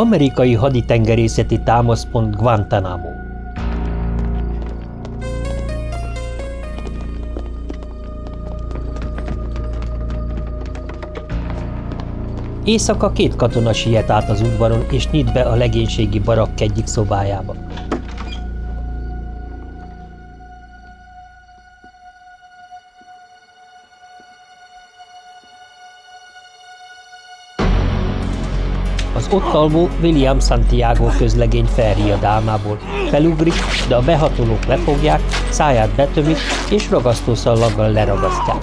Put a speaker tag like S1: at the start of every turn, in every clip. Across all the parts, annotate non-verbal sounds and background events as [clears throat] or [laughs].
S1: amerikai haditengerészeti támaszpont Guantanamo. Éjszaka két katona siet át az udvaron, és nyit be a legénységi barakk egyik szobájába. Ott alvó William Santiago közlegény felriad álmából, felugrik, de a behatolók lefogják, száját betömik, és ragasztószallaggal leragasztják.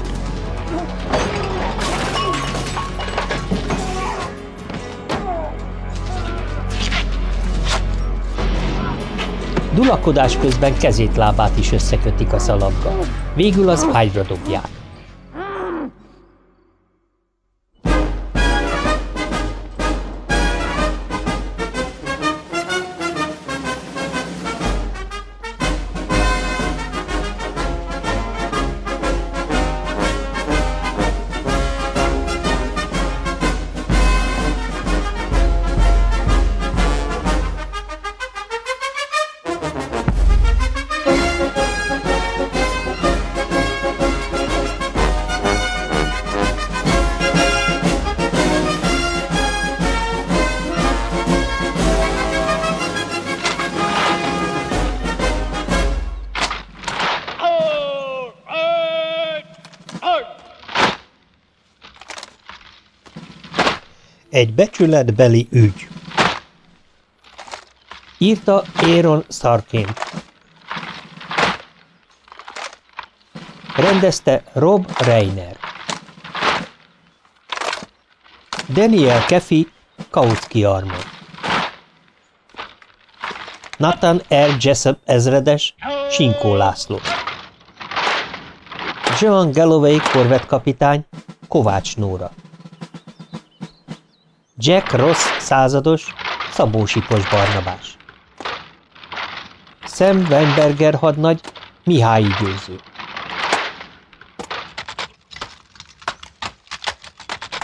S1: Dulakodás közben kezét-lábát is összekötik a szalaggal. Végül az ágyra dobják. Egy becsületbeli ügy. Írta Aaron Sarkin. Rendezte Rob Reiner. Daniel Kefi Kautsky Armor Nathan R. Jessup ezredes Sinkó László. John Galloway korvetkapitány Kovács Nóra Jack Ross százados, Szabó Sipos Barnabás. Sam Weinberger hadnagy, Mihályi győző.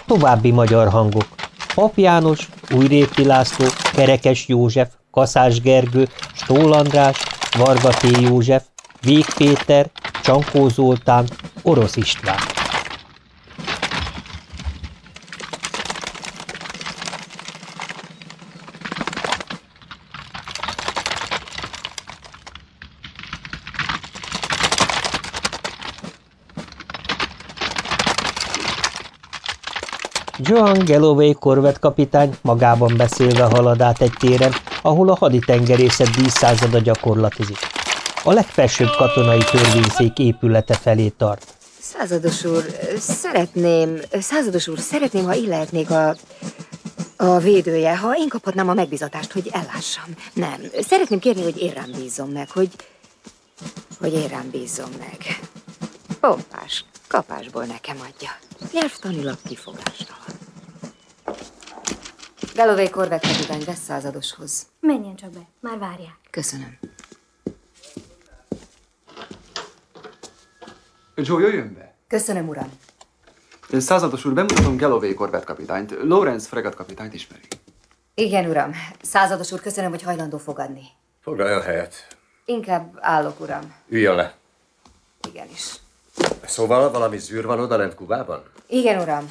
S1: További magyar hangok. Pap János, Újréti László, Kerekes József, Kaszás Gergő, Stól András, Varga T. József, Vég Péter, Csankó Zoltán, Orosz István. Galloway korvetkapitány magában beszélve halad át egy téren, ahol a haditengerészet díszszázada gyakorlatizik. A legfelsőbb katonai törvényszék épülete felé tart.
S2: Százados úr, szeretném, százados úr, szeretném, ha illetnék a, a védője, ha én kaphatnám a megbizatást, hogy ellássam. Nem, szeretném kérni, hogy én rám bízzom meg, hogy, hogy én rám bízzom meg. Pompás, kapásból nekem adja. Nyelvtanilag kifogástalan. Galloway korvett kapitány vesz századoshoz.
S3: Menjen csak be, már várják.
S2: Köszönöm.
S4: Joe, jöjjön be!
S2: Köszönöm, uram.
S4: Százados úr, bemutatom Galloway korvett kapitányt. Lawrence fregat kapitányt ismeri.
S2: Igen, uram. Százados úr, köszönöm, hogy hajlandó fogadni.
S5: Foglaljon helyet.
S2: Inkább állok, uram.
S5: Üljön le.
S2: Igenis.
S5: Szóval valami zűr van odalent Kubában?
S2: Igen, uram.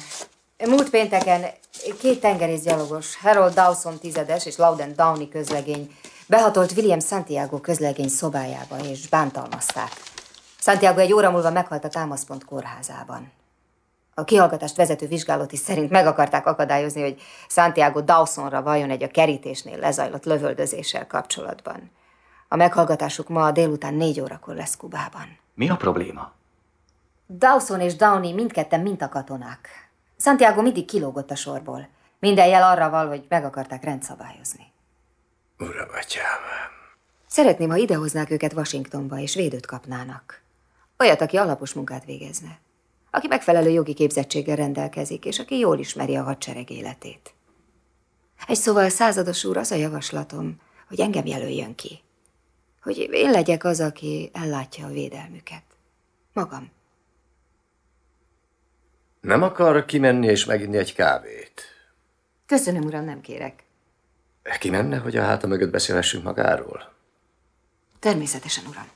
S2: Múlt pénteken két tengerészgyalogos, Harold Dawson tizedes és Loudon Downey közlegény behatolt William Santiago közlegény szobájába, és bántalmazták. Santiago egy óra múlva meghalt a támaszpont kórházában. A kihallgatást vezető vizsgálati szerint meg akarták akadályozni, hogy Santiago Dawsonra vajon egy a kerítésnél lezajlott lövöldözéssel kapcsolatban. A meghallgatásuk ma délután négy órakor lesz Kubában.
S6: Mi a probléma?
S2: Dawson és Downey mindketten mintakatonák. Santiago mindig kilógott a sorból. Minden jel arra val, hogy meg akarták rendszabályozni.
S5: Uram, atyám.
S2: Szeretném, ha idehoznák őket Washingtonba, és védőt kapnának. Olyat, aki alapos munkát végezne. Aki megfelelő jogi képzettséggel rendelkezik, és aki jól ismeri a hadsereg életét. Egy szóval százados úr, az a javaslatom, hogy engem jelöljön ki. Hogy én legyek az, aki ellátja a védelmüket. Magam.
S5: Nem akar kimenni és meginni egy kávét?
S2: Köszönöm, uram, nem kérek.
S5: Ki menne, hogy a háta mögött beszélhessünk magáról?
S2: Természetesen, uram.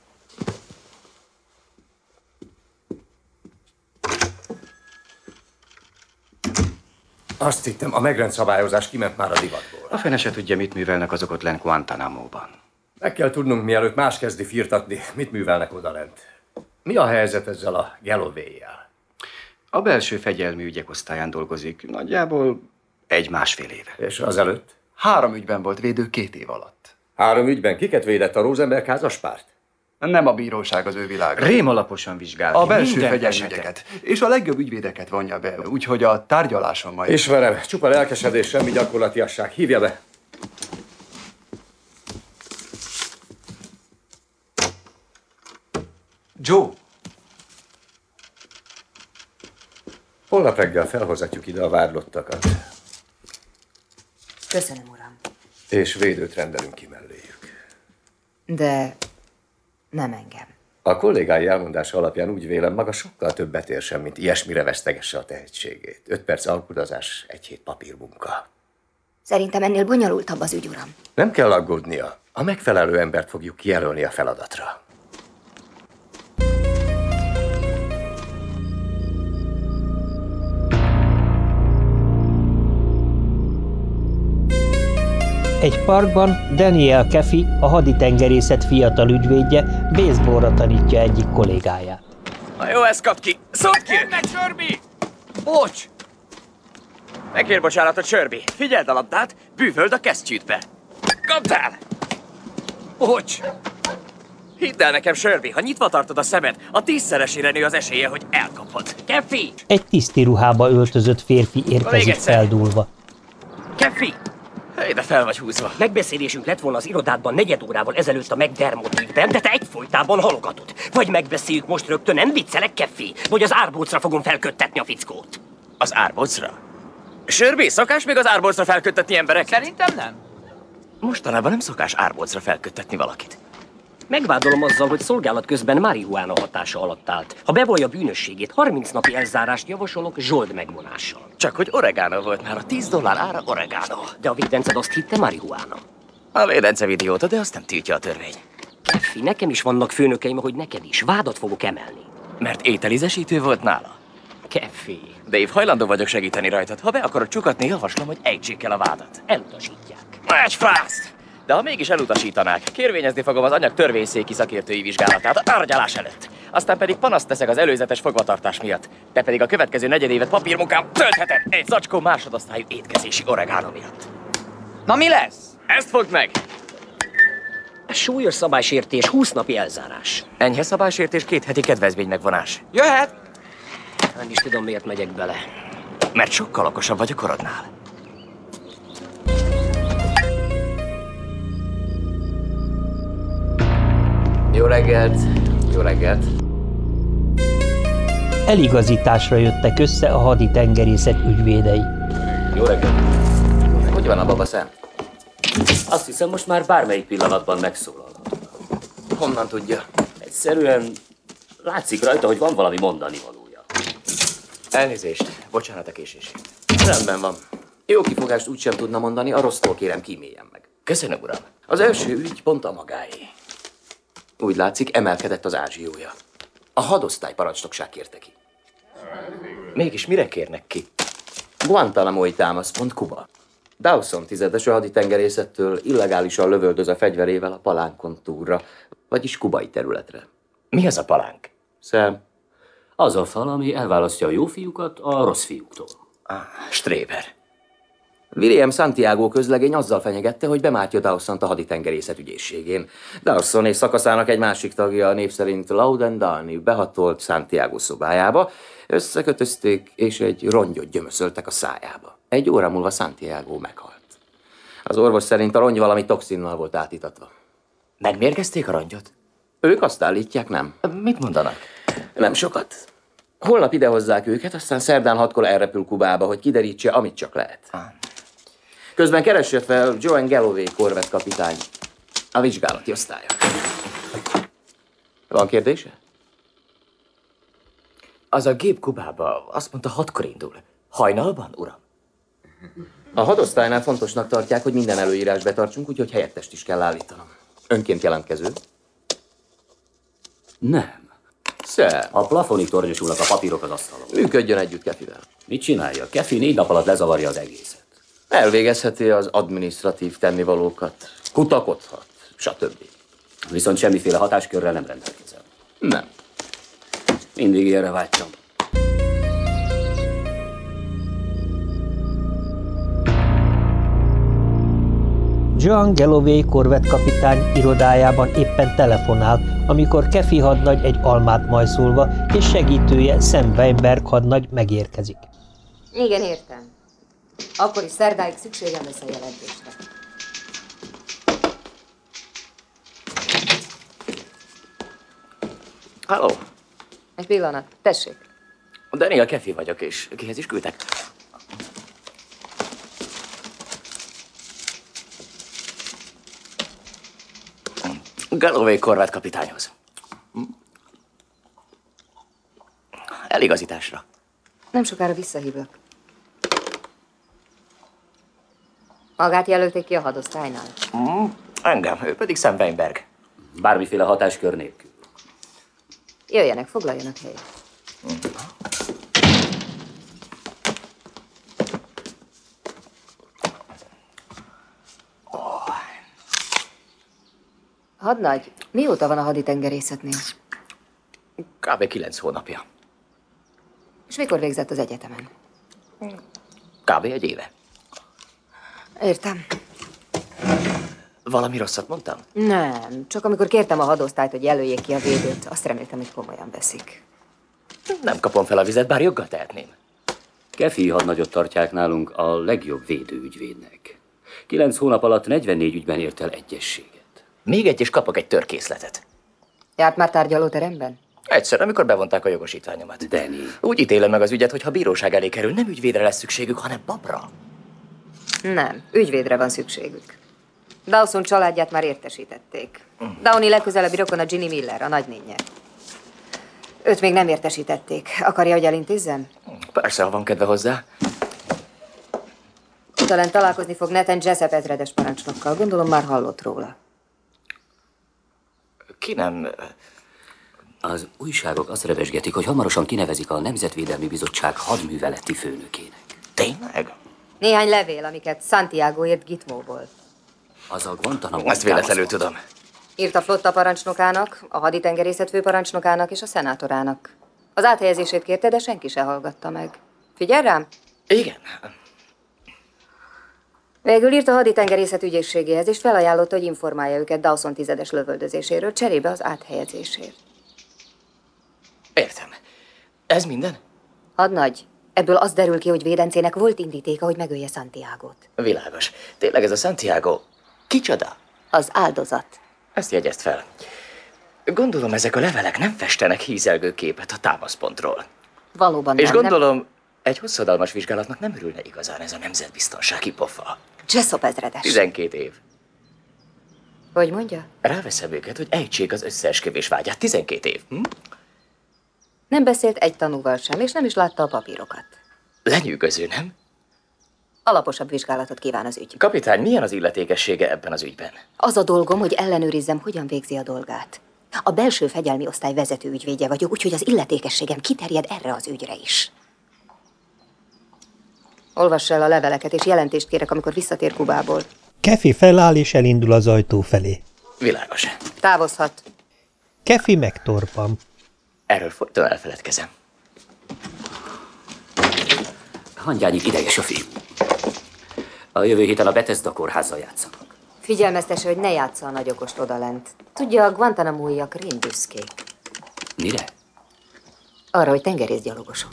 S5: Azt hittem, a megrendszabályozás kiment már a divatból.
S7: A fene se tudja, mit művelnek azok ott len Guantanamo-ban.
S5: Meg kell tudnunk, mielőtt más kezdi firtatni, mit művelnek oda lent. Mi a helyzet ezzel a Galloway-jel?
S7: A belső fegyelmi ügyek osztályán dolgozik, nagyjából egy-másfél éve.
S5: És az előtt?
S4: Három ügyben volt védő két év alatt.
S5: Három ügyben kiket védett a Rosenberg házaspárt?
S4: Nem a bíróság az ő világa.
S7: Rém alaposan vizsgál.
S4: A belső
S7: minden
S4: fegyelmi
S7: esetet.
S4: ügyeket. És a legjobb ügyvédeket vonja be, úgyhogy a tárgyaláson majd...
S5: Ismerem, csupa lelkesedés, semmi gyakorlatiasság. Hívja be!
S4: Joe,
S5: Holnap reggel felhozatjuk ide a vádlottakat,
S2: Köszönöm, uram.
S5: és védőt rendelünk ki melléjük.
S2: De nem engem.
S5: A kollégái elmondása alapján úgy vélem, maga sokkal többet ér sem, mint ilyesmire vesztegesse a tehetségét. Öt perc alkudozás, egy hét papírmunka.
S8: Szerintem ennél bonyolultabb az ügy, uram.
S5: Nem kell aggódnia. A megfelelő embert fogjuk kijelölni a feladatra.
S1: Egy parkban Daniel Kefi, a haditengerészet fiatal ügyvédje, baseballra tanítja egyik kollégáját.
S9: Na jó, ezt kap ki! Szólt ki! Meg, Sörbi! Bocs! Megkér bocsánatot, Sörbi. Figyeld a labdát, bűvöld a kesztyűtbe. Kaptál! Bocs! Hidd el nekem, Sörbi, ha nyitva tartod a szemed, a tízszeresére nő az esélye, hogy elkapod. Keffi!
S1: Egy tiszti ruhába öltözött férfi érkezik feldúlva.
S9: Keffi! Hé, de fel vagy húzva.
S10: Megbeszélésünk lett volna az irodádban negyed órával ezelőtt a McDermott ügyben, de te egyfolytában halogatod. Vagy megbeszéljük most rögtön, nem viccelek, Keffi? Vagy az árbócra fogom felköttetni a fickót.
S9: Az árbocra? Sörbi, szokás még az árbocra felköttetni emberek? Szerintem nem. Mostanában nem szokás árbocra felköttetni valakit.
S10: Megvádolom azzal, hogy szolgálat közben marihuána hatása alatt állt. Ha bevallja bűnösségét, 30 napi elzárást javasolok zsold megvonással.
S9: Csak hogy oregano volt már, a 10 dollár ára oregano.
S10: De a védenced azt hitte marihuána.
S9: A védence videóta, de azt nem tiltja a törvény.
S10: Keffi, nekem is vannak főnökeim, hogy neked is. Vádat fogok emelni.
S9: Mert ételizesítő volt nála.
S10: Keffi,
S9: Dave, hajlandó vagyok segíteni rajtad. Ha be akarod csukatni, javaslom, hogy ejtsék el a vádat.
S10: elutasítják.
S9: Egy frászt! De ha mégis elutasítanák, kérvényezni fogom az anyag törvényszéki szakértői vizsgálatát a tárgyalás előtt. Aztán pedig panaszt teszek az előzetes fogvatartás miatt. Te pedig a következő negyedévet papírmunkám töltheted egy zacskó másodosztályú étkezési oregano miatt.
S11: Na mi lesz?
S9: Ezt fogd meg!
S10: Súlyos szabálysértés, 20 napi elzárás.
S9: Enyhe szabálysértés, két heti kedvezmény megvonás.
S11: Jöhet?
S10: Nem is tudom, miért megyek bele.
S9: Mert sokkal okosabb vagy a korodnál.
S11: Jó reggelt. Jó reggelt.
S1: Eligazításra jöttek össze a haditengerészet ügyvédei.
S11: Jó reggelt. Hogy van a baba szem? Azt hiszem, most már bármelyik pillanatban megszólal.
S9: Honnan tudja?
S11: Egyszerűen látszik rajta, hogy van valami mondani valója.
S9: Elnézést, bocsánat a késésért.
S11: Rendben van. Jó kifogást úgysem tudna mondani, a rossztól kérem kíméljen meg.
S9: Köszönöm, uram.
S11: Az első ügy pont a magáé. Úgy látszik, emelkedett az ázsiója. A hadosztály parancsnokság kérte ki.
S9: Mégis mire kérnek ki?
S11: Guantanamo-i támaszpont Kuba. Dawson tizedes a haditengerészettől illegálisan lövöldöz a fegyverével a palánkon túlra, vagyis kubai területre.
S9: Mi az a palánk?
S11: Szem, az a fal, ami elválasztja a jó fiúkat a rossz fiúktól.
S9: Ah, Stréber.
S11: William Santiago közlegény azzal fenyegette, hogy bemártja Dawson-t a haditengerészet ügyészségén. Dawson és szakaszának egy másik tagja, a név szerint Loudon Downey behatolt Santiago szobájába, összekötözték, és egy rongyot gyömöszöltek a szájába. Egy óra múlva Santiago meghalt. Az orvos szerint a rongy valami toxinnal volt átítatva.
S9: Megmérgezték a rongyot?
S11: Ők azt állítják, nem.
S9: Mit mondanak?
S11: Nem sokat. Holnap idehozzák őket, aztán szerdán hatkor elrepül Kubába, hogy kiderítse, amit csak lehet. Közben keresse fel Joan Galloway korvett kapitány, a vizsgálati osztálya. Van kérdése?
S9: Az a gép Kubába azt mondta hatkor indul. Hajnalban, uram? A hadosztálynál fontosnak tartják, hogy minden előírás betartsunk, úgyhogy helyettest is kell állítanom. Önként jelentkező?
S12: Nem.
S9: Szem.
S12: A plafonig tornyosulnak a papírok az asztalon.
S9: Működjön együtt Kefivel.
S12: Mit csinálja? Kefi négy nap alatt lezavarja az egészet.
S9: Elvégezheti az administratív tennivalókat. Kutakodhat, stb.
S12: Viszont semmiféle hatáskörrel nem rendelkezel.
S9: Nem.
S12: Mindig ilyenre vágytam.
S1: Joan Galloway korvettkapitány irodájában éppen telefonál, amikor Kefi hadnagy egy almát majszolva, és segítője Sam Weinberg hadnagy megérkezik.
S2: Igen, értem. Akkor is szerdáig szükségem lesz a jelentésre.
S9: Halló,
S2: Egy pillanat, tessék.
S9: Daniel Kefi vagyok, és kihez is küldtek? Galloway korvett kapitányhoz. Eligazításra.
S2: Nem sokára visszahívlak. Magát jelölték ki a hadosztálynál.
S9: Mm, engem, ő pedig Sam Weinberg.
S12: Bármiféle hatáskör nélkül.
S2: Jöjjenek, foglaljanak helyet. Hadnagy, mióta van a haditengerészetnél?
S9: Kb. kilenc hónapja.
S2: És mikor végzett az egyetemen?
S9: Kb. egy éve.
S2: Értem.
S9: Valami rosszat mondtam?
S2: Nem, csak amikor kértem a hadosztályt, hogy jelöljék ki a védőt, azt reméltem, hogy komolyan veszik.
S9: Nem kapom fel a vizet, bár joggal tehetném.
S12: Kefi hadnagyot tartják nálunk a legjobb védőügyvédnek. Kilenc hónap alatt 44 ügyben ért el egyességet.
S9: Még egy, és kapok egy törkészletet.
S2: Járt már tárgyalóteremben?
S9: Egyszer, amikor bevonták a jogosítványomat.
S12: Danny.
S9: Úgy ítélem meg az ügyet, hogy ha bíróság elé kerül, nem ügyvédre lesz szükségük, hanem babra.
S2: Nem, ügyvédre van szükségük. Dawson családját már értesítették. Downey legközelebbi rokon a Ginny Miller, a nagynénye. Őt még nem értesítették. Akarja, hogy elintézzem?
S9: Persze, ha van kedve hozzá.
S2: Talán találkozni fog neten Jessup ezredes parancsnokkal. Gondolom már hallott róla.
S9: Ki nem...
S12: Az újságok azt revesgetik, hogy hamarosan kinevezik a Nemzetvédelmi Bizottság hadműveleti főnökének.
S9: Tényleg?
S2: Néhány levél, amiket Santiago írt Gitmóból.
S12: Az a Guantanamo.
S9: Ezt véletlenül tudom.
S2: Írt a flotta parancsnokának, a haditengerészet főparancsnokának és a szenátorának. Az áthelyezését kérte, de senki se hallgatta meg. Figyelj rám!
S9: Igen.
S2: Végül írt a haditengerészet ügyészségéhez, és felajánlotta, hogy informálja őket Dawson tizedes lövöldözéséről, cserébe az áthelyezésért.
S9: Értem. Ez minden?
S2: Hadnagy, ebből az derül ki, hogy védencének volt indítéka, hogy megölje Santiago-t.
S9: Világos. Tényleg ez a Santiago. Kicsoda?
S2: Az áldozat.
S9: Ezt jegyezd fel. Gondolom, ezek a levelek nem festenek hízelgő képet a támaszpontról.
S2: Valóban
S9: És
S2: nem.
S9: gondolom, egy hosszadalmas vizsgálatnak nem örülne igazán ez a nemzetbiztonsági pofa.
S2: Nem. Jessup ezredes.
S9: 12 év.
S2: Hogy mondja?
S9: Ráveszem őket, hogy ejtsék az összeesküvés vágyát. 12 év. Hm?
S2: Nem beszélt egy tanúval sem, és nem is látta a papírokat.
S9: Lenyűgöző, nem?
S2: Alaposabb vizsgálatot kíván az ügy.
S9: Kapitány, milyen az illetékessége ebben az ügyben?
S2: Az a dolgom, hogy ellenőrizzem, hogyan végzi a dolgát. A belső fegyelmi osztály vezető ügyvédje vagyok, úgyhogy az illetékességem kiterjed erre az ügyre is. Olvass el a leveleket, és jelentést kérek, amikor visszatér Kubából.
S1: Kefi feláll és elindul az ajtó felé.
S9: Világos.
S2: Távozhat.
S1: Kefi megtorpan.
S9: Erről folyton elfeledkezem.
S12: Hangyányik ideges a fiú. A jövő héten a Bethesda kórházzal játszanak.
S2: Figyelmeztesse, hogy ne játsza a nagyokost odalent. Tudja, a Guantanamo-iak büszkék.
S12: Mire?
S2: Arra, hogy tengerészgyalogosok.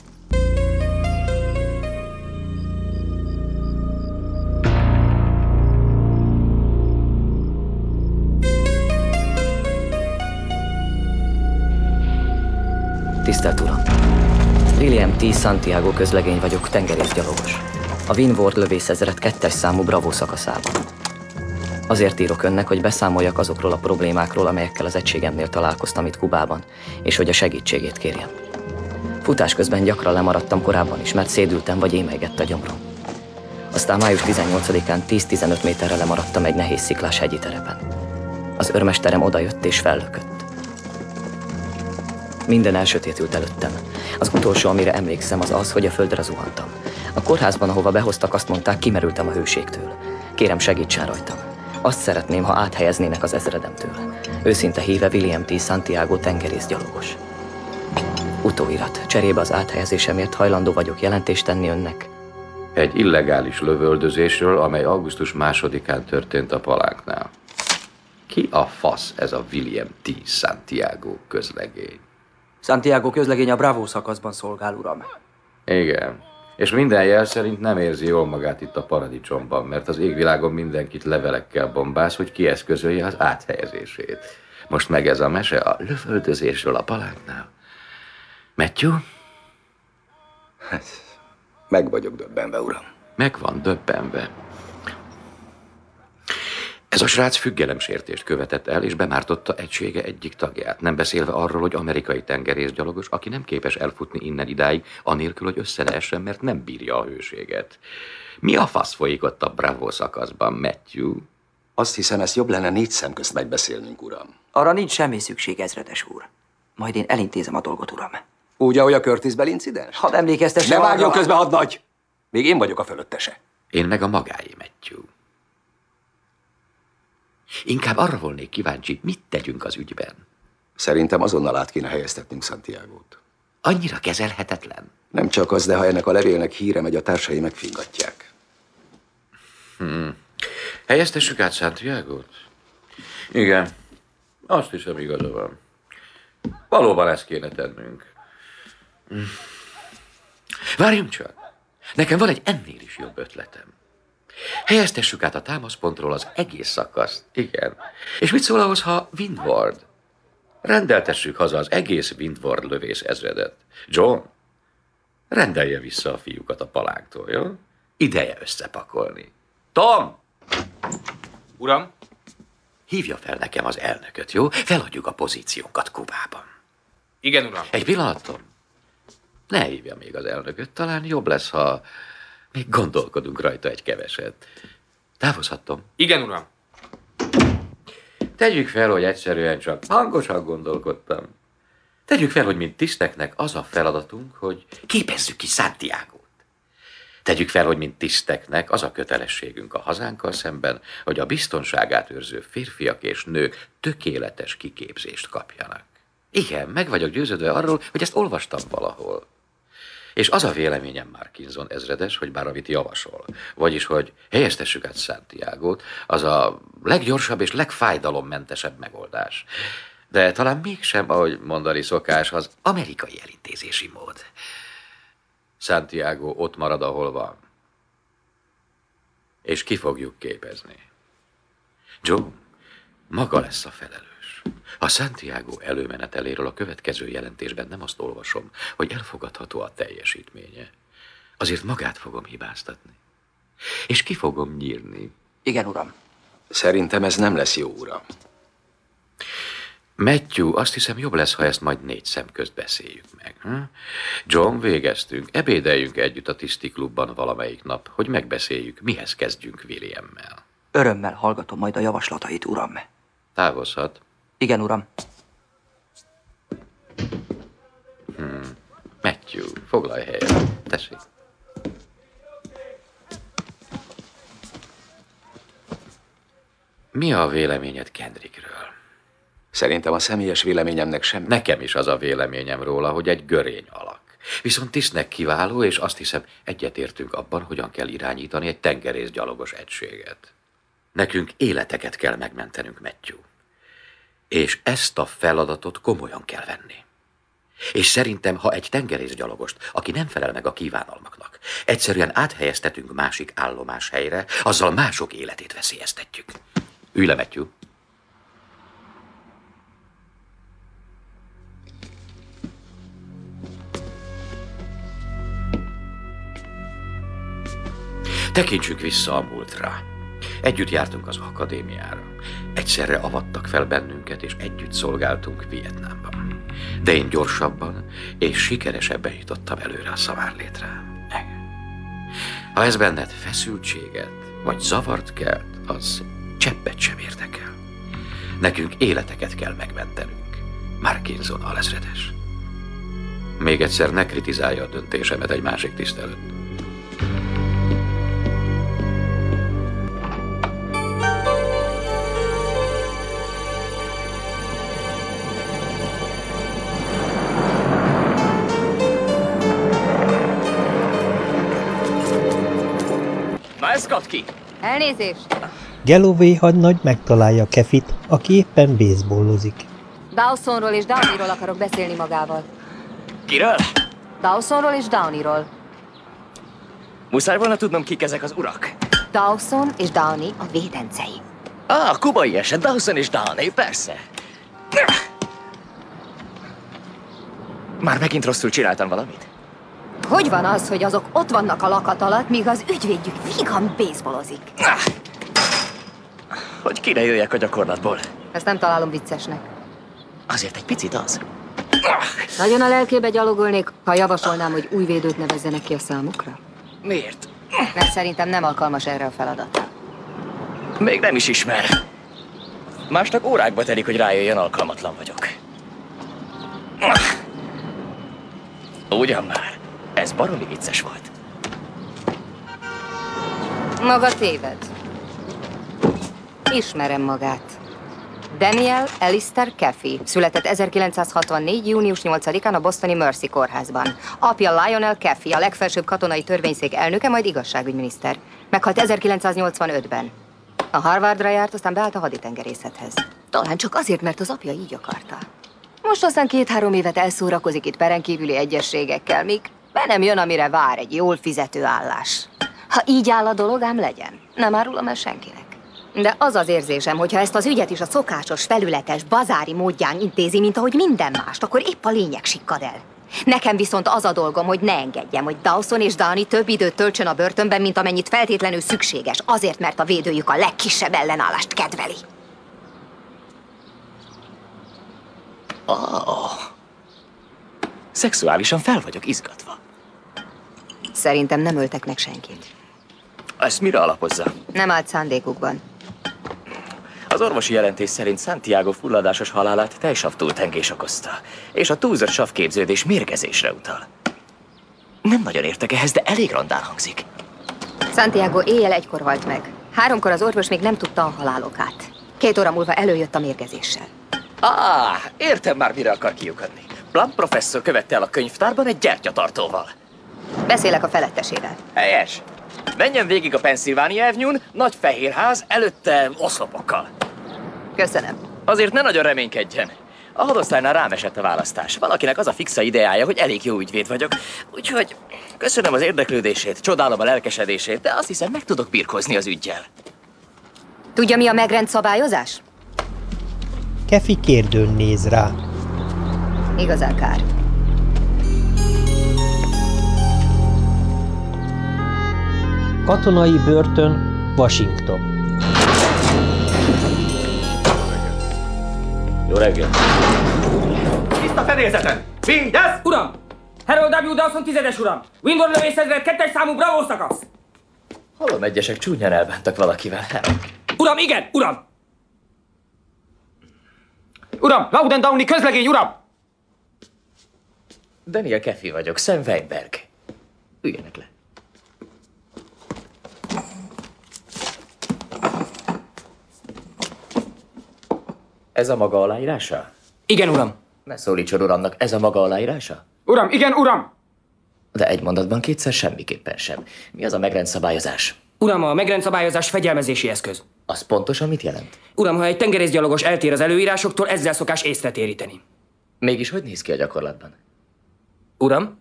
S13: Tisztelt Uram! William T. Santiago közlegény vagyok, tengerészgyalogos. A Winward lövészezred kettes számú Bravo szakaszában. Azért írok önnek, hogy beszámoljak azokról a problémákról, amelyekkel az egységemnél találkoztam itt Kubában, és hogy a segítségét kérjem. Futás közben gyakran lemaradtam korábban is, mert szédültem vagy émelygett a gyomrom. Aztán május 18-án 10-15 méterre lemaradtam egy nehéz sziklás hegyi terepen. Az örmesterem odajött és fellökött. Minden elsötétült előttem. Az utolsó, amire emlékszem, az az, hogy a földre zuhantam. A kórházban, ahova behoztak, azt mondták, kimerültem a hőségtől. Kérem, segítsen rajtam. Azt szeretném, ha áthelyeznének az ezredemtől. Őszinte híve William T. Santiago tengerészgyalogos. Utóirat. Cserébe az áthelyezésemért hajlandó vagyok jelentést tenni önnek.
S14: Egy illegális lövöldözésről, amely augusztus másodikán történt a palánknál. Ki a fasz ez a William T. Santiago közlegény?
S15: Santiago közlegény a Bravo szakaszban szolgál, uram.
S14: Igen. És minden jel szerint nem érzi jól magát itt a paradicsomban, mert az égvilágon mindenkit levelekkel bombáz, hogy kieszközölje az áthelyezését. Most meg ez a mese a lövöldözésről a palánknál. Matthew?
S16: Hát, meg vagyok döbbenve, uram.
S14: Meg van döbbenve. Ez a srác függelemsértést követett el, és bemártotta egysége egyik tagját, nem beszélve arról, hogy amerikai tengerészgyalogos, aki nem képes elfutni innen idáig, anélkül, hogy össze leessen, mert nem bírja a hőséget. Mi a fasz folyik ott a Bravo szakaszban, Matthew?
S16: Azt hiszem, ezt jobb lenne négy szem közt megbeszélnünk, uram.
S15: Arra nincs semmi szükség, ezredes úr. Majd én elintézem a dolgot, uram.
S16: Úgy, ahogy a Curtis Bell incidens?
S15: Hadd emlékeztessem
S16: Ne vágjon közbe, hadnagy! Még én vagyok a fölöttese.
S14: Én meg a magáé, Matthew. Inkább arra volnék kíváncsi, mit tegyünk az ügyben.
S16: Szerintem azonnal át kéne helyeztetnünk Santiago-t.
S14: Annyira kezelhetetlen.
S16: Nem csak az, de ha ennek a levélnek híre megy, a társai megfingatják.
S14: Hmm. Helyeztessük át Santiago-t? Igen. Azt hiszem igaza van. Valóban ezt kéne tennünk. Hm. Várjunk csak. Nekem van egy ennél is jobb ötletem. Helyeztessük át a támaszpontról az egész szakaszt. Igen. És mit szól ahhoz, ha Windward? Rendeltessük haza az egész Windward lövész ezredet. John, rendelje vissza a fiúkat a palánktól, jó? Ideje összepakolni. Tom!
S17: Uram?
S14: Hívja fel nekem az elnököt, jó? Feladjuk a pozíciónkat Kubában.
S17: Igen, uram.
S14: Egy pillanat, Tom. Ne hívja még az elnököt, talán jobb lesz, ha még gondolkodunk rajta egy keveset. Távozhatom?
S17: Igen, uram.
S14: Tegyük fel, hogy egyszerűen csak hangosan gondolkodtam. Tegyük fel, hogy mint tiszteknek az a feladatunk, hogy képezzük ki Santiago-t. Tegyük fel, hogy mint tiszteknek az a kötelességünk a hazánkkal szemben, hogy a biztonságát őrző férfiak és nők tökéletes kiképzést kapjanak. Igen, meg vagyok győződve arról, hogy ezt olvastam valahol. És az a véleményem Markinson ezredes, hogy bár amit javasol, vagyis hogy helyeztessük át Santiago-t, az a leggyorsabb és legfájdalommentesebb megoldás. De talán mégsem, ahogy mondani szokás, az amerikai elintézési mód. Santiago ott marad, ahol van. És ki fogjuk képezni. Joe maga lesz a felelős. A Santiago előmeneteléről a következő jelentésben nem azt olvasom, hogy elfogadható a teljesítménye. Azért magát fogom hibáztatni. És ki fogom nyírni.
S15: Igen, uram.
S16: Szerintem ez nem lesz jó, uram.
S14: Matthew, azt hiszem jobb lesz, ha ezt majd négy szem közt beszéljük meg. Hm? John, végeztünk. Ebédeljünk együtt a tiszti klubban valamelyik nap, hogy megbeszéljük, mihez kezdjünk Williammel.
S15: Örömmel hallgatom majd a javaslatait, uram.
S14: Távozhat.
S15: Igen, uram.
S14: Hmm. Matthew, foglalj helyet. Tessék. Mi a véleményed Kendrickről?
S16: Szerintem a személyes véleményemnek semmi.
S14: Nekem is az a véleményem róla, hogy egy görény alak. Viszont tisztnek kiváló, és azt hiszem egyetértünk abban, hogyan kell irányítani egy tengerészgyalogos egységet. Nekünk életeket kell megmentenünk, Matthew. És ezt a feladatot komolyan kell venni. És szerintem, ha egy tengerészgyalogost, aki nem felel meg a kívánalmaknak, egyszerűen áthelyeztetünk másik állomás helyre, azzal mások életét veszélyeztetjük. Ülj le, Matthew. Tekintsünk vissza a múltra. Együtt jártunk az akadémiára. Egyszerre avattak fel bennünket, és együtt szolgáltunk Vietnámban. De én gyorsabban és sikeresebben jutottam előre a szavárlétre. Ha ez benned feszültséget vagy zavart kelt, az cseppet sem érdekel. Nekünk életeket kell megmentenünk. Markinson alezredes. Még egyszer ne kritizálja a döntésemet egy másik tiszt.
S2: Elnézést!
S1: Galloway hadnagy megtalálja Kefit, aki éppen baseballozik.
S2: Dawsonról és Downeyról akarok beszélni magával.
S9: Kiről?
S2: Dawsonról és Downeyról.
S9: Muszáj volna tudnom, kik ezek az urak.
S2: Dawson és Downey a védencei.
S9: Ah, kubai eset, Dawson és Downey, persze. Már megint rosszul csináltam valamit?
S2: Hogy van az, hogy azok ott vannak a lakat alatt, míg az ügyvédjük vígan baseballozik?
S9: Hogy kire jöjjek a gyakorlatból?
S2: Ezt nem találom viccesnek.
S9: Azért egy picit az.
S2: Nagyon a lelkébe gyalogolnék, ha javasolnám, hogy új védőt nevezzenek ki a számukra.
S9: Miért?
S2: Mert szerintem nem alkalmas erre a feladatra.
S9: Még nem is ismer. Másnak órákba telik, hogy rájöjjön, alkalmatlan vagyok. Ugyan már. Ez baromi vicces volt.
S2: Maga téved. Ismerem magát. Daniel Alistair Caffey született 1964. június 8-án a bostoni Mercy kórházban. Apja Lionel Caffey, a legfelsőbb katonai törvényszék elnöke, majd igazságügyminiszter. Meghalt 1985-ben. A Harvardra járt, aztán beállt a haditengerészethez. Talán csak azért, mert az apja így akarta. Most aztán két-három évet elszórakozik itt perenkívüli egyességekkel, míg be nem jön, amire vár egy jól fizető állás. Ha így áll a dolog, ám legyen. Nem árulom el senkinek. De az az érzésem, hogy ha ezt az ügyet is a szokásos, felületes, bazári módján intézi, mint ahogy minden mást, akkor épp a lényeg sikkad el. Nekem viszont az a dolgom, hogy ne engedjem, hogy Dawson és Dani több időt töltsön a börtönben, mint amennyit feltétlenül szükséges, azért, mert a védőjük a legkisebb ellenállást kedveli.
S9: Ah. Szexuálisan fel vagyok izgatva.
S2: Szerintem nem öltek meg senkit.
S9: Ezt mire alapozza?
S2: Nem állt szándékukban.
S9: Az orvosi jelentés szerint Santiago fulladásos halálát tejsav túltengés okozta, és a túlzott savképződés mérgezésre utal. Nem nagyon értek ehhez, de elég rondán hangzik.
S2: Santiago éjjel egykor halt meg. Háromkor az orvos még nem tudta a halálokát. Két óra múlva előjött a mérgezéssel.
S9: Ah, értem már, mire akar kiukadni. Plum professzor követte el a könyvtárban egy gyertyatartóval.
S2: Beszélek a felettesével.
S9: Helyes. Menjen végig a Pennsylvania Avenue-n, nagy fehér ház, előtte oszlopokkal.
S2: Köszönöm.
S9: Azért ne nagyon reménykedjen. A hadosztálynál rám esett a választás. Valakinek az a fixa ideája, hogy elég jó ügyvéd vagyok. Úgyhogy köszönöm az érdeklődését, csodálom a lelkesedését, de azt hiszem meg tudok birkozni az ügyjel.
S2: Tudja, mi a megrend szabályozás?
S1: Kefi kérdőn néz rá.
S2: Igazán kár.
S1: Katonai börtön, Washington.
S12: Jó reggel.
S18: Tiszta fedélzeten! Vigyázz!
S19: Uram! Harold W. Dawson tizedes uram! Windor lövészezred kettes számú Bravo szakasz!
S9: Hallom, egyesek csúnyán elbántak valakivel.
S19: Uram, igen, uram!
S18: Uram, Loudon Downey közlegény, uram!
S9: Daniel Keffi vagyok, Sam Weinberg. Üljenek le. Ez a maga aláírása?
S19: Igen, uram.
S9: Ne szólítson uramnak, ez a maga aláírása?
S18: Uram, igen, uram!
S9: De egy mondatban kétszer semmiképpen sem. Mi az a megrendszabályozás?
S19: Uram, a megrendszabályozás fegyelmezési eszköz.
S9: Az pontosan mit jelent?
S19: Uram, ha egy tengerészgyalogos eltér az előírásoktól, ezzel szokás észre téríteni.
S9: Mégis hogy néz ki a gyakorlatban?
S19: Uram?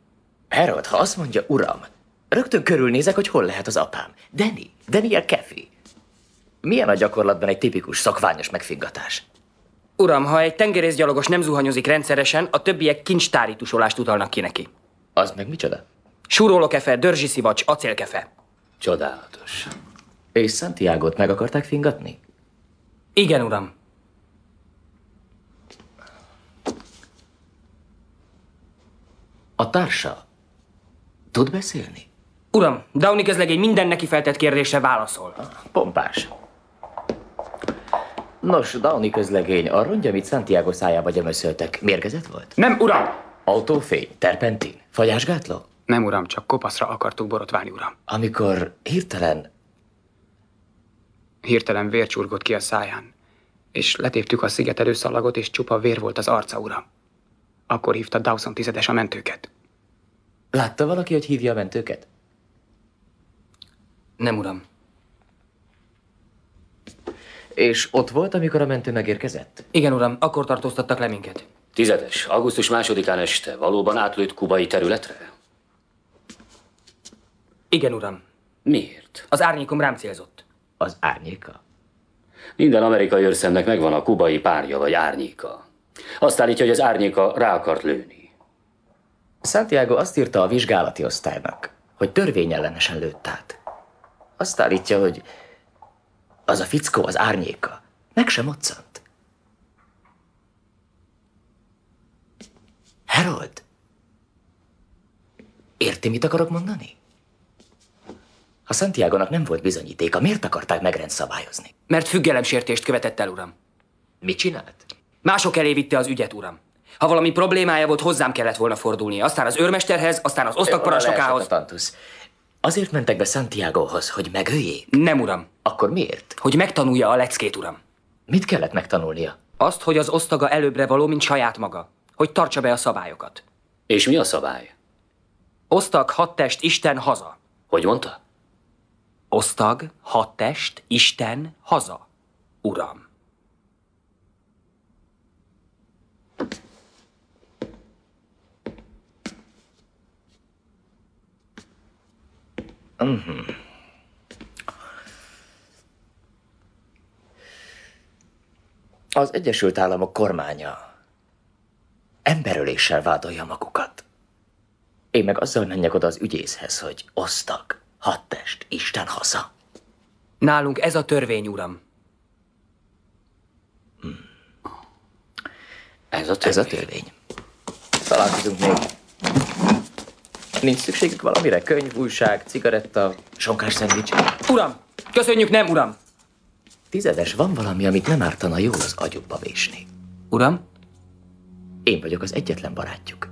S9: Harold, ha azt mondja uram, rögtön körülnézek, hogy hol lehet az apám. Danny, Daniel Keffi. Milyen a gyakorlatban egy tipikus szakványos megfingatás?
S19: Uram, ha egy tengerészgyalogos nem zuhanyozik rendszeresen, a többiek kincstári tusolást utalnak ki neki.
S9: Az meg micsoda?
S19: Súrólókefe, dörzsiszivacs, acélkefe.
S9: Csodálatos. És Santiago-t meg akarták fingatni?
S19: Igen, uram.
S9: A társa tud beszélni?
S19: Uram, Downey közlegény minden neki feltett kérdésre válaszol.
S9: Pompás. Nos, Downey közlegény, a rongy, amit Santiago szájába gyömöszöltek, mérgezett volt?
S18: Nem, uram!
S9: Autófény, terpentin, fagyásgátló?
S18: Nem, uram, csak kopaszra akartuk borotválni, uram.
S9: Amikor hirtelen...
S18: Hirtelen vér csurgott ki a száján, és letéptük a szigetelő szalagot, és csupa vér volt az arca, uram. Akkor hívta Dawson tizedes a mentőket.
S9: Látta valaki, hogy hívja a mentőket?
S19: Nem, uram.
S9: És ott volt, amikor a mentő megérkezett?
S19: Igen, uram, akkor tartóztattak le minket.
S12: Tizedes, augusztus másodikán este valóban átlőtt kubai területre?
S19: Igen, uram.
S12: Miért?
S19: Az árnyékom rám célzott.
S9: Az árnyéka?
S12: Minden amerikai őrszemnek megvan a kubai párja vagy árnyéka. Azt állítja, hogy az árnyéka rá akart lőni.
S9: Santiago azt írta a vizsgálati osztálynak, hogy törvényellenesen lőtt át. Azt állítja, hogy az a fickó az árnyéka. Meg sem moccant. Harold? Érti, mit akarok mondani? Ha Santiago-nak nem volt bizonyítéka, miért akarták megrendszabályozni?
S19: Mert függelemsértést követett el, uram.
S9: Mit csinált?
S19: Mások elé vitte az ügyet, uram. Ha valami problémája volt, hozzám kellett volna fordulnia. Aztán az őrmesterhez, aztán az osztagparancsnokához.
S9: Azért mentek be Santiagohoz, hogy megöljék?
S19: Nem, uram.
S9: Akkor miért?
S19: Hogy megtanulja a leckét, uram.
S9: Mit kellett megtanulnia?
S19: Azt, hogy az osztaga előbbre való, mint saját maga. Hogy tartsa be a szabályokat.
S12: És mi a szabály?
S19: Osztag, hadtest, Isten, haza.
S12: Hogy mondta?
S19: Osztag, hadtest, Isten, haza. Uram.
S9: Uh-huh. Az Egyesült Államok kormánya emberöléssel vádolja magukat. Én meg azzal menjek oda az ügyészhez, hogy osztag, hadtest, Isten haza.
S19: Nálunk ez a törvény, uram.
S9: Ez a törvény. Ez a törvény. Találkozunk még. Nincs szükségük valamire? Könyv, újság, cigaretta, sonkás szendvics?
S19: Uram! Köszönjük, nem, uram!
S9: Tizedes, van valami, amit nem ártana jól az agyukba vésni.
S19: Uram?
S9: Én vagyok az egyetlen barátjuk.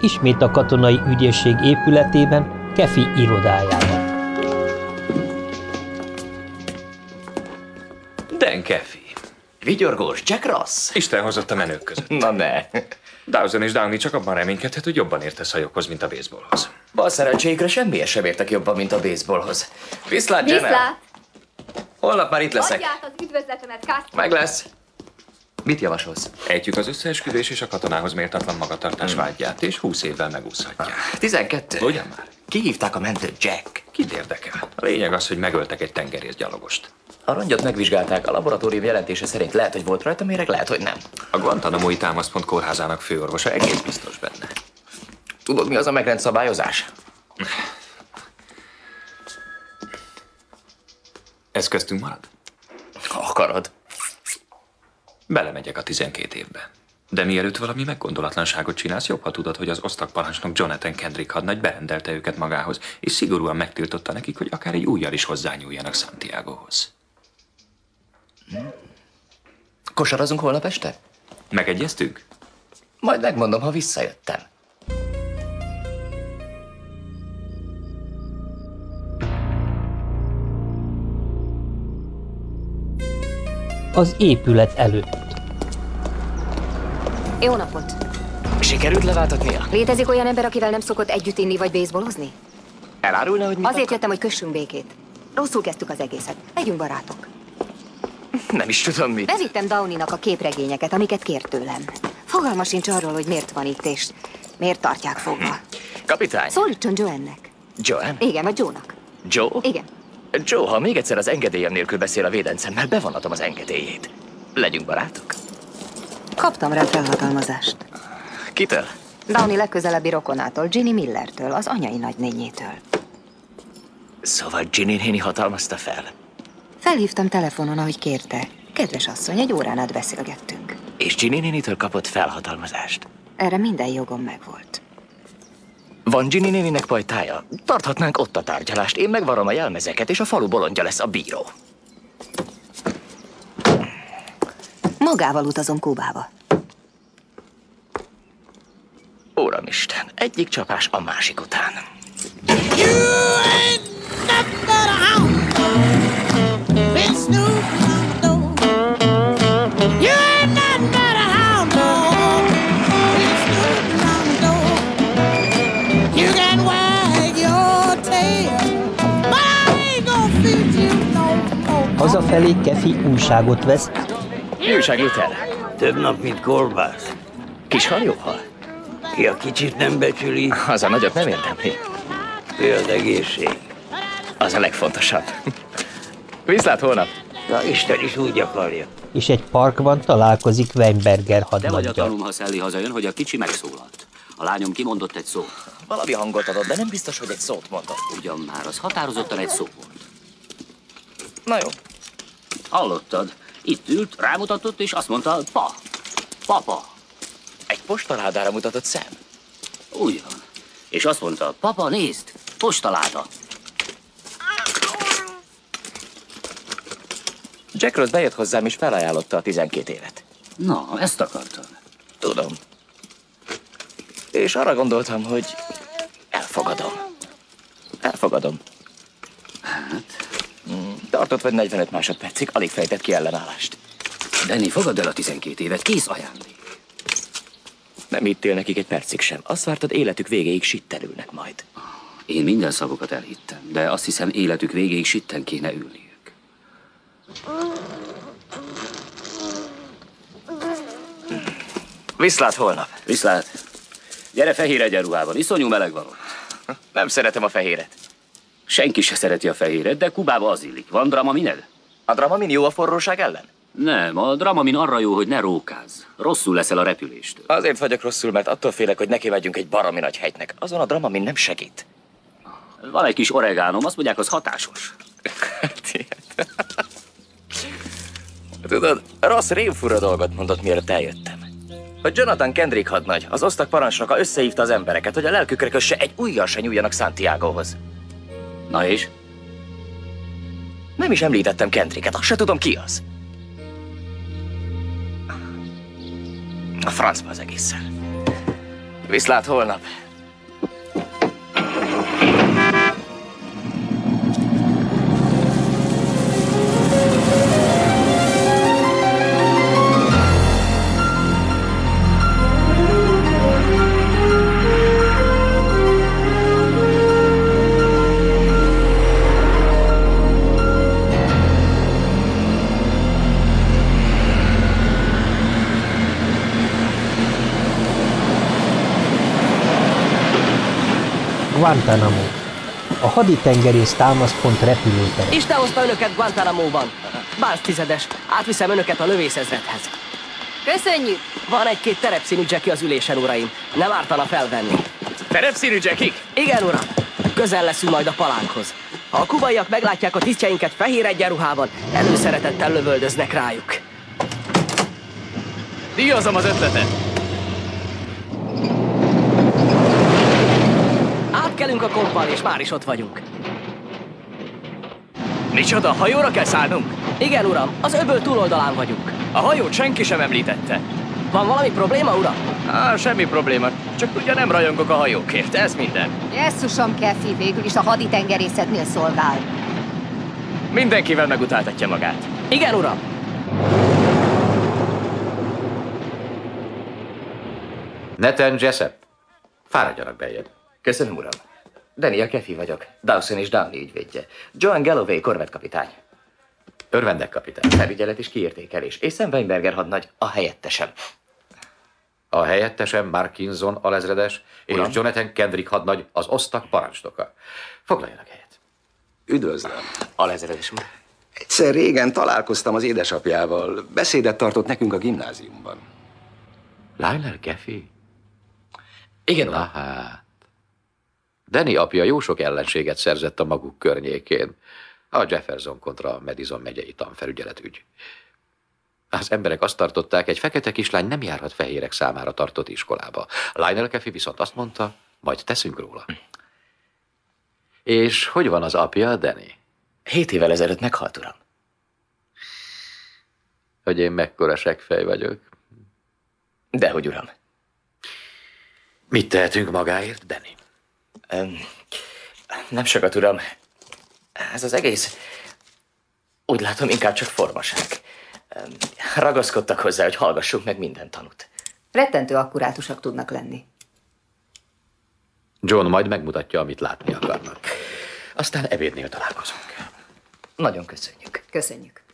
S1: Ismét a katonai ügyészség épületében, Kefi irodájában.
S17: Dan Keffi.
S9: Vigyorgós, Jack Ross.
S17: Isten hozott a menők között.
S9: Na ne.
S17: Dawson és Downey csak abban reménykedhet, hogy jobban ért a szajokhoz, mint a baseballhoz.
S9: Bal szerencséjükre semmiért sem értek jobban, mint a baseballhoz. Viszlát, Jenna!
S20: Viszlát!
S9: Holnap már itt leszek.
S20: Adját az üdvözletemet, Castro.
S9: Meg lesz. Mit javasolsz?
S17: Ejtjük az összeesküvés és a katonához méltatlan magatartás
S9: Hmm.
S17: vágyját, és húsz évvel megúszhatják.
S9: 12.
S17: Ugyan már?
S9: Kihívták a mentőt, Jack.
S17: Kit érdekel? A lényeg az, hogy megöltek egy tengerészgyalogost.
S9: A rongyot megvizsgálták, a laboratórium jelentése szerint lehet, hogy volt rajta méreg, lehet, hogy nem.
S17: A Guantanamo-i támaszpont kórházának főorvosa egész biztos benne.
S9: Tudod, mi az a megrend szabályozás?
S17: Ez köztünk marad?
S9: Ha akarod.
S17: Belemegyek a 12 évbe. De mielőtt valami meggondolatlanságot csinálsz, jobb, ha tudod, hogy az osztagparancsnok Jonathan Kendrick hadnagy berendelte őket magához, és szigorúan megtiltotta nekik, hogy akár egy újjal is hozzányúljanak Santiagohoz.
S9: Kosarazunk holnap este?
S17: Megegyeztünk?
S9: Majd megmondom, ha visszajöttem.
S1: Az épület előtt.
S2: Jó napot!
S9: Sikerült leváltatnia?
S2: Létezik olyan ember, akivel nem szokott együtt inni vagy baseballozni?
S9: Elárulna, hogy mit
S2: Azért jöttem, hogy kössünk békét. Rosszul kezdtük az egészet. Legyünk barátok.
S9: Nem is tudom mit.
S2: Bevittem Downinak a képregényeket, amiket kért tőlem. Fogalma sincs arról, hogy miért van itt, és miért tartják fogva.
S9: Kapitány.
S2: Szólítson Joannek.
S9: Joanne?
S2: Igen, vagy Joe-nak.
S9: Joe?
S2: Igen.
S9: Joe, ha még egyszer az engedélyem nélkül beszél a védencemmel, bevonatom az engedélyét. Legyünk barátok.
S2: Kaptam rá felhatalmazást.
S9: Kitől?
S2: Downey legközelebbi rokonától, Ginny Millertől, az anyai nagynényétől.
S9: Szóval Ginny néni hatalmazta fel.
S2: Felhívtam telefonon, ahogy kérte. Kedves asszony, egy órán át beszélgettünk.
S9: És Ginny nénitől kapott felhatalmazást.
S2: Erre minden jogom megvolt.
S9: Van Ginny néninek pajtája? Tarthatnánk ott a tárgyalást. Én megvarom a jelmezeket, és a falu bolondja lesz a bíró.
S2: Magával utazom Kubába.
S9: Uramisten, egyik csapás a másik után.
S21: You ain't nothing but a hound dog.
S1: Hazafelé Kefi újságot vesz,
S9: Mi újság, Luther?
S22: Több nap, mint kolbász.
S9: Kis hal, jó hal?
S22: Ki a kicsit nem becsüli,
S9: Az a nagyot nem érdemli.
S22: példegészség.
S9: Az a legfontosabb. Viszlát holnap.
S22: Ja, Isten is úgy akarja.
S1: és egy parkban találkozik Weinberger
S12: Te vagy a tanum, ha Szelli hazajön, hogy a kicsi megszólalt. A lányom kimondott egy szót.
S9: Valami hangot adott, de nem biztos, hogy egy szót mondott.
S12: Ugyan már, az határozottan egy szó volt.
S9: Na jó.
S12: Hallottad? Itt ült, rámutatott, és azt mondta, pa, papa.
S9: Egy postaládára mutatott szem.
S12: Úgy van. És azt mondta, papa, nézd, postaláda.
S9: Jack Ross bejött hozzám, és felajánlotta a 12 évet.
S12: Na, ezt akartam.
S9: Tudom. És arra gondoltam, hogy elfogadom. Elfogadom.
S12: Hát?
S9: Tartott vagy 45 másodpercig, alig fejtett ki ellenállást.
S12: Denny, fogadd el a 12 évet, kész ajándék.
S9: Nem hittél nekik egy percig sem. Azt vártad, életük végéig sittelülnek majd.
S12: Én minden szavukat elhittem, de azt hiszem életük végéig sitten kéne ülniük.
S9: Viszlát holnap.
S12: Viszlát. Gyere fehér egyenruhában, iszonyú meleg van ott.
S9: Nem szeretem a fehéret.
S12: Senki se szereti a fehéret, de Kubába az illik. Van dramamined?
S9: A dramamin jó a forróság ellen?
S12: Nem, a dramamin arra jó, hogy ne rókáz. Rosszul leszel a repüléstől.
S9: Azért vagyok rosszul, mert attól félek, hogy neki megyünk egy baromi nagy hegynek. Azon a dramamin nem segít.
S12: Van egy kis oregánom, azt mondják, az hatásos.
S9: Tudod, rossz rémfura dolgot mondott, mielőtt eljöttem. Hogy Jonathan Kendrick hadnagy, az osztag parancsnoka összehívta az embereket, hogy a lelkükre kösse egy ujjal se nyúljanak Santiagohoz.
S12: Na és?
S9: Nem is említettem Kendricket, azt se tudom ki az. A francba az egészen. Viszlát holnap.
S1: Guantanamo. A haditengerész támaszpont repülőtere.
S23: Isten hozta önöket Guantanamo-ban. Bánc tizedes, átviszem önöket a lövészezredhez.
S2: Köszönjük!
S23: Van egy-két terepszínű Jackie az ülésen, uraim. Nem ártana felvenni.
S9: Terepszínű Jackie?
S23: Igen, uram. Közel leszünk majd a palánkhoz. Ha a kubaiak meglátják a tisztjeinket fehér egyenruhában, előszeretettel lövöldöznek rájuk.
S9: Díjazom az ötletet.
S23: Átkelünk a kompal, és már is ott vagyunk.
S9: Micsoda, hajóra kell szállnunk?
S23: Igen, uram, az öböl túloldalán vagyunk.
S9: A hajót senki sem említette.
S23: Van valami probléma, uram?
S9: Á, semmi probléma. Csak tudja, nem rajongok a hajókért, ez minden.
S2: Jesszusom, Kefi, végül is a haditengerészetnél szolgál.
S9: Mindenkivel megutáltatja magát.
S23: Igen, uram.
S14: Neten Jessup, fáradjanak bejebb.
S9: Köszönöm, uram. Daniel Kefi vagyok, Dawson és Downey ügyvédje. Joan Galloway korvetkapitány.
S14: Örvendek, kapitány.
S9: Felügyelet és kiértékelés. És Sam Weinberger hadnagy, a helyettesem.
S14: A helyettesem Markinson alezredes és
S9: Uram.
S14: Jonathan Kendrick hadnagy az osztag parancsnoka. Foglaljanak helyet.
S7: Üdvözlöm.
S9: Alezredes úr.
S7: Egyszer régen találkoztam az édesapjával. Beszédet tartott nekünk a gimnáziumban.
S14: Lionel Keffi?
S9: Igen,
S14: hát. Danny apja jó sok ellenséget szerzett a maguk környékén. A Jefferson kontra Madison megyei tanfelügyelet ügy. Az emberek azt tartották, egy fekete kislány nem járhat fehérek számára tartott iskolába. Lionel Kefi viszont azt mondta, majd teszünk róla. És hogy van az apja, Danny?
S9: Hét évvel ezelőtt meghalt, uram.
S14: Hogy én mekkora seggfej vagyok.
S9: Dehogy, uram.
S14: Mit tehetünk magáért, Danny?
S9: Nem sokat, uram. Ez az egész, úgy látom, inkább csak formaság. Ragaszkodtak hozzá, hogy hallgassunk meg minden tanút.
S2: Rettentő akkurátusak tudnak lenni.
S14: John majd megmutatja, amit látni akarnak. Aztán ebédnél találkozunk.
S9: Nagyon köszönjük.
S2: Köszönjük.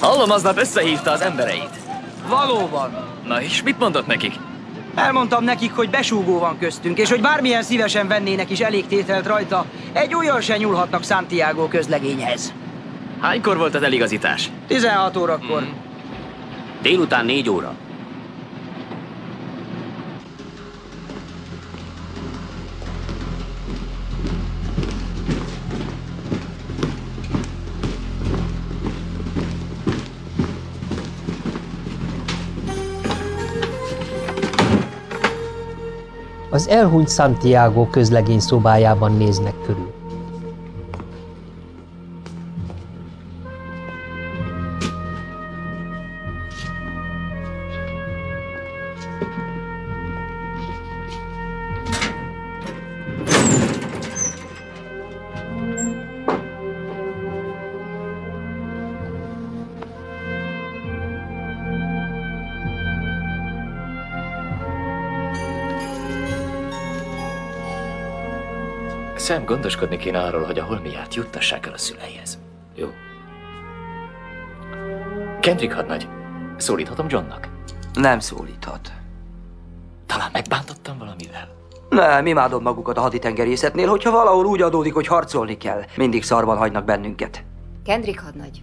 S9: Hallom, aznap összehívta az embereit.
S24: Valóban.
S9: Na és mit mondott nekik?
S24: Elmondtam nekik, hogy besúgó van köztünk, és hogy bármilyen szívesen vennének is elégtételt rajta, egy olyan se nyúlhatnak Santiago közlegényhez.
S9: Hánykor volt az eligazítás?
S24: 16 órakor.
S9: Hmm.
S12: Délután négy óra.
S1: Elhunyt Santiago közlegény szobájában néznek körül.
S9: Gondoskodni kéne arról, hogy a holmiát juttassák el a szüleihez.
S12: Jó.
S9: Kendrick hadnagy, szólíthatom Johnnak?
S15: Nem szólíthat.
S9: Talán megbántottam valamivel?
S15: Nem, imádom magukat a haditengerészetnél, hogyha valahol úgy adódik, hogy harcolni kell. Mindig szarban hagynak bennünket.
S2: Kendrick hadnagy.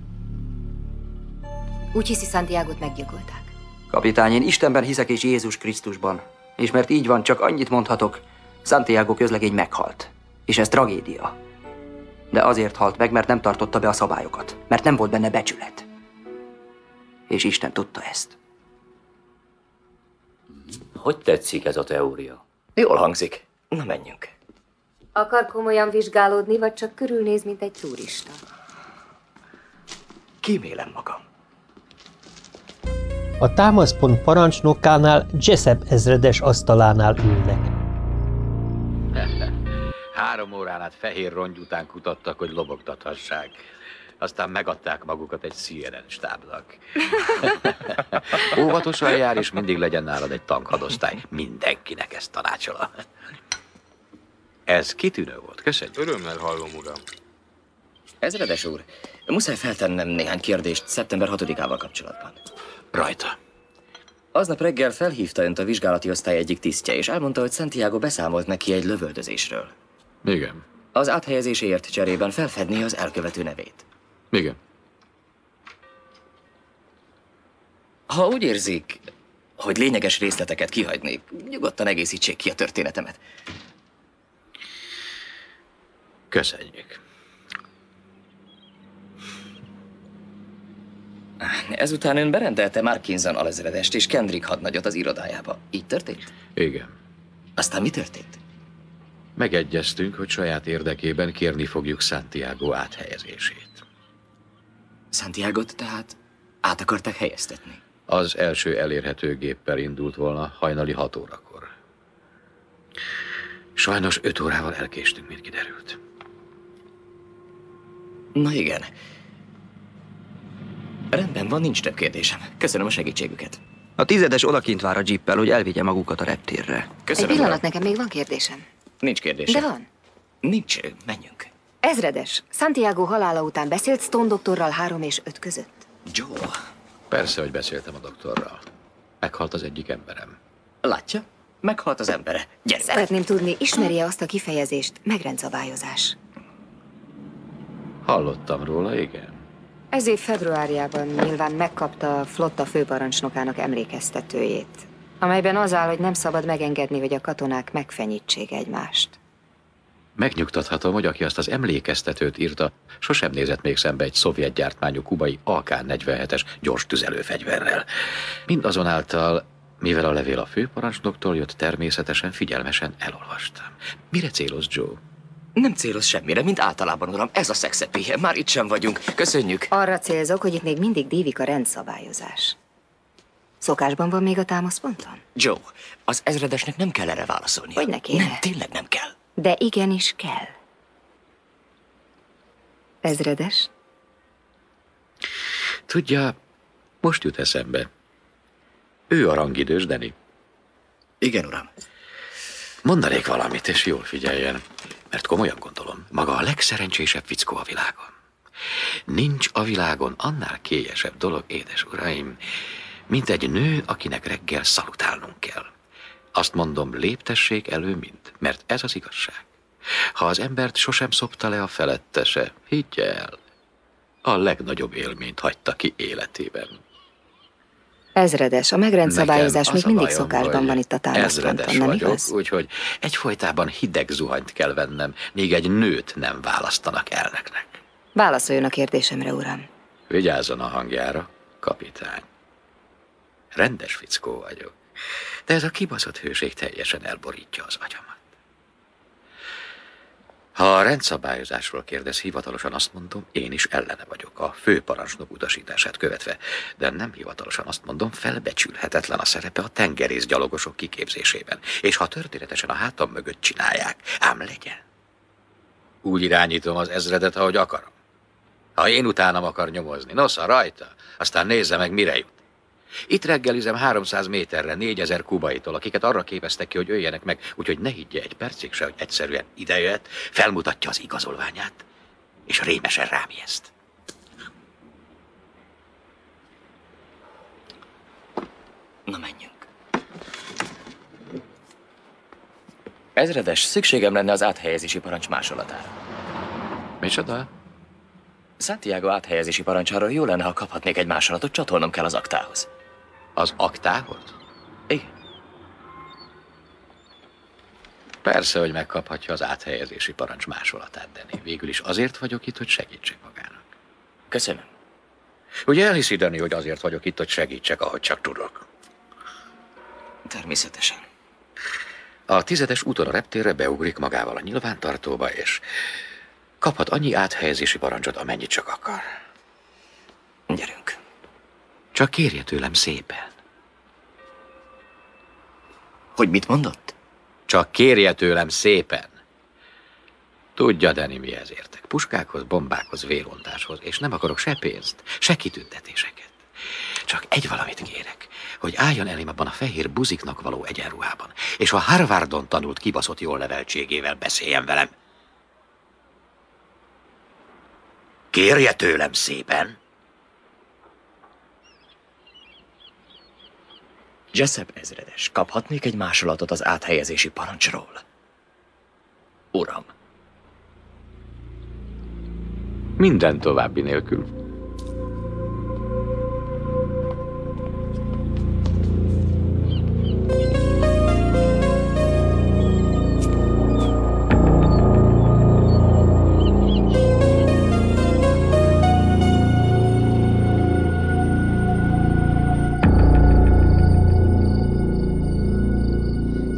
S2: Úgy hiszi, Santiago-t meggyilkolták.
S15: Kapitány, én Istenben hiszek és Jézus Krisztusban. És mert így van, csak annyit mondhatok, Santiago közlegény meghalt. És ez tragédia. De azért halt meg, mert nem tartotta be a szabályokat. Mert nem volt benne becsület. És Isten tudta ezt.
S12: Hogy tetszik ez a teória?
S9: Jól hangzik. Na menjünk.
S2: Akar komolyan vizsgálódni, vagy csak körülnéz, mint egy turista?
S9: Kímélem magam.
S1: A támaszpont parancsnokánál Jessup ezredes asztalánál ülnek.
S14: Három órán át fehér rongy után kutattak, hogy lobogtathassák. Aztán megadták magukat egy CNN stábnak. Óvatosan jár, és mindig legyen nálad egy tankhadosztály. Mindenkinek ezt tanácsolom. Ez kitűnő volt, köszönjük.
S17: Örömmel hallom, uram.
S9: Ezredes úr, muszáj feltennem néhány kérdést szeptember 6-ával kapcsolatban.
S14: Rajta.
S9: Aznap reggel felhívta önt a vizsgálati osztály egyik tisztje, és elmondta, hogy Santiago beszámolt neki egy lövöldözésről.
S14: Igen.
S9: Az áthelyezéséért cserében felfedné az elkövető nevét.
S14: Igen.
S9: Ha úgy érzik, hogy lényeges részleteket kihagynék, nyugodtan egészítsék ki a történetemet.
S14: Köszönjük.
S9: Ezután ön berendelte Markinson alezredest és Kendrick hadnagyot az irodájába. Így történt?
S14: Igen.
S9: Aztán mi történt?
S14: Megegyeztünk, hogy saját érdekében kérni fogjuk Santiago áthelyezését.
S9: Santiago-t tehát át akarták helyeztetni?
S14: Az első elérhető géppel indult volna hajnali hat órakor. Sajnos öt órával elkéstünk, mint kiderült.
S9: Na igen. Rendben van, nincs több kérdésem. Köszönöm a segítségüket.
S15: A tizedes odakint vár a jeeppel, hogy elvigye magukat a reptérre.
S9: Köszönöm.
S2: Egy pillanat,
S9: uram.
S2: nekem még van kérdésem.
S9: Nincs kérdésem.
S2: De van.
S9: Nincs, menjünk.
S2: Ezredes, Santiago halála után beszélt Stone doktorral három és öt között.
S9: Joe.
S14: Persze, hogy beszéltem a doktorral. Meghalt az egyik emberem.
S9: Látja? Meghalt az embere. Gyerünk.
S2: Szeretném tudni, ismeri-e azt a kifejezést, megrendszabályozás?
S14: Hallottam róla, igen.
S2: Ez év februárjában nyilván megkapta a flotta főparancsnokának emlékeztetőjét. Amelyben az áll, hogy nem szabad megengedni, hogy a katonák megfenyítsék egymást.
S14: Megnyugtathatom, hogy aki azt az emlékeztetőt írta, sosem nézett még szembe egy szovjet gyártmányú kubai AK-47-es gyors tüzelőfegyverrel. Mindazonáltal, mivel a levél a főparancsnoktól jött, természetesen figyelmesen elolvastam. Mire céloz Joe?
S9: Nem céloz semmire, mint általában, uram. Ez a szexepi. Már itt sem vagyunk. Köszönjük.
S2: Arra célzok, hogy itt még mindig dívik a rendszabályozás. Szokásban van még a támaszponton?
S9: Joe, az ezredesnek nem kell erre válaszolni.
S2: Hogy ne kéne?
S9: Nem, tényleg nem kell.
S2: De igenis kell. Ezredes?
S14: Tudja, most jut eszembe. Ő a rangidős, Deni.
S9: Igen, uram.
S14: Mondanék valamit, és jól figyeljen, mert komolyan gondolom, maga a legszerencsésebb fickó a világon. Nincs a világon annál kélyesebb dolog, édes uraim, mint egy nő, akinek reggel szalutálnunk kell. Azt mondom, léptessék elő mind, mert ez az igazság. Ha az embert sosem szopta le a felettese, higgy el, a legnagyobb élményt hagyta ki életében.
S2: Ezredes, a megrendszabályozás még mindig
S14: bajom,
S2: szokásban van itt a támaszponton,
S14: Ezredes
S2: nem
S14: vagyok,
S2: igaz?
S14: úgyhogy egyfolytában hideg zuhanyt kell vennem, míg egy nőt nem választanak elnöknek.
S2: Válaszoljon a kérdésemre, uram.
S14: Vigyázzon a hangjára, kapitány. Rendes fickó vagyok, de ez a kibaszott hőség teljesen elborítja az agyamat. Ha a rendszabályozásról kérdez, hivatalosan azt mondom, én is ellene vagyok, a főparancsnok utasítását követve, de nem hivatalosan azt mondom, felbecsülhetetlen a szerepe a tengerészgyalogosok kiképzésében, és ha történetesen a hátam mögött csinálják, ám legyen. Úgy irányítom az ezredet, ahogy akarom. Ha én utánam akar nyomozni, nosza rajta, aztán nézze meg, mire jut. Itt reggelizem 300 méterre 4000 kubaitól, akiket arra képeztek ki, hogy öljenek meg, úgyhogy ne higgye egy percig se, hogy egyszerűen idejött, felmutatja az igazolványát, és rémesen rám ijeszt.
S9: Na menjünk. Ezredes, szükségem lenne az áthelyezési parancs másolatára.
S14: Micsoda?
S9: Santiago áthelyezési parancsáról jó lenne, ha kaphatnék egy másolatot, csatolnom kell az aktához.
S14: Az aktához?
S9: Igen.
S14: Persze, hogy megkaphatja az áthelyezési parancs másolatát, Danny. Végül is azért vagyok itt, hogy segítsek magának.
S9: Köszönöm.
S14: Ugye elhiszi, Danny, hogy azért vagyok itt, hogy segítsek, ahogy csak tudok.
S9: Természetesen.
S14: A tizedes úton a reptérre beugrik magával a nyilvántartóba, és kaphat annyi áthelyezési parancsot, amennyit csak akar.
S9: Gyerünk.
S14: Csak kérje tőlem szépen.
S9: Hogy mit mondott?
S14: Csak kérje tőlem szépen. Tudja, Dani, mihez értek. Puskákhoz, bombákhoz, vérontáshoz, és nem akarok se pénzt, se kitüntetéseket. Csak egy valamit kérek, hogy álljon elém abban a fehér buziknak való egyenruhában, és a Harvardon tanult kibaszott jól neveltségével beszéljen velem. Kérje tőlem szépen.
S9: Jessup ezredes, kaphatnék egy másolatot az áthelyezési parancsról? Uram.
S14: Minden további nélkül.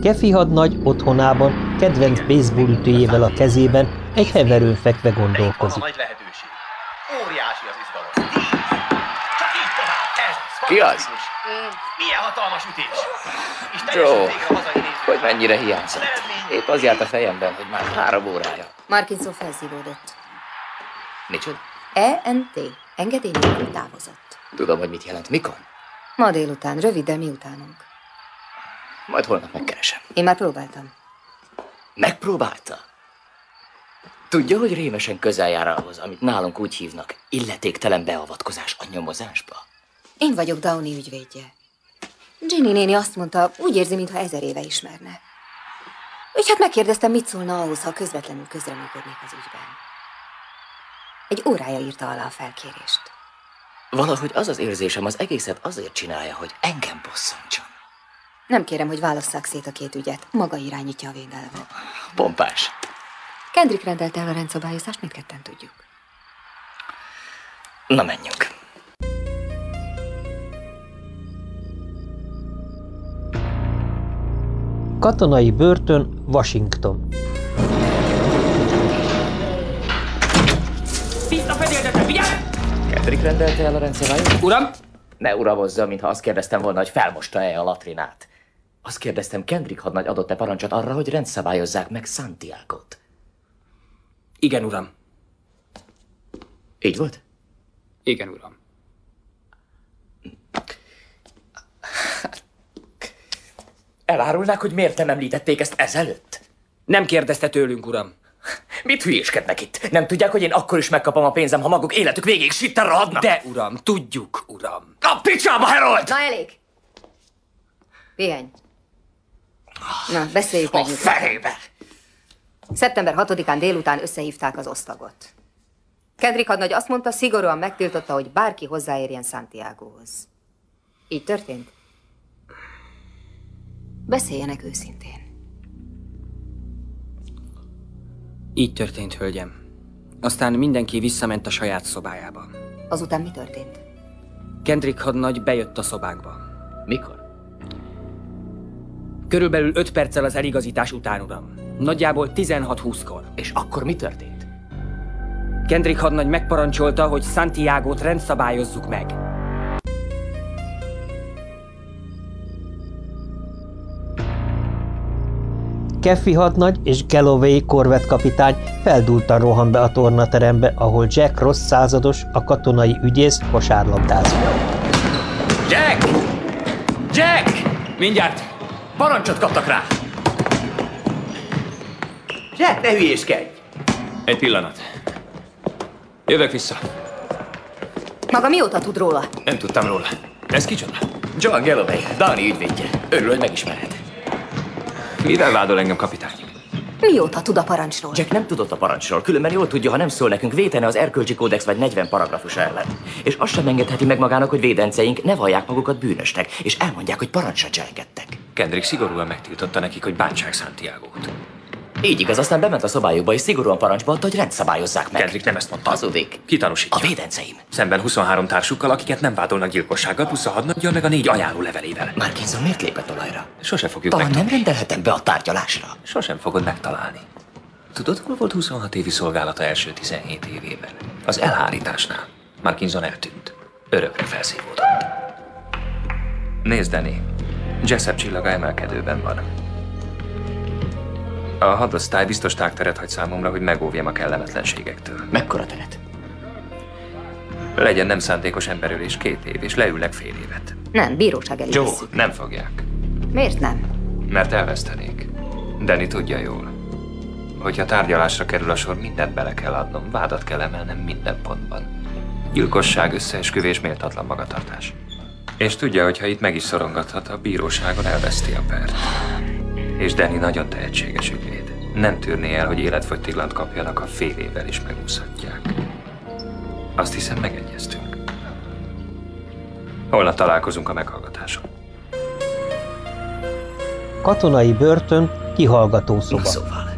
S1: Kefi hadnagy otthonában, kedvenc baseballütőjével a kezében, egy heverőn fekve gondolkozik.
S25: nagy lehetőség. Óriási az izgalom. Csak így tovább. Ez.
S9: Ki az?
S25: Milyen hatalmas ütés. És
S9: Joe, hogy mennyire hiányzott. Épp az járt a fejemben, hogy már három órája.
S2: Markinson felszívódott.
S9: Micsoda?
S2: ENT. Engedély nélkül távozott.
S9: Tudom, hogy mit jelent. Mikor?
S2: Ma délután, röviddel miutánunk.
S9: Majd holnap megkeresem.
S2: Én már próbáltam.
S9: Megpróbálta? Tudja, hogy rémesen közel jár ahhoz, amit nálunk úgy hívnak, illetéktelen beavatkozás a nyomozásba?
S2: Én vagyok Downey ügyvédje. Ginny néni azt mondta, úgy érzi, mintha ezer éve ismerne. Úgy hát megkérdeztem, mit szólna ahhoz, ha közvetlenül közreműködnék az ügyben. Egy órája írta alá a felkérést.
S9: Valahogy az az érzésem az egészet azért csinálja, hogy engem bosszantson.
S2: Nem kérem, hogy válasszák szét a két ügyet. Maga irányítja a védelmet.
S9: Pompás.
S2: Kendrick rendelte el a rendszabályozást, mindketten tudjuk.
S9: Na menjünk.
S1: Katonai börtön, Washington.
S10: Tiszta fedélzetre, vigyázz!
S9: Kendrick rendelte el a rendszabályot?
S10: Uram!
S9: Ne uravozza, mintha azt kérdeztem volna, hogy felmosta-e a latrinát. Azt kérdeztem, Kendrick hadnagy adott-e parancsot arra, hogy rendszabályozzák meg Santiago-t.
S18: Igen, uram.
S9: Így volt?
S18: Igen, uram.
S9: Elárulnák, hogy miért nem említették ezt ezelőtt?
S18: Nem kérdezte tőlünk, uram.
S9: Mit hülyéskednek itt? Nem tudják, hogy én akkor is megkapom a pénzem, ha maguk életük végéig sitten rohadnak?
S18: De, uram, tudjuk, uram.
S9: A picsába, Herold!
S2: Na elég! Pihenj. Na, beszéljük meg.
S9: A fehébe!
S2: Szeptember 6-án délután összehívták az osztagot. Kendrick hadnagy azt mondta, szigorúan megtiltotta, hogy bárki hozzáérjen Santiagohoz. Így történt? Beszéljenek őszintén.
S18: Így történt, hölgyem. Aztán mindenki visszament a saját szobájába.
S2: Azután mi történt?
S18: Kendrick hadnagy bejött a szobánkba.
S9: Mikor?
S18: Körülbelül 5 perccel az eligazítás után, uram. Nagyjából 16-20-kor.
S9: És akkor mi történt?
S18: Kendrick hadnagy megparancsolta, hogy Santiago-t rendszabályozzuk meg.
S1: Keffi hadnagy és Galloway korvetkapitány feldúltan rohan be a tornaterembe, ahol Jack Ross százados, a katonai ügyész kosárlabdázik.
S9: Jack! Jack!
S18: Mindjárt!
S9: Parancsot kaptak rá! Jack, ne hülyéskedj!
S17: Egy pillanat. Jövök vissza.
S2: Maga mióta tud róla?
S17: Nem tudtam róla. Ez kicsoda?
S9: John Galloway, Downey ügyvédje. Örül, hogy megismered.
S17: Mivel vádol engem, kapitány?
S2: Mióta tud a parancsról?
S9: Jack nem tudott a parancsról, különben jól tudja, ha nem szól nekünk, vétene az erkölcsi kódex vagy 40 paragrafus ellen. És azt sem engedheti meg magának, hogy védenceink ne vallják magukat bűnösnek, és elmondják, hogy parancsra cselekedtek.
S17: Kendrick szigorúan megtiltotta nekik, hogy bántsák Santiago-t.
S9: Így igaz, aztán bement a szobájukba, és szigorúan parancsba adta, hogy rendszabályozzák meg.
S17: Kendrick nem ezt mondta.
S9: Hazudik.
S17: Ki tanúsítja?
S9: A védenceim.
S17: Szemben 23 társukkal, akiket nem vádolnak gyilkossággal, plusz a hadnagyjal, meg a négy ajánló levelével.
S9: Markinson miért lépett olajra?
S17: Sose fogjuk
S9: Talán nem
S17: megtalálni.
S9: rendelhetem be a tárgyalásra.
S17: Sosem fogod megtalálni. Tudod, hol volt 26 évi szolgálata első 17 évében? Az elhárításnál. Markinson eltűnt. Örökre felszívódott. Nézd, Danny. Jessup csillaga emelkedőben van. A hadosztály biztos tágteret hagy számomra, hogy megóvjam a kellemetlenségektől.
S9: Mekkora teret?
S17: Legyen nem szándékos emberölés két év, és leülnek fél évet.
S2: Nem, bíróság elé
S17: Joe,
S2: visszük.
S17: nem fogják.
S2: Miért nem?
S17: Mert elvesztenék. Danny tudja jól. Hogyha tárgyalásra kerül a sor, mindent bele kell adnom, vádat kell emelnem minden pontban. Gyilkosság, összeesküvés, méltatlan magatartás. És tudja, hogy ha itt meg is szorongathat, a bíróságon elveszti a pert. És Danny nagyon tehetséges ügyvéd. Nem tűrné el, hogy életfogytiglant kapjanak, ha fél évvel is megúszhatják. Azt hiszem, megegyeztünk. Holnap találkozunk a meghallgatáson.
S1: Katonai börtön, kihallgató szoba.
S9: Na szóval.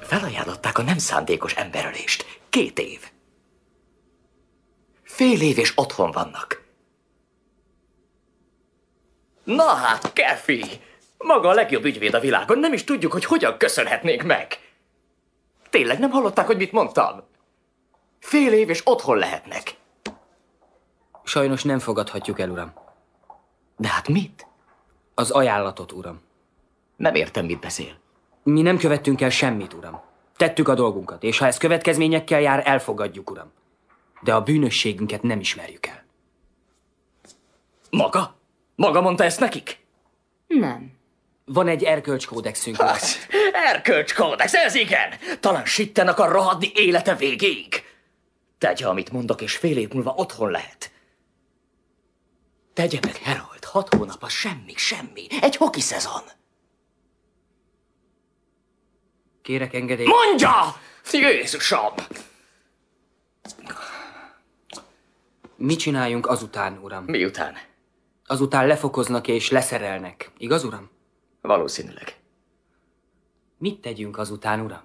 S9: Felajánlották a nem szándékos emberölést. Két év. Fél év és otthon vannak. Na hát, Keffi! Maga a legjobb ügyvéd a világon, nem is tudjuk, hogy hogyan köszönhetnénk meg. Tényleg nem hallották, hogy mit mondtam? Fél év és otthon lehetnek.
S18: Sajnos nem fogadhatjuk el, uram.
S9: De hát mit?
S18: Az ajánlatot, uram.
S9: Nem értem, mit beszél.
S18: Mi nem követtünk el semmit, uram. Tettük a dolgunkat, és ha ez következményekkel jár, elfogadjuk, uram. De a bűnösségünket nem ismerjük el.
S9: Maga? Maga mondta ezt nekik?
S2: Nem.
S18: Van egy erkölcskódexünk.
S9: Hát, erkölcskódex, ez igen! Talán sitten akar rohadni élete végéig. Tegye, amit mondok, és fél év múlva otthon lehet. Tegye meg, Harold, hat hónap, az semmi, semmi. Egy hoki szezon.
S18: Kérek engedélyt.
S9: Mondja! Jézusom!
S18: Mit csináljunk azután, uram?
S9: Miután?
S19: Azután lefokoznak és leszerelnek. Igaz, uram?
S9: Valószínűleg.
S19: Mit tegyünk azután, uram?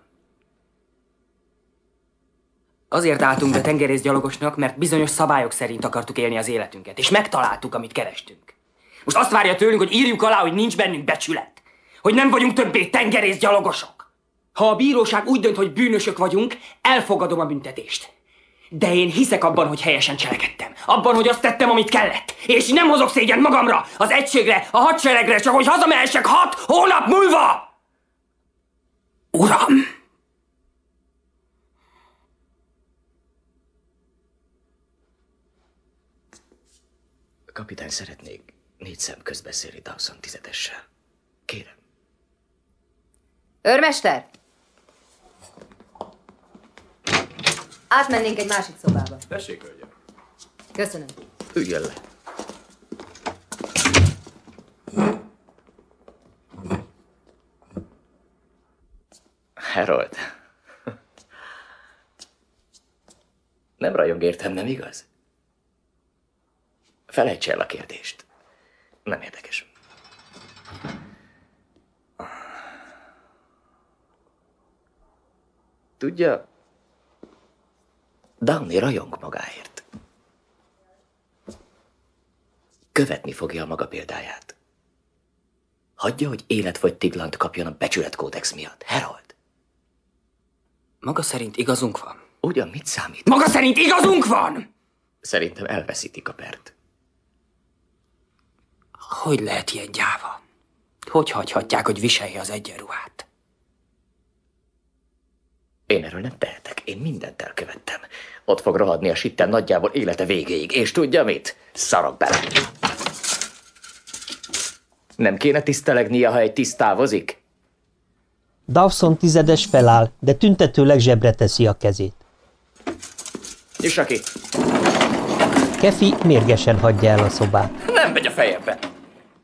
S19: Azért álltunk be tengerészgyalogosnak, mert bizonyos szabályok szerint akartuk élni az életünket, és megtaláltuk, amit kerestünk. Most azt várja tőlünk, hogy írjuk alá, hogy nincs bennünk becsület. Hogy nem vagyunk többé tengerészgyalogosok. Ha a bíróság úgy dönt, hogy bűnösök vagyunk, elfogadom a büntetést. De én hiszek abban, hogy helyesen cselekedtem. Abban, hogy azt tettem, amit kellett. És nem hozok szégyen magamra, az egységre, a hadseregre, csak hogy hazamehessek hat hónap múlva! Uram!
S9: Kapitány, szeretnék négy szem közbeszélni Dawson tizedessel. Kérem.
S2: Őrmester! Átmennénk egy másik szobába.
S14: Tessék, hölgyem.
S2: Köszönöm.
S9: Üljön le. Harold. Nem rajong értem, nem igaz? Felejts el a kérdést. Nem érdekes. Tudja, Downey rajong magáért. Követni fogja a maga példáját. Hagyja, hogy életfogytiglant kapjon a becsületkódex miatt. Harold.
S19: Maga szerint igazunk van?
S9: Ugyan mit számít?
S19: Maga szerint igazunk van?
S9: Szerintem elveszítik a pert.
S19: Hogy lehet ilyen gyáva? Hogy hagyhatják, hogy viselje az egyenruhát?
S9: Én erről nem tehetek. Én mindent elkövettem. Ott fog rohadni a sitten nagyjából élete végéig. És tudja mit? Szarok bele. Nem kéne tisztelegnie, ha egy tiszt távozik?
S1: Dawson tizedes feláll, de tüntetőleg zsebre teszi a kezét.
S9: Nyissa ki!
S1: Kefi mérgesen hagyja el a szobát.
S9: Nem megy a fejembe.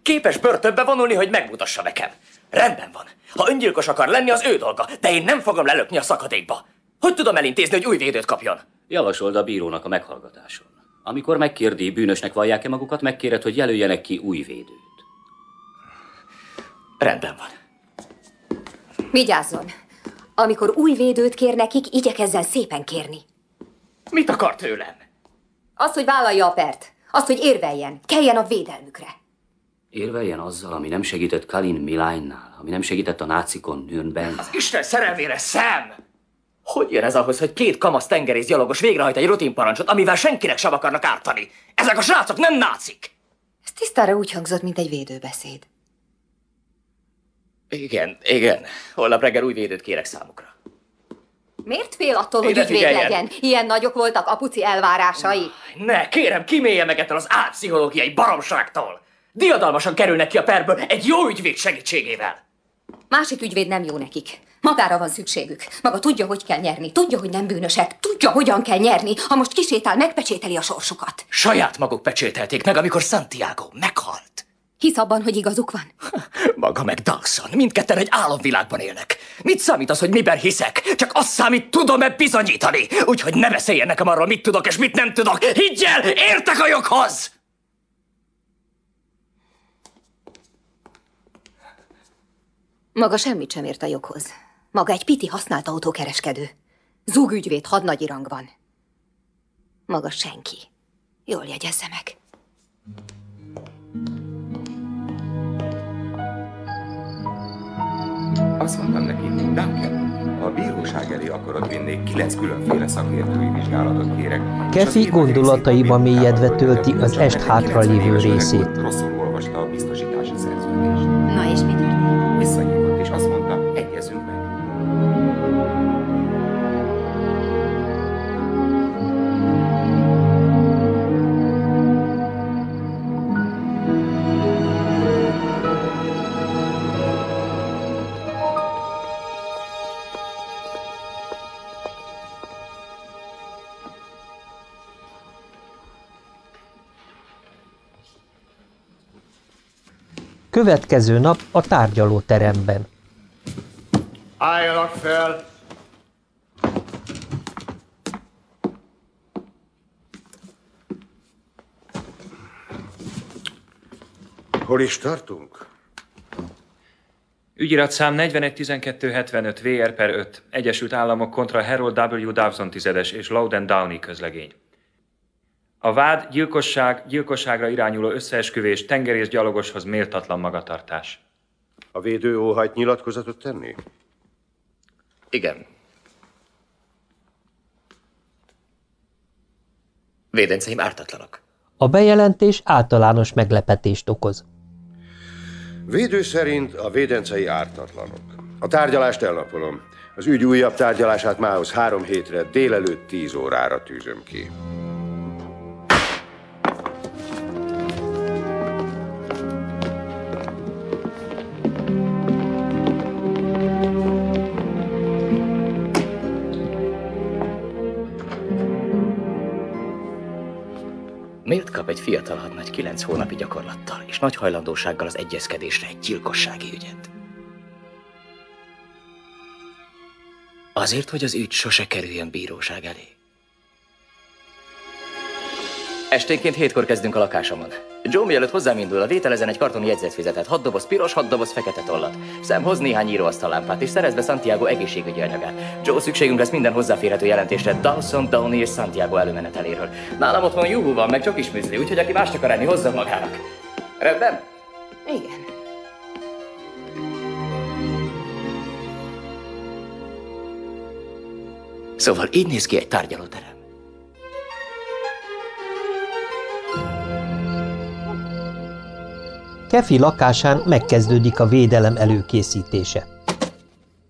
S9: Képes börtönbe vonulni, hogy megmutassa nekem. Rendben van. Ha öngyilkos akar lenni, az ő dolga, de én nem fogom lelökni a szakadékba. Hogy tudom elintézni, hogy új védőt kapjon?
S12: Javasold a bírónak a meghallgatáson. Amikor megkérdi, bűnösnek vallják-e magukat, megkéred, hogy jelöljenek ki új védőt.
S9: Rendben van.
S3: Vigyázzon! Amikor új védőt kér nekik, igyekezzen szépen kérni.
S9: Mit akar tőlem?
S2: Azt, hogy vállalja a pert. Azt, hogy érveljen. Keljen a védelmükre.
S12: Érveljen azzal, ami nem segített Kalin Milánnál, ami nem segített a nácikon Nürnberg.
S9: Az Isten szerelmére szem! Hogy jön ez ahhoz, hogy két kamasz tengerész gyalogos végrehajt egy rutinparancsot, amivel senkinek sem akarnak ártani? Ezek a srácok nem nácik!
S2: Ez tisztára úgy hangzott, mint egy védőbeszéd.
S9: Igen, igen. Holnap reggel új védőt kérek számukra.
S2: Miért fél attól, hogy ügyvéd
S9: figyeljen!
S2: legyen? Ilyen nagyok voltak apuci elvárásai.
S9: Ne, kérem, kimélje meg ettől az álpszichológiai baromságtól! Diadalmasan kerülnek ki a perből egy jó ügyvéd segítségével!
S2: Másik ügyvéd nem jó nekik. Magára van szükségük. Maga tudja, hogy kell nyerni. Tudja, hogy nem bűnösek. Tudja, hogyan kell nyerni. Ha most kisétál, megpecsételi a sorsukat.
S9: Saját maguk pecsételték meg, amikor Santiago meghalt.
S2: Hisz abban, hogy igazuk van? [laughs]
S9: Maga meg Dawson, mindketten egy álomvilágban élnek. Mit számít az, hogy miben hiszek? Csak azt számít, tudom-e bizonyítani. Úgyhogy ne beszéljen nekem arról, mit tudok és mit nem tudok. Higgy el, értek a joghoz!
S2: Maga semmit sem ért a joghoz. Maga egy piti használt autókereskedő. Zúgügyvéd hadnagyi rangban. Maga senki. Jól jegyezze meg.
S17: Azt mondtam neki, Duncan, ha a bíróság elé akarod vinni, kilenc különféle szakértői vizsgálatot kérek.
S1: Kefi gondolataiba mélyedve tölti az est
S17: 94 éves
S1: részét.
S17: Rosszul olvasta a biztosítási
S1: Következő nap a tárgyalóteremben.
S26: Álljanak fel! Hol is tartunk?
S17: Ügyiratszám 411275 VR per 5. Egyesült Államok kontra Harold W. Dawson tizedes és Loudon Downey közlegény. A vád gyilkosság, gyilkosságra irányuló összeesküvés, tengerész gyalogoshoz méltatlan magatartás.
S26: A védő óhajt nyilatkozatot tenni?
S9: Igen. Védenceim ártatlanok.
S1: A bejelentés általános meglepetést okoz.
S26: Védő szerint a védencei ártatlanok. A tárgyalást elnapolom. Az ügy újabb tárgyalását mához három hétre délelőtt 10 órára tűzöm ki.
S9: Kap egy fiatal hadnagy kilenc hónapi gyakorlattal és nagy hajlandósággal az egyezkedésre egy gyilkossági ügyet? Azért, hogy az ügy sose kerüljön bíróság elé. Esténként hétkor kezdünk a lakásomon. Joe mielőtt hozzám indul, a vételezen egy karton jegyzetfizetet, hat doboz piros, hat doboz fekete tollat. Sam hoz néhány íróasztallámpát, és szerez be Santiago egészségügyi anyagát. Joe szükségünk lesz minden hozzáférhető jelentésre Dawson, Downey és Santiago előmeneteléről. Nálam otthon juhu van, meg csak is műzli, úgyhogy aki mást akar enni, hozza magának. Rendben?
S2: Igen.
S9: Szóval így néz ki egy tárgyalóterem.
S1: Kefi lakásán megkezdődik a védelem előkészítése.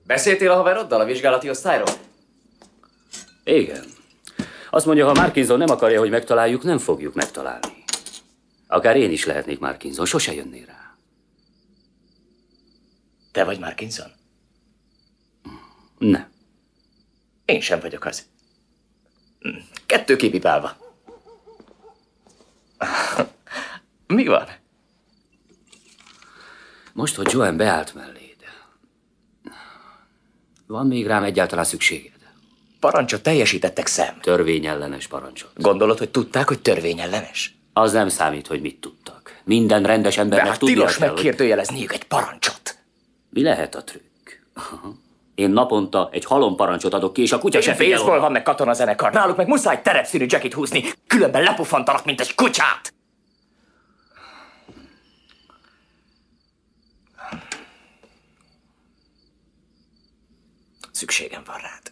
S9: Beszéltél a haveroddal a vizsgálati osztályról?
S12: Igen. Azt mondja, ha Markinson nem akarja, hogy megtaláljuk, nem fogjuk megtalálni. Akár én is lehetnék Markinson, sose jönné rá.
S9: Te vagy Markinson?
S12: Nem.
S9: Én sem vagyok az. Kettő képipálva. [laughs] Mi van?
S12: Most, hogy Joan beállt melléd. Van még rám egyáltalán szükséged?
S9: Parancsot teljesítettek szem.
S12: Törvényellenes parancsot.
S9: Gondolod, hogy tudták, hogy törvényellenes?
S12: Az nem számít, hogy mit tudtak. Minden rendes
S9: De
S12: embernek
S9: hát
S12: tudnia
S9: tilos
S12: kell, hogy-
S9: megkérdőjelezniük egy parancsot.
S12: Mi lehet a trükk? Én naponta egy halom parancsot adok ki, és a kutya se figyel
S9: van, meg katonazenekar. Náluk meg muszáj terepszínű jackit húzni, különben lepufantanak, mint egy kutyát. Szükségem van rád.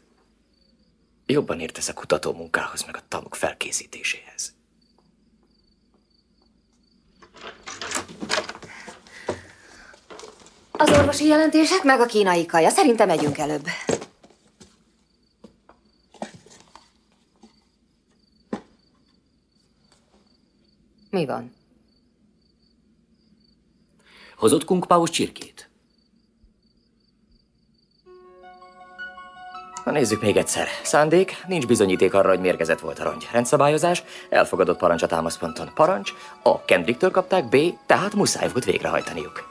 S9: Jobban értesz a kutató munkához, meg a tanuk felkészítéséhez.
S2: Az orvosi jelentések meg a kínai kaja. Szerintem megyünk előbb. Mi van?
S12: Hozott Kung Paus csirkét?
S9: Na nézzük még egyszer. Szándék, nincs bizonyíték arra, hogy mérgezett volt a rongy. Rendszabályozás, elfogadott parancs a támaszponton. Parancs, A. Kendricktől kapták, B. Tehát muszáj volt végrehajtaniuk.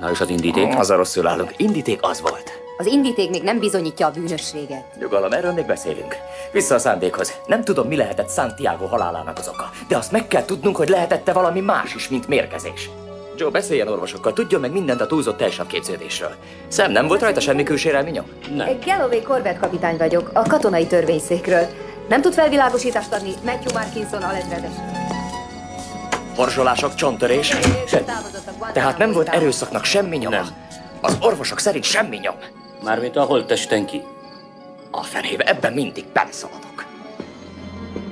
S12: Na és az indíték?
S9: Az a rosszul állunk. Indíték az volt.
S2: Az indíték még nem bizonyítja a bűnösséget.
S9: Nyugalom, erről még beszélünk. Vissza a szándékhoz. Nem tudom, mi lehetett Santiago halálának az oka, de azt meg kell tudnunk, hogy lehetette valami más is, mint mérgezés. Joe, beszéljen orvosokkal, tudjon meg mindent a túlzott tejsavképződésről. Szem, nem volt rajta semmi külsérelmi nyom?
S2: Nem. Galloway Corbett kapitány vagyok, a katonai törvényszékről. Nem tud felvilágosítást adni Matthew Markinson alezredes.
S9: Porzsolások, csontörés. Tehát nem volt erőszaknak semmi nyoma? Nem. Az orvosok szerint semmi nyom.
S12: Mármint a holttesten ki.
S9: A fenébe, ebben mindig beleszaladok.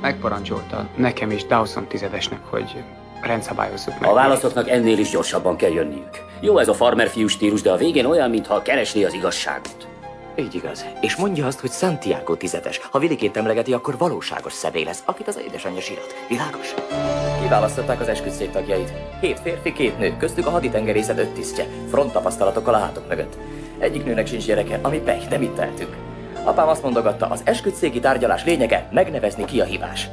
S18: Megparancsolta nekem és Dawson tizedesnek, hogy rendszabályozzuk meg.
S12: A válaszoknak ennél is gyorsabban kell jönniük. Jó ez a farmer fiú stílus, de a végén olyan, mintha keresné az igazságot.
S9: Így igaz. És mondja azt, hogy Santiago tizedes. Ha Vilikét emlegeti, akkor valóságos személy lesz, akit az édesanyja sírat. Világos? Kiválasztották az esküdszék tagjait. Hét férfi, két nő, köztük a haditengerészet öt tisztje. Front tapasztalatokkal a hátok mögött. Egyik nőnek sincs gyereke, ami pech, de mit tehetünk? Apám azt mondogatta, az esküdszéki tárgyalás lényege megnevezni ki a hibás.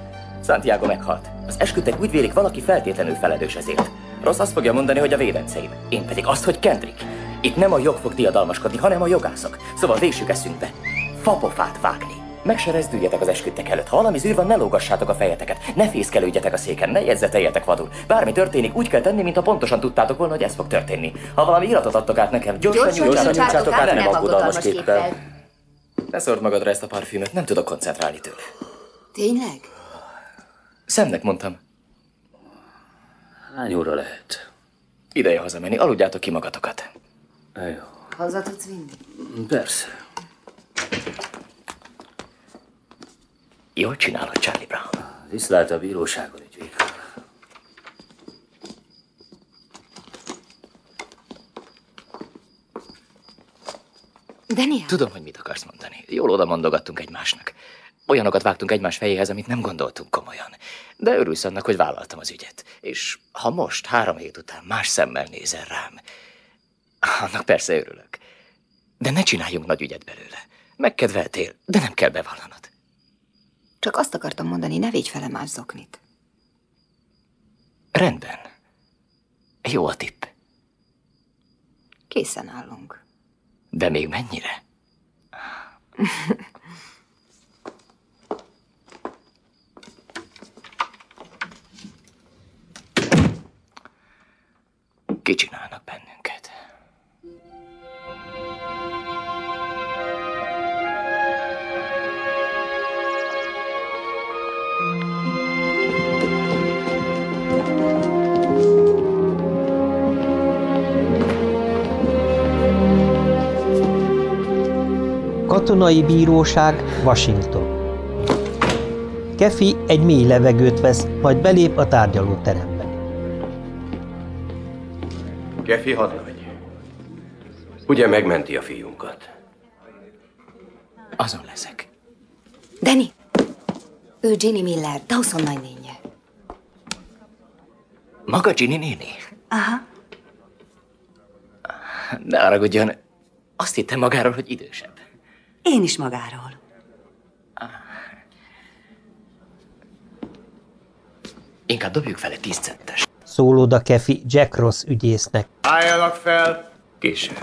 S9: Santiago meghalt. Az esküdtek úgy vélik, valaki feltétlenül felelős ezért. Rossz azt fogja mondani, hogy a védenceim. Én pedig azt, hogy Kendrick. Itt nem a jog fog diadalmaskodni, hanem a jogászok. Szóval vésük eszünkbe. Fapofát vágni. Meg se rezdüljetek az esküdtek előtt. Ha valami zűr van, ne lógassátok a fejeteket. Ne fészkelődjetek a széken, ne jegyzeteljetek vadul. Bármi történik, úgy kell tenni, mintha pontosan tudtátok volna, hogy ez fog történni. Ha valami iratot adtok át nekem, gyorsan,
S2: Gyorsan nyújtsátok
S9: nyújtsátok
S2: át, nem
S9: aggodalmas
S2: képpel.
S9: Ne szórd magadra ezt a parfümöt, nem tudok koncentrálni tőle.
S2: Tényleg?
S9: Szemnek mondtam.
S12: Hány óra lehet?
S9: Ideje hazamenni, aludjátok ki magatokat.
S12: Jó.
S2: Haza tudsz vinni?
S12: Persze.
S9: Jól csinálod, Charlie Brown.
S12: Viszlát a bíróságon, ügyvéd.
S2: Daniel?
S9: Tudom, hogy mit akarsz mondani. Jól oda mondogattunk egymásnak. Olyanokat vágtunk egymás fejéhez, amit nem gondoltunk komolyan. De örülsz annak, hogy vállaltam az ügyet. És ha most, három hét után más szemmel nézel rám, annak persze örülök. De ne csináljunk nagy ügyet belőle. Megkedveltél, de nem kell bevallanod.
S2: Csak azt akartam mondani, ne védj fele más zoknit.
S9: Rendben. Jó a tipp.
S2: Készen állunk.
S9: De még mennyire? [laughs] Kicsinálnak bennünket.
S1: Katonai bíróság, Washington. Kefi egy mély levegőt vesz, majd belép a tárgyalóterembe.
S26: Kefi hadnagy. Ugye megmenti a fiunkat?
S9: Azon leszek.
S2: Danny! Ő Jenny Miller, Dawson nagynénye.
S9: Maga Ginny néni?
S2: Aha.
S9: Ne haragudjon, azt hittem magáról, hogy idősebb.
S27: Én is magáról.
S9: Inkább dobjuk fel egy tíz centes.
S1: Szól oda Kefi Jack Ross ügyésznek.
S28: Álljanak fel!
S17: Késő.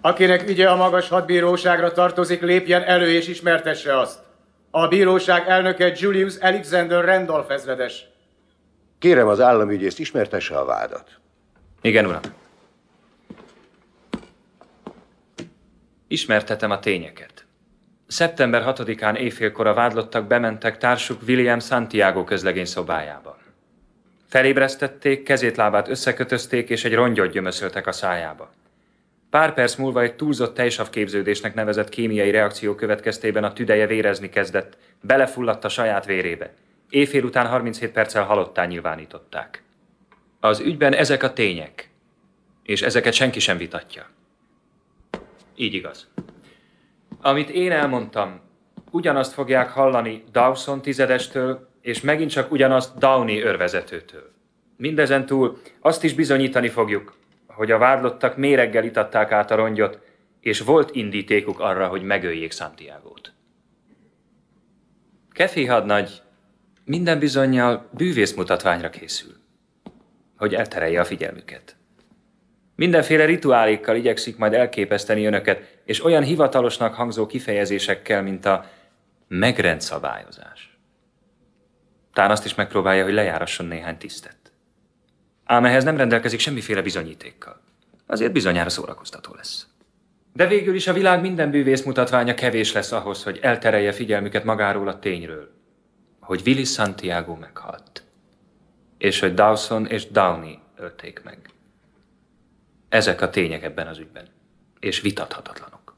S28: Akinek ügye a magas hadbíróságra tartozik, lépjen elő és ismertesse azt. A bíróság elnöke Julius Alexander Randolph ezredes.
S26: Kérem az államügyészt ismertesse a vádat.
S17: Igen, uram. Ismertetem a tényeket. Szeptember 6-án éjfélkor a vádlottak bementek társuk William Santiago közlegény szobájába. Felébresztették, kezét-lábát összekötözték, és egy rongyot gyömöszöltek a szájába. Pár perc múlva egy túlzott tejsav képződésnek nevezett kémiai reakció következtében a tüdeje vérezni kezdett, belefulladt a saját vérébe. Éjfél után 37 perccel halottá nyilvánították. Az ügyben ezek a tények, és ezeket senki sem vitatja. Így igaz. Amit én elmondtam, ugyanazt fogják hallani Dawson tizedestől, és megint csak ugyanazt Downey őrvezetőtől. Mindezen túl azt is bizonyítani fogjuk, hogy a vádlottak méreggel itatták át a rongyot, és volt indítékuk arra, hogy megöljék Santiago-t. Kefi hadnagy minden bizonyal bűvészmutatványra készül, hogy elterelje a figyelmüket. Mindenféle rituálékkal igyekszik majd elképeszteni önöket, és olyan hivatalosnak hangzó kifejezésekkel, mint a megrendszabályozás. Tán azt is megpróbálja, hogy lejárasson néhány tisztet. Ám ehhez nem rendelkezik semmiféle bizonyítékkal. Azért bizonyára szórakoztató lesz. De végül is a világ minden bűvész mutatványa kevés lesz ahhoz, hogy elterelje figyelmüket magáról a tényről, hogy Willis Santiago meghalt, és hogy Dawson és Downey ölték meg. Ezek a tények ebben az ügyben, és vitathatatlanok.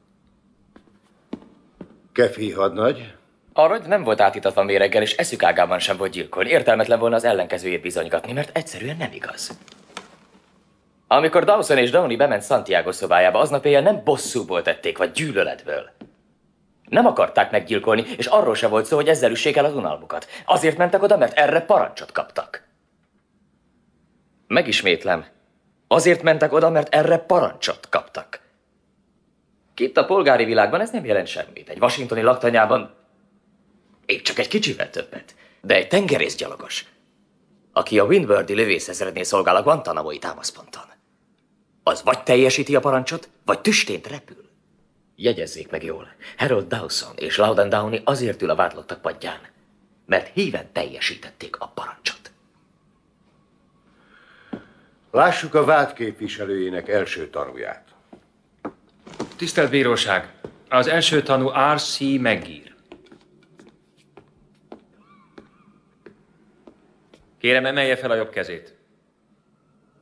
S26: Kefi hadnagy.
S9: A rongy nem volt átítatva méreggel, és eszük ágában sem volt gyilkolni. Értelmetlen volna az ellenkezőjét bizonygatni, mert egyszerűen nem igaz. Amikor Dawson és Downey bement Santiago szobájába, aznap éjjel nem bosszúból tették, vagy gyűlöletből. Nem akarták meggyilkolni, és arról se volt szó, hogy ezzel üssék el az unalmukat. Azért mentek oda, mert erre parancsot kaptak. Megismétlem. Azért mentek oda, mert erre parancsot kaptak. Itt a polgári világban ez nem jelent semmit. Egy washingtoni laktanyában épp csak egy kicsivel többet. De egy tengerészgyalogos. aki a Windwardi lövészezrednél szolgál a Guantanamo-i támaszponton. Az vagy teljesíti a parancsot, vagy tüstént repül. Jegyezzék meg jól, Harold Dawson és Loudon Downey azért ül a vádlottak padján, mert híven teljesítették a parancsot.
S26: Lássuk a vád képviselőjének első tanúját.
S17: Tisztelt Bíróság! Az első tanú R.C. megír. Kérem, emelje fel a jobb kezét.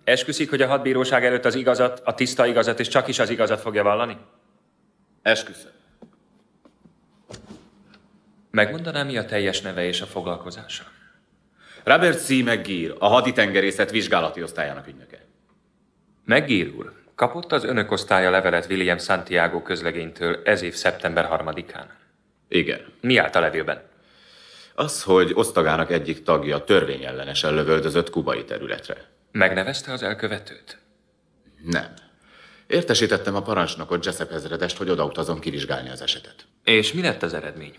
S17: Esküszik, hogy a hadbíróság előtt az igazat, a tiszta igazat és csak is az igazat fogja vallani?
S14: Esküszöm.
S17: Megmondaná, mi a teljes neve és a foglalkozása?
S14: Robert C. McGear, a haditengerészet vizsgálati osztályának ügynöke.
S17: Megír úr, kapott az önök osztálya levelet William Santiago közlegénytől ez év szeptember harmadikán.
S14: Igen.
S17: Mi állt a levélben?
S14: Az, hogy osztagának egyik tagja törvényellenesen lövöldözött kubai területre.
S17: Megnevezte az elkövetőt?
S14: Nem. Értesítettem a parancsnokot, Jessup ezredest, hogy odautazom kivizsgálni az esetet.
S17: És mi lett az eredmény?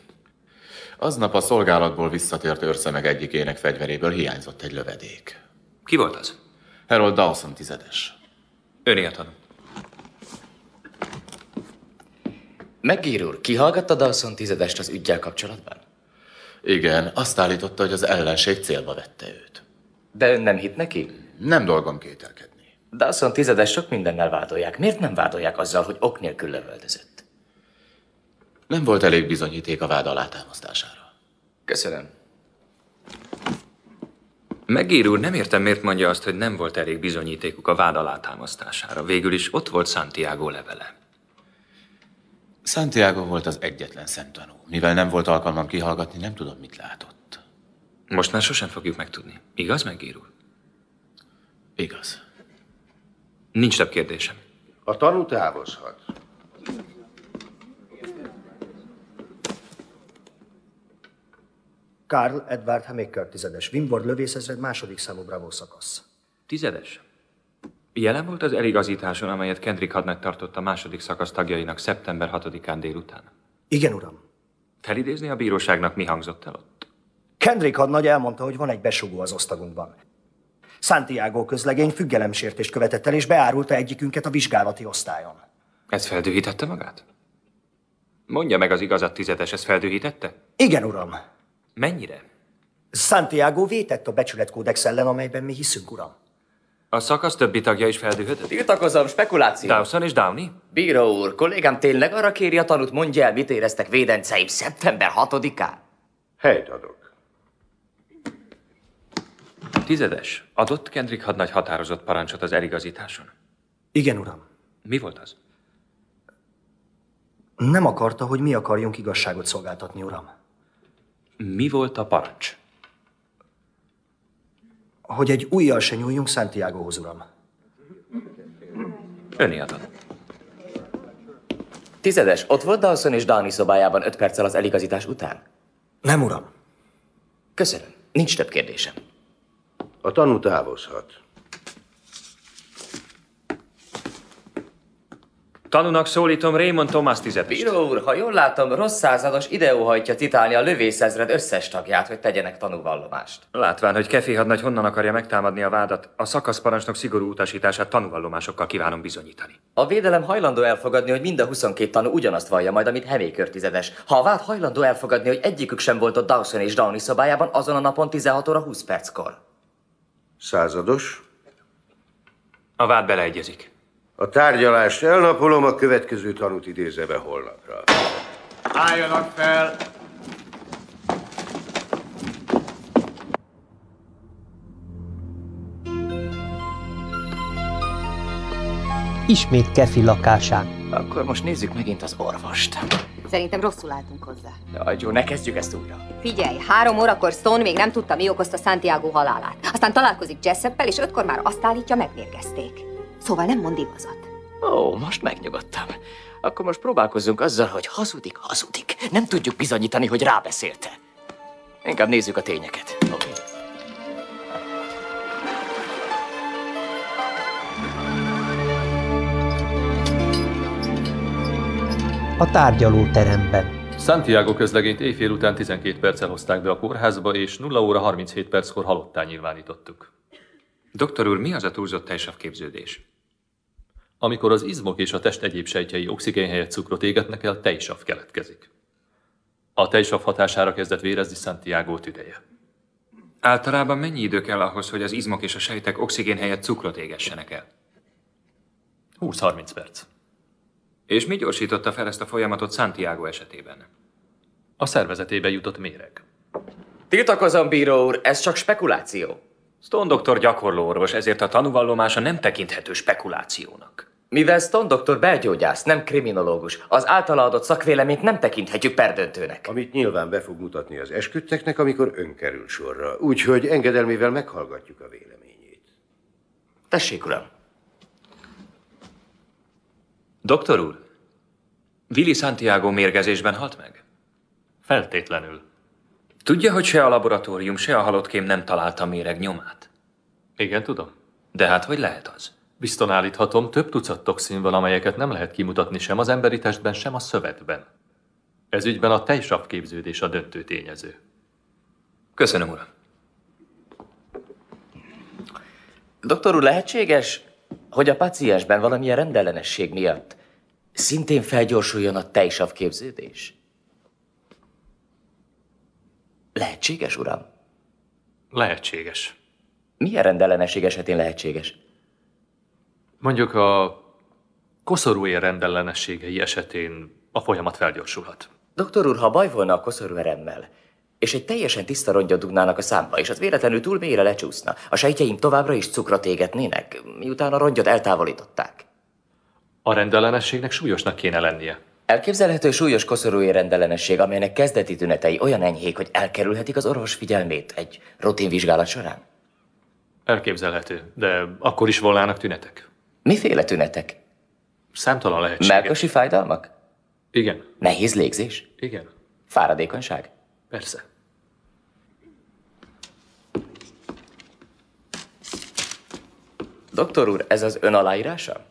S14: Aznap a szolgálatból visszatért őrszemeg egyikének fegyveréből hiányzott egy lövedék.
S17: Ki volt az?
S14: Harold Dawson tizedes.
S17: Öné a tanú.
S9: Megír úr, kihallgatta Dawson tizedest az ügyel kapcsolatban?
S14: Igen, azt állította, hogy az ellenség célba vette őt.
S9: De ön nem hitt neki?
S14: Nem dolgom kételkedni.
S9: Dawson tizedes sok mindennel vádolják. Miért nem vádolják azzal, hogy ok nélkül lövöldözött?
S14: Nem volt elég bizonyíték a vád alátámasztására.
S9: Köszönöm.
S17: Megír úr, nem értem, miért mondja azt, hogy nem volt elég bizonyítékuk a vád alátámasztására. Végül is ott volt Santiago levele.
S14: Santiago volt az egyetlen szemtanú. Mivel nem volt alkalmam kihallgatni, nem tudom, mit látott.
S17: Most már sosem fogjuk megtudni. Igaz, Megír úr?
S14: Igaz.
S17: Nincs több kérdésem.
S26: A tanú távozhat.
S29: Karl Edward Hamaker tizedes, Wimborg lövészezred második számú Bravo szakasz.
S17: Tizedes. Jelen volt az eligazításon, amelyet Kendrick hadnagy tartott a második szakasz tagjainak szeptember 6-án délután.
S29: Igen, uram.
S17: Felidézni a bíróságnak mi hangzott el ott?
S29: Kendrick hadnagy elmondta, hogy van egy besugó az osztagunkban. Santiago közlegény függelemsértést követett el, és beárulta egyikünket a vizsgálati osztályon.
S17: Ez feldühítette magát? Mondja meg az igazat, tizedes, ez feldühítette?
S29: Igen, uram.
S17: Mennyire?
S29: Santiago vétett a becsületkódex ellen, amelyben mi hiszünk, uram.
S17: A szakasz többi tagja is feldühödött?
S9: Tiltakozom, spekuláció.
S17: Dawson és Downey?
S9: Bíró úr, kollégám tényleg arra kéri a tanút, mondja el, mit éreztek védenceim szeptember 6-án?
S26: Helyt adok.
S17: Tizedes. Adott Kendrick hadnagy határozott parancsot az eligazításon?
S29: Igen, uram.
S17: Mi volt az?
S29: Nem akarta, hogy mi akarjunk igazságot szolgáltatni, uram.
S17: Mi volt a parancs?
S29: Hogy egy ujjal se nyúljunk Santiagohoz, uram.
S17: Öné a tanú.
S9: Tizedes, ott volt Dawson és Downey szobájában öt perccel az eligazítás után?
S29: Nem, uram.
S9: Köszönöm. Nincs több kérdésem.
S26: A tanú távozhat.
S17: Tanúnak szólítom Raymond Thomas tizedes.
S9: Bíró úr, ha jól látom, rossz százados ideóhajtja titálni a lövészezred összes tagját, hogy tegyenek tanúvallomást.
S17: Látván, hogy Kefi hadnagy honnan akarja megtámadni a vádat, a szakaszparancsnok szigorú utasítását tanúvallomásokkal kívánom bizonyítani.
S9: A védelem hajlandó elfogadni, hogy mind a 22 tanú ugyanazt vallja majd, amit Hemékör tizedes. Ha a vád hajlandó elfogadni, hogy egyikük sem volt ott Dawson és Downey szobájában azon a napon 16 óra 20 perckor.
S26: Százados.
S17: A vád beleegyezik.
S26: A tárgyalást elnapolom, a következő tanút idézze be holnapra.
S28: Álljanak fel!
S1: Ismét Kefi lakásán.
S9: Akkor most nézzük megint az orvost.
S2: Szerintem rosszul álltunk hozzá.
S9: Jaj, Joe, ne kezdjük ezt újra.
S2: Figyelj, három órakor Stone még nem tudta, mi okozta Santiago halálát. Aztán találkozik Jesseppel, és ötkor már azt állítja, megmérgezték. Szóval nem mond igazat.
S9: Ó, most megnyugodtam. Akkor most próbálkozzunk azzal, hogy hazudik, hazudik. Nem tudjuk bizonyítani, hogy rábeszélte. Inkább nézzük a tényeket. Okay.
S1: A tárgyalóteremben.
S30: Santiago közlegényt éjfél után 12 perccel hozták be a kórházba, és 0 óra 37 perckor halottá nyilvánítottuk.
S17: Doktor úr, mi az a túlzott tejsavképződés?
S30: Amikor az izmok és a test egyéb sejtjei oxigén helyett cukrot égetnek el, tejsav keletkezik. A tejsav hatására kezdett vérezni Santiago tüdeje.
S17: Általában mennyi idő kell ahhoz, hogy az izmok és a sejtek oxigén helyett cukrot égessenek el?
S30: 20-30 perc.
S17: És mi gyorsította fel ezt a folyamatot Santiago esetében?
S30: A szervezetébe jutott méreg.
S9: Tiltakozom, bíró úr, ez csak spekuláció.
S17: Stone doktor gyakorló orvos, ezért a tanúvallomása nem tekinthető spekulációnak.
S9: Mivel Stone doktor belgyógyász, nem kriminológus, az általa adott szakvéleményt nem tekinthetjük perdöntőnek.
S26: Amit nyilván be fog mutatni az esküdteknek, amikor ön kerül sorra. Úgyhogy engedelmével meghallgatjuk a véleményét.
S9: Tessék, uram.
S17: Doktor úr, Willy Santiago mérgezésben halt meg?
S30: Feltétlenül.
S17: Tudja, hogy se a laboratórium, se a halottkém nem találta méreg nyomát?
S30: Igen, tudom.
S17: De hát hogy lehet az?
S30: Bizton állíthatom, több tucat toxin van, amelyeket nem lehet kimutatni sem az emberi testben, sem a szövetben. Ez ügyben a tejsav képződés a döntő tényező.
S17: Köszönöm, uram.
S9: Doktor úr, lehetséges, hogy a paciensben valamilyen rendellenesség miatt szintén felgyorsuljon a tejsav képződés? Lehetséges, uram?
S30: Lehetséges.
S9: Milyen rendellenesség esetén lehetséges?
S30: Mondjuk a koszorúér rendellenességei esetén a folyamat felgyorsulhat.
S9: Doktor úr, ha baj volna a koszorúeremmel, és egy teljesen tiszta rongyot dugnának a számba, és az véletlenül túl mélyre lecsúszna, a sejtjeim továbbra is cukrot égetnének, miután a rongyot eltávolították.
S30: A rendellenességnek súlyosnak kéne lennie.
S9: Elképzelhető súlyos koszorúér rendellenesség, amelynek kezdeti tünetei olyan enyhék, hogy elkerülhetik az orvos figyelmét egy rutinvizsgálat során?
S30: Elképzelhető, de akkor is volnának tünetek.
S9: Miféle tünetek?
S30: Számtalan lehetséges.
S9: Melkosi fájdalmak?
S30: Igen.
S9: Nehéz légzés?
S30: Igen.
S9: Fáradékonyság?
S30: Persze.
S9: Doktor úr, ez az ön aláírása?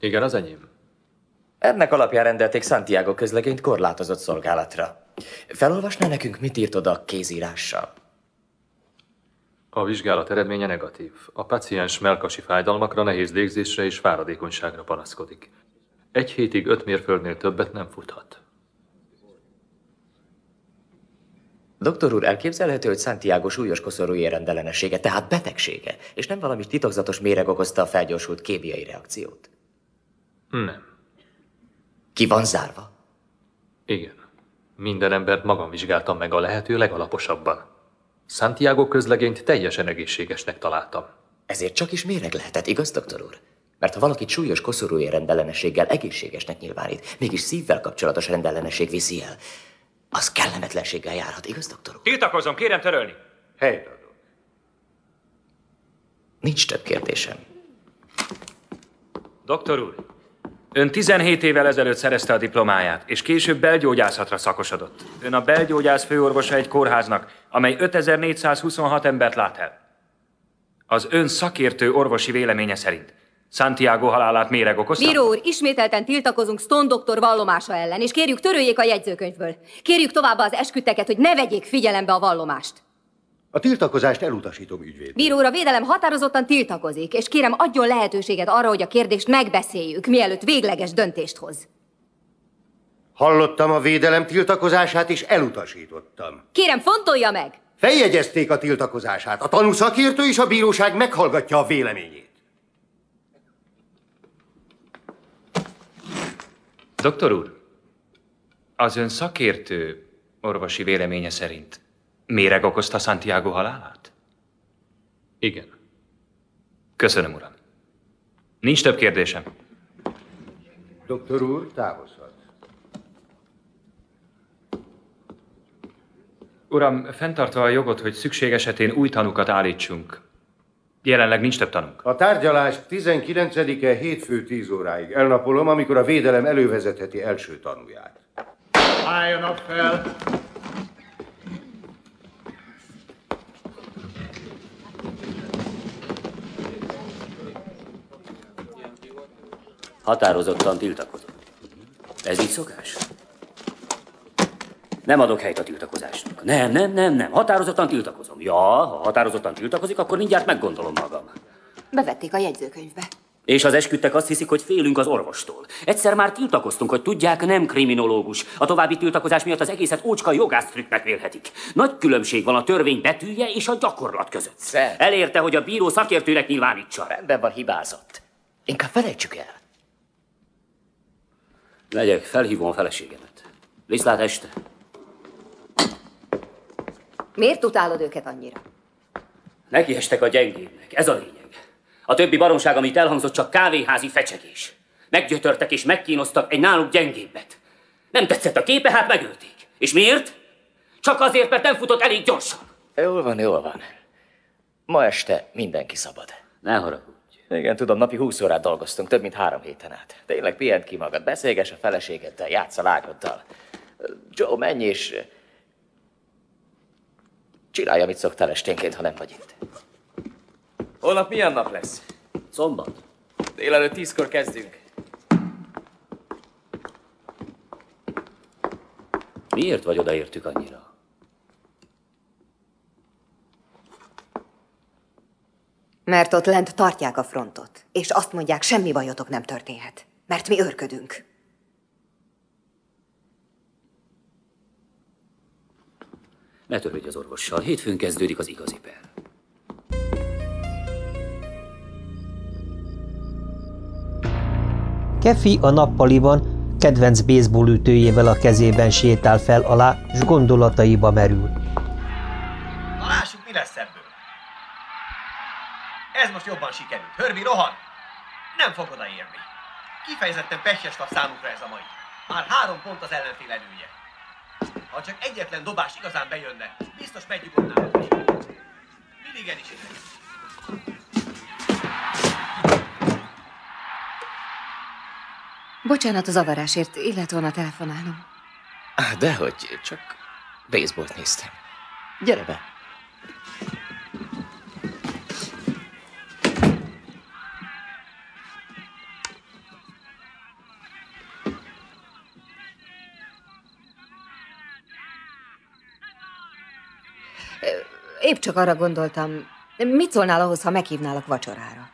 S30: Igen, az enyém.
S9: Ennek alapján rendelték Santiago közlegényt korlátozott szolgálatra. Felolvasná nekünk, mit írt oda kézírással?
S30: A vizsgálat eredménye negatív. A paciens melkasi fájdalmakra, nehéz légzésre és fáradékonyságra panaszkodik. Egy hétig öt mérföldnél többet nem futhat.
S9: Doktor úr, elképzelhető, hogy Santiago súlyos koszorúi rendellenessége, tehát betegsége, és nem valami titokzatos méreg okozta a felgyorsult kémiai reakciót.
S30: Nem.
S9: Ki van zárva?
S30: Igen. Minden embert magam vizsgáltam meg a lehető legalaposabban. Santiago közlegényt teljesen egészségesnek találtam.
S9: Ezért csak is méreg lehetett, igaz, doktor úr? Mert ha valakit súlyos koszorúi rendellenességgel egészségesnek nyilvánít, mégis szívvel kapcsolatos rendellenesség viszi el, az kellemetlenséggel járhat, igaz, doktor úr?
S17: Tiltakozom, kérem törölni.
S26: Helyt adok.
S9: Nincs több kérdésem.
S17: Doktor úr, ön 17 évvel ezelőtt szerezte a diplomáját, és később belgyógyászatra szakosodott. Ön a belgyógyász főorvosa egy kórháznak, amely 5426 embert lát el. Az ön szakértő orvosi véleménye szerint Santiago halálát méreg okozta?
S3: Bíró úr, ismételten tiltakozunk Stone doktor vallomása ellen, és kérjük töröljék a jegyzőkönyvből. Kérjük továbbá az esküdteket, hogy ne vegyék figyelembe a vallomást.
S26: A tiltakozást elutasítom, ügyvéd.
S3: Bíró úr, a védelem határozottan tiltakozik, és kérem adjon lehetőséget arra, hogy a kérdést megbeszéljük, mielőtt végleges döntést hoz.
S26: Hallottam a védelem tiltakozását, és elutasítottam.
S3: Kérem, fontolja meg!
S26: Feljegyezték a tiltakozását. A tanú szakértő és a bíróság meghallgatja a véleményét.
S17: Doktor úr, az ön szakértő orvosi véleménye szerint méreg okozta Santiago halálát?
S30: Igen.
S17: Köszönöm, uram. Nincs több kérdésem.
S26: Doktor úr, távozhat.
S17: Uram, fenntartva a jogot, hogy szükség esetén új tanukat állítsunk, jelenleg nincs több tanunk.
S26: A tárgyalás 19-e hétfő 10 óráig. Elnapolom, amikor a védelem elővezetheti első tanúját.
S28: Álljanak fel!
S12: Határozottan tiltakozom. Ez így szokás? Nem adok helyt a tiltakozásnak. Nem, nem, nem, nem. Határozottan tiltakozom. Ja, ha határozottan tiltakozik, akkor mindjárt meggondolom magam.
S2: Bevették a jegyzőkönyvbe.
S12: És az esküdtek azt hiszik, hogy félünk az orvostól. Egyszer már tiltakoztunk, hogy tudják, nem kriminológus. A további tiltakozás miatt az egészet ócska jogásztrükknek vélhetik. Nagy különbség van a törvény betűje és a gyakorlat között.
S9: Szer.
S12: Elérte, hogy a bíró szakértőnek nyilvánítsa.
S9: Rendben van, hibázott. Inkább felejtsük el.
S12: Megyek, felhívom a feleségemet. Viszlát este.
S2: Miért utálod őket annyira?
S12: Nekiestek a gyengébbnek, ez a lényeg. A többi baromság, amit elhangzott, csak kávéházi fecsegés. Meggyötörtek és megkínoztak egy náluk gyengébbet. Nem tetszett a képe, hát megölték. És miért? Csak azért, mert nem futott elég gyorsan.
S9: Jól van, jól van. Ma este mindenki szabad.
S12: Ne haragudj.
S9: Igen, tudom, napi 20 órát dolgoztunk, több mint három héten át. Tényleg pihent ki magad, beszélges a feleségeddel, játsz a lágoddal. Joe, menj és... Csinálj, amit szoktál esténként, ha nem vagy itt. Holnap milyen nap lesz?
S12: Szombat.
S9: Délelőtt tízkor kezdünk.
S12: Miért vagy odaértük annyira?
S2: Mert ott lent tartják a frontot, és azt mondják, semmi bajotok nem történhet. Mert mi őrködünk.
S12: Ne törődj az orvossal, hétfőn kezdődik az igazi per.
S1: Kefi a nappaliban kedvenc baseball ütőjével a kezében sétál fel alá, s gondolataiba merül.
S31: Ez most jobban sikerült. Hörbi, rohan! Nem fog odaérni. Kifejezetten pehjes nap számukra ez a mai. Már három pont az ellenfél előnye. Ha csak egyetlen dobás igazán bejönne, biztos megnyugodnának is. Milligan is itt.
S2: Bocsánat a zavarásért, illet volna telefonálnom.
S9: Ah, dehogy, csak baseballt néztem. Gyere be.
S2: Épp csak arra gondoltam, mit szólnál ahhoz, ha meghívnálak vacsorára?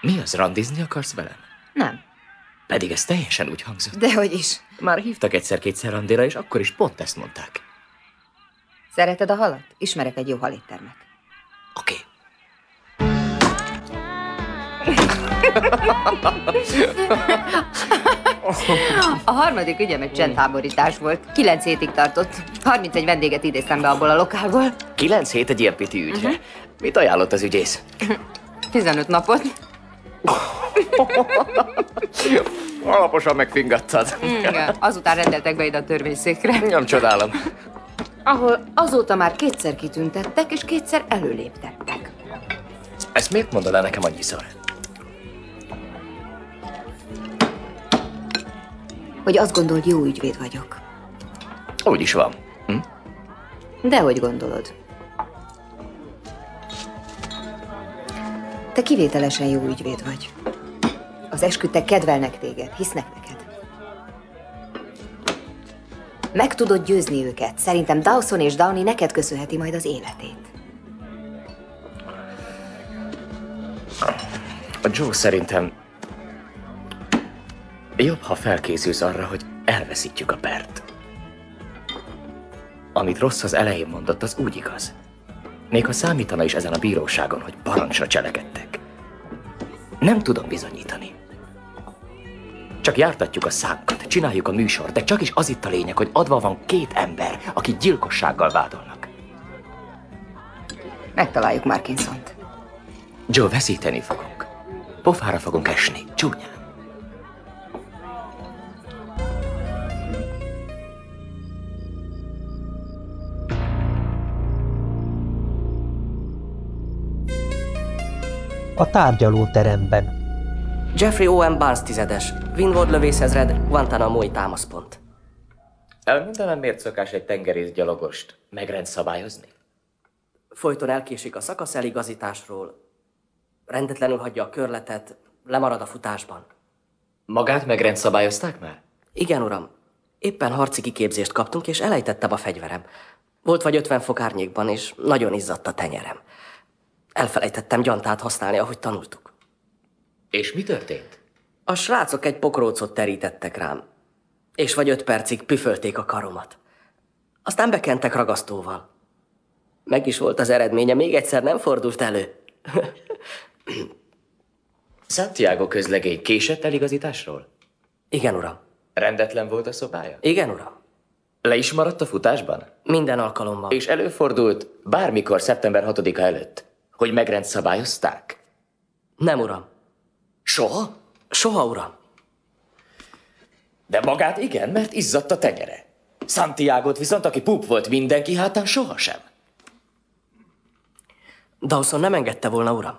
S9: Mi az, randizni akarsz velem?
S2: Nem.
S9: Pedig ez teljesen úgy hangzott.
S2: Dehogy is.
S9: Már hívtak egyszer-kétszer randira, és akkor is pont ezt mondták.
S2: Szereted a halat? Ismerek egy jó haléttermet.
S9: Oké. [laughs]
S2: A harmadik ügyem egy csendháborítás volt. Kilenc hétig tartott. 31 vendéget idéztem be abból a lokálból.
S9: Kilenc hét egy ilyen piti ügyre.
S2: Mhm.
S9: Mit ajánlott az ügyész?
S2: 15 napot.
S9: Alaposan megfingattad.
S2: Igen, azután rendeltek be ide a törvényszékre.
S9: Nem csodálom.
S2: Ahol azóta már kétszer kitüntettek, és kétszer előléptettek.
S9: Ezt miért mondod el nekem annyiszor?
S2: Hogy azt gondold, jó ügyvéd vagyok.
S9: Úgy is van. Hm?
S2: De hogy gondolod? Te kivételesen jó ügyvéd vagy. Az esküdtek kedvelnek téged, hisznek neked. Meg tudod győzni őket. Szerintem Dawson és Downey neked köszönheti majd az életét.
S9: A Joe szerintem jobb, ha felkészülsz arra, hogy elveszítjük a pert. Amit rossz az elején mondott, az úgy igaz. Még ha számítana is ezen a bíróságon, hogy parancsra cselekedtek. Nem tudom bizonyítani. Csak jártatjuk a számokat, csináljuk a műsort, de csak is az itt a lényeg, hogy adva van két ember, akit gyilkossággal vádolnak.
S2: Megtaláljuk Markinsont.
S9: Joe, veszíteni fogunk. Pofára fogunk esni, csúnyán.
S1: A tárgyalóteremben.
S23: Jeffrey O.M. Barnes tizedes, Winward lövészezred, Guantanamo-i támaszpont.
S9: Elmondanám, miért szokás egy tengerészgyalogost megrendszabályozni?
S23: Folyton elkésik a szakasz eligazításról, rendetlenül hagyja a körletet, lemarad a futásban.
S9: Magát megrendszabályozták már?
S23: Igen, uram. Éppen harci kiképzést kaptunk, és elejtettem a fegyverem. Volt vagy 50 fok árnyékban, és nagyon izzadt a tenyerem. Elfelejtettem gyantát használni, ahogy tanultuk.
S9: És mi történt?
S23: A srácok egy pokrócot terítettek rám, és vagy öt percig püfölték a karomat. Aztán bekentek ragasztóval. Meg is volt az eredménye, még egyszer nem fordult elő. [clears throat]
S9: Santiago közlegény késett eligazításról?
S23: Igen, uram.
S9: Rendetlen volt a szobája?
S23: Igen, uram.
S9: Le is maradt a futásban?
S23: Minden alkalommal.
S9: És előfordult bármikor szeptember 6-a előtt, hogy megrend szabályozták?
S23: Nem, uram.
S9: Soha?
S23: Soha, uram.
S9: De magát igen, mert izzadt a tenyere. Santiago-t viszont, aki pup volt mindenki hátán, sohasem.
S23: Dawson nem engedte volna, uram.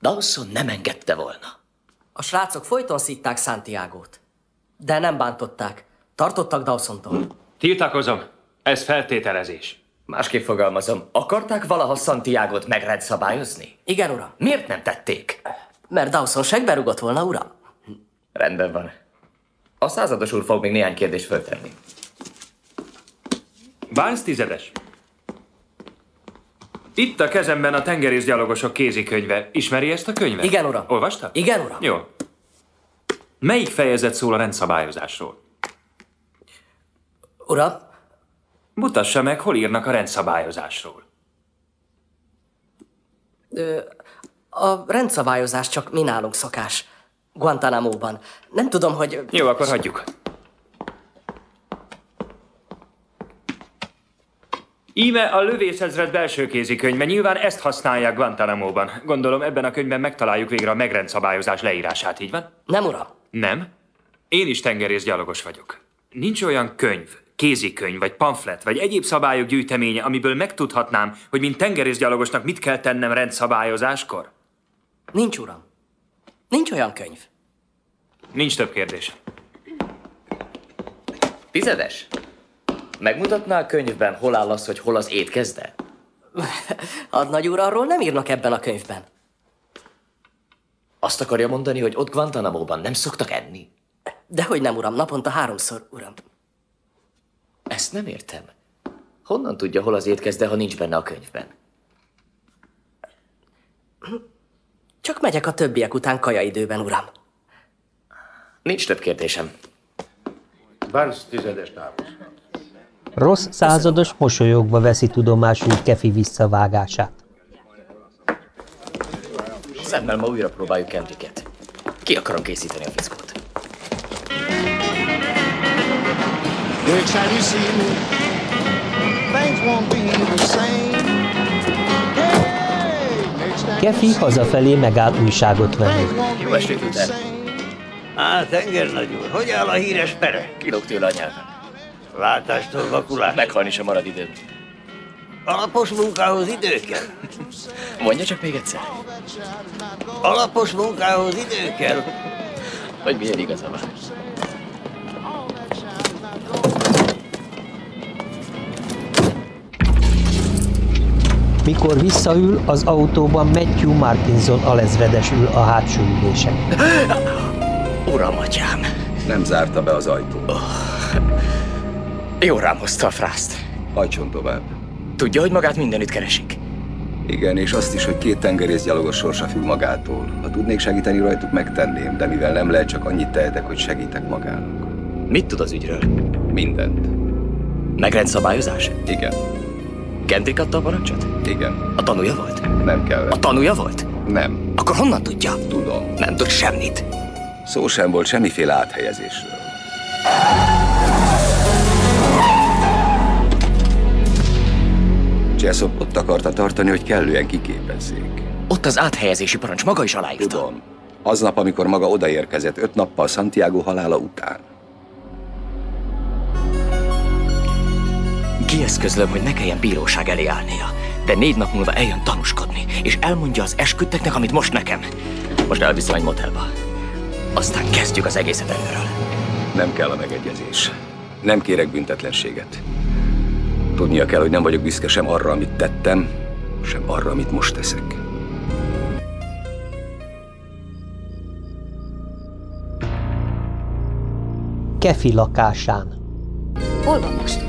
S9: Dawson nem engedte volna.
S23: A srácok folyton szítták Santiago-t. De nem bántották. Tartottak Dawsontól.
S17: Tiltakozom. Ez feltételezés.
S9: Másképp fogalmazom, akarták valaha Santiago-t megrend szabályozni?
S23: Igen, uram.
S9: Miért nem tették?
S23: Mert Dawson segbe rugott volna, uram.
S9: Rendben van. A százados úr fog még néhány kérdést föltenni.
S17: Barnes tizedes. Itt a kezemben a tengerészgyalogosok kézikönyve. Ismeri ezt a könyvet?
S23: Igen, uram.
S17: Olvasta?
S23: Igen, uram.
S17: Jó. Melyik fejezet szól a rendszabályozásról?
S23: Uram?
S17: Mutassa meg, hol írnak a rendszabályozásról.
S23: Ö, a rendszabályozás csak mi nálunk szokás. Guantanamo-ban. Nem tudom, hogy...
S17: Jó, akkor hagyjuk. Íme a lövészezred belső kézikönyve. Nyilván ezt használják Guantanamo-ban. Gondolom ebben a könyvben megtaláljuk végre a megrendszabályozás leírását, így van?
S23: Nem, uram.
S17: Nem? Én is tengerészgyalogos vagyok. Nincs olyan könyv, kézikönyv, vagy pamflet, vagy egyéb szabályok gyűjteménye, amiből megtudhatnám, hogy mint tengerészgyalogosnak mit kell tennem rendszabályozáskor?
S23: Nincs, uram. Nincs olyan könyv.
S17: Nincs több kérdés.
S9: Tizedes? Megmutatná a könyvben, hol áll az, hogy hol az étkezde? [laughs]
S23: Hadnagy úr, arról nem írnak ebben a könyvben.
S9: Azt akarja mondani, hogy ott Guantanamo-ban nem szoktak enni?
S23: Dehogy nem, uram, naponta háromszor, uram.
S9: Ezt nem értem. Honnan tudja, hol az étkezde, ha nincs benne a könyvben?
S23: Csak megyek a többiek után kajaidőben, uram.
S9: Nincs több kérdésem.
S26: Barnes tizedes távol.
S1: Rossz százados mosolyogva veszi tudomásul Kefi visszavágását.
S9: Szemmel ma újra próbáljuk Kendricket. Ki akarom készíteni a fickót.
S32: Next time you see me, things won't be the same.
S1: Kefi hazafelé megáll újságot venni.
S9: Jó estét, Luther!
S22: Á, tenger nagy úr, hogy áll a híres pere?
S9: Kilóg tőle a nyelven.
S22: Látástól vakulás.
S9: Meghalni sem marad időm.
S22: Alapos munkához idő kell. [laughs]
S9: Mondja csak még egyszer.
S22: Alapos munkához idő kell.
S9: Hogy milyen igaza van.
S1: Mikor visszaül, az autóban Matthew Martinson alezredes ül a hátsó ülésen. [gasps]
S9: Uram, atyám!
S7: Nem zárta be az ajtót.
S9: Jó rám hozta a frászt.
S7: Hajtson tovább.
S9: Tudja, hogy magát mindenütt keresik?
S7: Igen, és azt is, hogy két tengerészgyalogos sorsa függ magától. Ha tudnék segíteni rajtuk, megtenném, de mivel nem lehet, csak annyit tehetek, hogy segítek magának.
S9: Mit tud az ügyről?
S7: Mindent.
S9: Megrend szabályozás?
S7: Igen.
S9: Kendrick adta a parancsot?
S7: Igen.
S9: A tanúja volt?
S7: Nem kell.
S9: A tanúja volt?
S7: Nem.
S9: Akkor honnan tudja?
S7: Tudom.
S9: Nem tud semmit.
S7: Szó sem volt semmiféle áthelyezésről. Jessop ott akarta tartani, hogy kellően kiképezzék.
S9: Ott az áthelyezési parancs maga is aláírta.
S7: Tudom. Aznap, amikor maga odaérkezett, öt nappal Santiago halála után.
S9: Kieszközlöm, hogy ne kelljen bíróság elé állnia. De négy nap múlva eljön tanúskodni, és elmondja az esküdteknek, amit most nekem. Most elviszem egy motelba. Aztán kezdjük az egészet előről.
S7: Nem kell a megegyezés. Nem kérek büntetlenséget. Tudnia kell, hogy nem vagyok büszke sem arra, amit tettem, sem arra, amit most teszek.
S1: Kefi lakásán.
S3: Hol van most?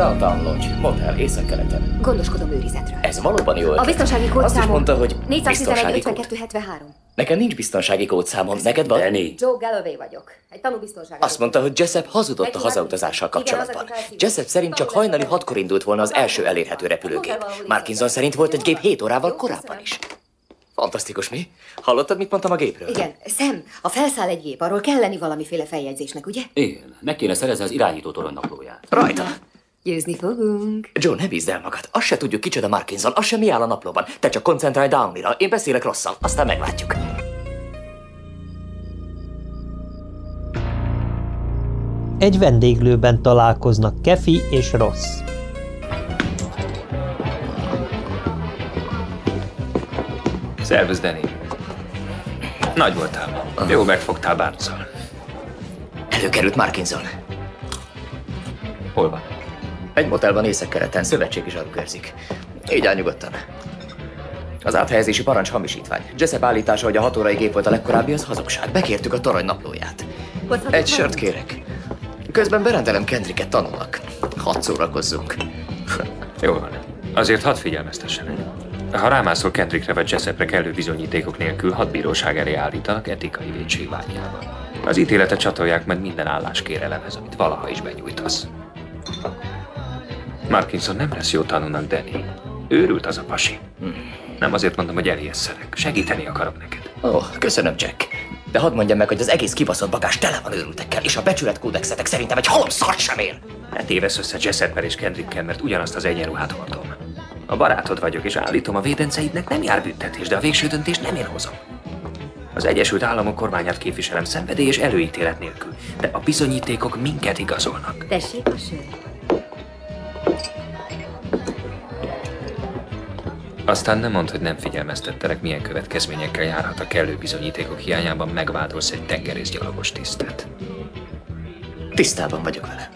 S9: Downtown Lodge, motel, északkeleten.
S3: Gondoskodom őrizetről.
S9: Ez valóban jó
S3: A
S9: ötlet.
S3: biztonsági
S9: Azt is
S3: kódszámom
S9: mondta, hogy
S3: 411
S9: biztonsági kód.
S3: 52 73.
S9: Nekem nincs biztonsági kódszámom, neked van? Danny.
S3: Joe Galloway vagyok. Egy tanúbiztonsági.
S9: Azt mondta, hogy Jessup hazudott a hazautazással kapcsolatban. Jessup szerint csak hajnali hatkor indult volna az első elérhető repülőgép. Markinson szerint volt egy gép 7 órával korábban is. Fantasztikus, mi? Hallottad, mit mondtam a gépről?
S3: Igen, Sam, ha felszáll egy gép, arról kell lenni valamiféle feljegyzésnek, ugye?
S12: Igen, meg kéne szerezni az irányító torony naplóját.
S9: Rajta.
S3: Győzni fogunk.
S9: Joe, ne bízd el magad. Azt se tudjuk kicsoda Markinson, azt sem mi áll a naplóban. Te csak koncentrálj Downley-ra, én beszélek rosszal, aztán meglátjuk.
S1: Egy vendéglőben találkoznak Kefi és Ross.
S17: Szervusz, Danny. Nagy voltál. Jó megfogtál bárccal.
S9: Előkerült Markinson.
S17: Hol van?
S9: Egy motelban északkeleten, szövetségi zsaru körzik. Így áll nyugodtan. Az áthelyezési parancs hamisítvány. Jessup állítása, hogy a hat órai gép volt a legkorábbi, az hazugság. Bekértük a torony naplóját. Egy sört kérek. Közben berendelem Kendricket tanulnak. Hadd szórakozzunk. [laughs]
S17: Jó van. Azért hadd figyelmeztessenek. Ha rámászol Kendrickre vagy Jessepre kellő bizonyítékok nélkül, hadbíróság elé állítanak etikai védség vágyában. Az ítéletet csatolják meg minden álláskérelemhez, amit valaha is benyújtasz. Markinson nem lesz jó tanulnak, Danny. Őrült az a pasi. Nem azért mondom, hogy elijesszelek. Segíteni akarok neked.
S9: Ó, oh, köszönöm, Jack. De hadd mondjam meg, hogy az egész kibaszott bagás tele van őrültekkel, és a becsületkódexetek szerintem egy halom szart sem ér.
S17: Ne tévesz össze Jesseppel és Kendrickkel, mert ugyanazt az egyenruhát hordom. A barátod vagyok, és állítom, a védenceidnek nem jár büntetés, de a végső döntést nem én hozom. Az Egyesült Államok kormányát képviselem szenvedély és előítélet nélkül, de a bizonyítékok minket igazolnak.
S3: Tessék a sör.
S17: Aztán nem mondd, hogy nem figyelmeztettelek, milyen következményekkel járhat a kellő bizonyítékok hiányában megvádolsz egy tengerészgyalogos tisztet.
S9: Tisztában vagyok vele.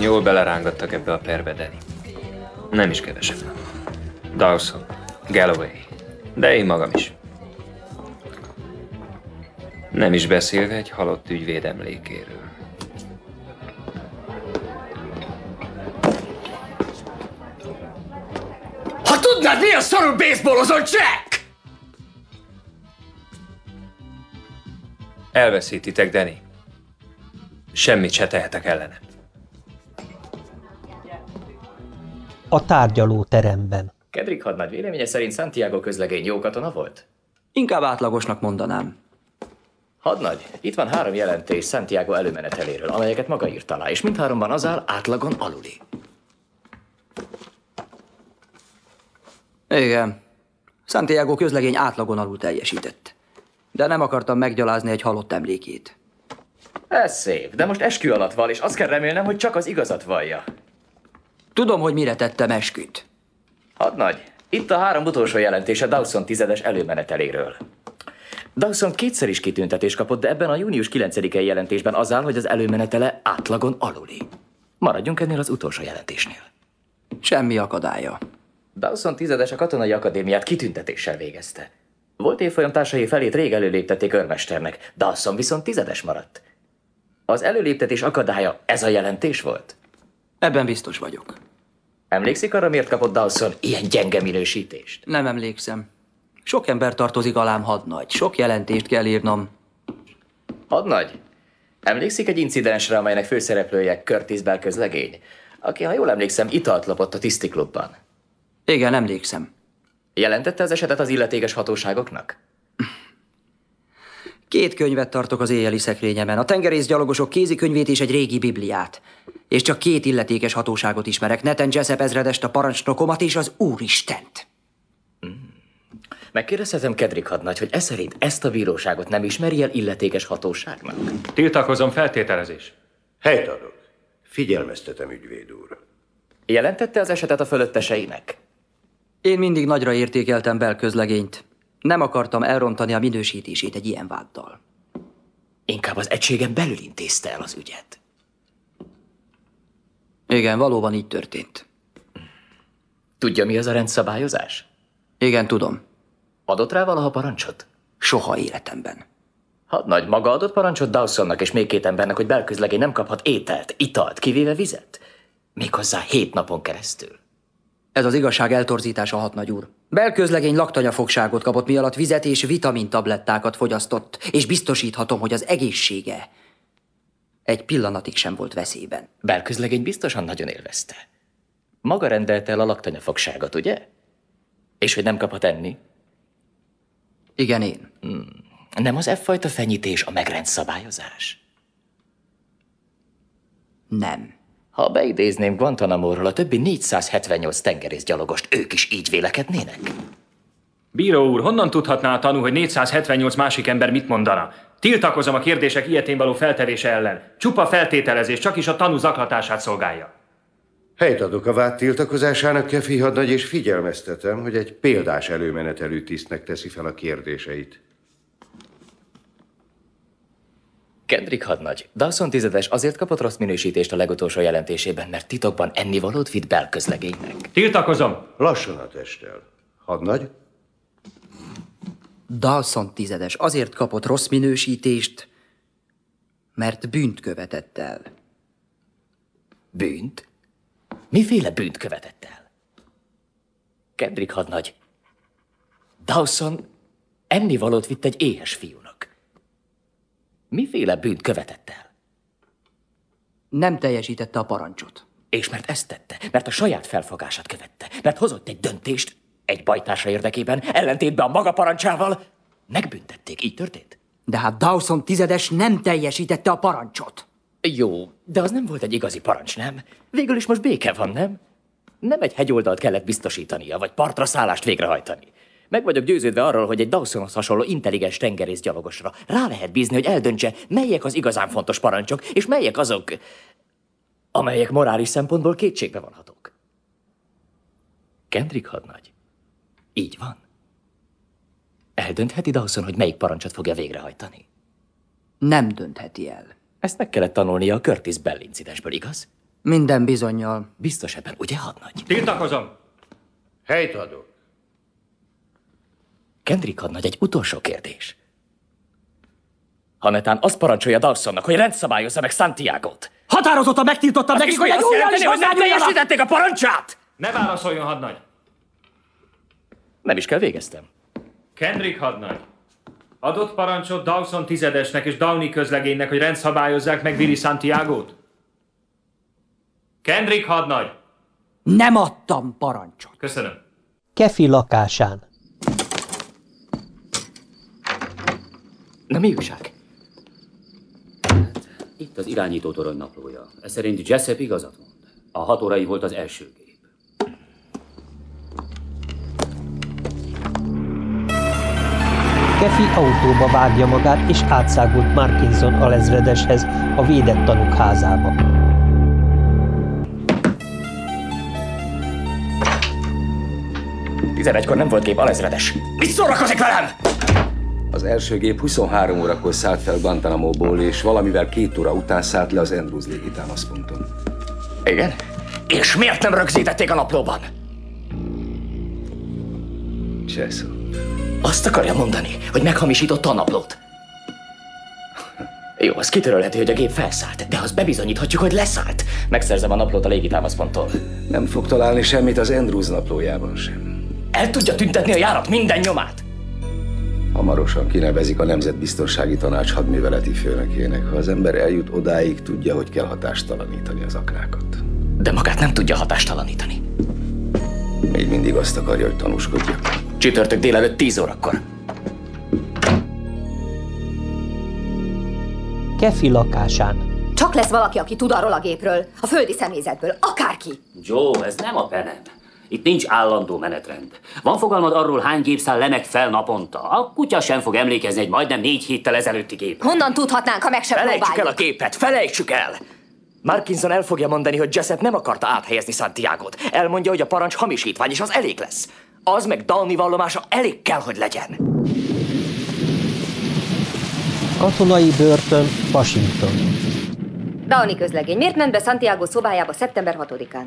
S17: Jól belerángattak ebbe a perbe, Danny. Nem is kevesebb. Dawson, Galloway, de én magam is. Nem is beszélve egy halott ügyvéd emlékéről.
S9: Ha tudnád, milyen szarul baseballozol, Jack!
S17: Elveszítitek, Danny. Semmit se tehetek ellene.
S1: A tárgyalóteremben.
S9: Kedrick hadnagy véleménye szerint Santiago közlegény jó katona volt?
S19: Inkább átlagosnak mondanám.
S9: Hadnagy, itt van három jelentés Santiago előmeneteléről, amelyeket maga írt alá, és mindháromban az áll átlagon aluli.
S19: Igen. Santiago közlegény átlagon alul teljesített. De nem akartam meggyalázni egy halott emlékét.
S9: Ez szép, de most eskü alatt val, és azt kell remélnem, hogy csak az igazat vallja.
S19: Tudom, hogy mire tettem esküt.
S9: Hadnagy, itt a három utolsó jelentése Dawson tizedes előmeneteléről. Dawson kétszer is kitüntetést kapott, de ebben a június 9-i jelentésben az áll, hogy az előmenetele átlagon aluli. Maradjunk ennél az utolsó jelentésnél.
S19: Semmi akadálya.
S9: Dawson tizedes a katonai akadémiát kitüntetéssel végezte. Volt évfolyam társai felét rég előléptették örmesternek, Dawson viszont tizedes maradt. Az előléptetés akadálya ez a jelentés volt?
S19: Ebben biztos vagyok.
S9: Emlékszik arra, miért kapott Dawson ilyen gyenge minősítést?
S19: Nem emlékszem. Sok ember tartozik alám hadnagy. Sok jelentést kell írnom.
S9: Hadnagy, emlékszik egy incidensre, amelynek főszereplője Curtis Bell közlegény, aki, ha jól emlékszem, italt lopott a tisztiklubban?
S19: Igen, emlékszem.
S9: Jelentette az esetet az illetékes hatóságoknak?
S19: Két könyvet tartok az éjjeli szekrényemen. A tengerészgyalogosok kézikönyvét és egy régi bibliát. És csak két illetékes hatóságot ismerek. Neten Jessup ezredest, a parancsnokomat és az Úristent.
S9: Megkérdezhetem Kedrick hadnagy, hogy ez szerint ezt a bíróságot nem ismeri el illetékes hatóságnak?
S30: Tiltakozom feltételezés.
S26: Helyt adok. Figyelmeztetem, ügyvéd úr.
S9: Jelentette az esetet a fölötteseinek?
S19: Én mindig nagyra értékeltem Bell közlegényt. Nem akartam elrontani a minősítését egy ilyen váddal.
S9: Inkább az egységen belül intézte el az ügyet.
S19: Igen, valóban így történt.
S9: Tudja, mi az a rendszabályozás?
S19: Igen, tudom.
S9: Adott rá valaha parancsot?
S19: Soha életemben.
S9: Hadnagy maga adott parancsot Dawsonnak és még két embernek, hogy belközlegény nem kaphat ételt, italt, kivéve vizet. Méghozzá hét napon keresztül.
S19: Ez az igazság eltorzítása, hadnagy úr. Belközlegény laktanyafogságot kapott, mi alatt vizet és vitamintablettákat fogyasztott, és biztosíthatom, hogy az egészsége egy pillanatig sem volt veszélyben.
S9: Belközlegény biztosan nagyon élvezte. Maga rendelte el a laktanyafogságot, ugye? És hogy nem kaphat enni?
S19: Igen, én.
S9: Hmm. Nem az F-fajta fenyítés a megrend szabályozás?
S19: Nem.
S9: Ha beidézném Guantanamo-ról a többi 478 tengerészgyalogost, ők is így vélekednének?
S33: Bíró úr, honnan tudhatná a tanú, hogy 478 másik ember mit mondana? Tiltakozom a kérdések ilyetén való feltevése ellen. Csupa feltételezés, csak is a tanú zaklatását szolgálja.
S26: Helyt adok a vád tiltakozásának, Kefi hadnagy, és figyelmeztetem, hogy egy példás előmenetelű tisztnek teszi fel a kérdéseit.
S9: Kendrick hadnagy, Dawson tizedes azért kapott rossz minősítést a legutolsó jelentésében, mert titokban ennivalót vitt belközlegénynek.
S33: Tiltakozom!
S26: Lassan a testtel. Hadnagy?
S19: Dawson tizedes azért kapott rossz minősítést, mert bűnt követett el.
S9: Bűnt? Miféle bűnt követett el? Kendrick hadnagy, Dawson ennivalót vitt egy éhes fiúnak. Miféle bűnt követett el?
S19: Nem teljesítette a parancsot.
S9: És mert ezt tette, mert a saját felfogását követte, mert hozott egy döntést egy bajtársa érdekében, ellentétben a maga parancsával, megbüntették. Így történt?
S19: De hát Dawson tizedes nem teljesítette a parancsot.
S9: Jó, de az nem volt egy igazi parancs, nem? Végül is most béke van, nem? Nem egy hegyoldalt kellett biztosítania, vagy partra szállást végrehajtani. Meg vagyok győződve arról, hogy egy Dawsonhoz hasonló intelligens tengerészgyalogosra rá lehet bízni, hogy eldöntse, melyek az igazán fontos parancsok, és melyek azok, amelyek morális szempontból kétségbe vonhatók. Kendrick hadnagy, így van. Eldöntheti Dawson, hogy melyik parancsot fogja végrehajtani.
S19: Nem döntheti el.
S9: Ezt meg kellett tanulnia a Curtis Bell incidensből, igaz?
S19: Minden bizonyal.
S9: Biztos ebben, ugye, hadnagy?
S33: Tiltakozom!
S26: Helyt adok.
S9: Kendrick hadnagy, egy utolsó kérdés. Ha netán azt parancsolja Dawsonnak, hogy rendszabályozza meg Santiago-t.
S19: Határozottan megtiltottam
S9: Azt
S19: nekik,
S9: is
S19: hogy egy újjal is
S9: hogy nem teljesítették a parancsát!
S33: Ne válaszoljon, hadnagy!
S9: Nem is kell végeztem.
S33: Kendrick hadnagy. Adott parancsot Dawson tizedesnek és Downey közlegénynek, hogy rendszabályozzák meg Willy Santiago-t? Kendrick hadnagy!
S19: Nem adtam parancsot.
S33: Köszönöm.
S1: Kefi lakásán.
S12: Na mi újság? Itt az irányító torony naplója. Ez szerint Jessup igazat mond. A hat órai volt az első gép.
S1: Kefi autóba vágja magát, és átszágult Markinson alezredeshez, a védett tanúk házába.
S9: Tizenegykor nem volt gép alezredes. Mit szórakozik velem?
S7: Az első gép 23 órakor szállt fel Guantanamo-ból, és valamivel két óra után szállt le az Andrews légitámaszponton.
S9: Igen? És miért nem rögzítették a naplóban?
S7: Csesszó.
S9: Azt akarja mondani, hogy meghamisította a naplót. Jó, az kitörölheti, hogy a gép felszállt, de azt bebizonyíthatjuk, hogy leszállt. Megszerzem a naplót a légitámaszponttól.
S7: Nem fog találni semmit az Andrews naplójában sem.
S9: El tudja tüntetni a járat minden nyomát.
S7: Hamarosan kinevezik a Nemzetbiztonsági Tanács hadműveleti főnökének. Ha az ember eljut odáig, tudja, hogy kell hatástalanítani az aknákat.
S9: De magát nem tudja hatástalanítani.
S7: Még mindig azt akarja, hogy tanúskodjak.
S9: Csütörtök délelőtt 10 órakor.
S1: Kefi lakásán.
S3: Csak lesz valaki, aki tud arról a gépről, a földi személyzetből, akárki.
S12: Joe, ez nem a penem. Itt nincs állandó menetrend. Van fogalmad arról, hány gép száll le meg fel naponta? A kutya sem fog emlékezni egy majdnem négy héttel ezelőtti gép.
S3: Honnan tudhatnánk, ha meg sem
S9: Felejtsük el
S3: próbáljuk?
S9: a képet, felejtsük el! Markinson el fogja mondani, hogy Jessup nem akarta áthelyezni Santiago-t. Elmondja, hogy a parancs hamisítvány, és az elég lesz. Az meg Downey vallomása elég kell, hogy legyen.
S1: Katonai börtön, Washington.
S2: Downey közlegény. Miért ment be Santiago szobájába szeptember 6-án?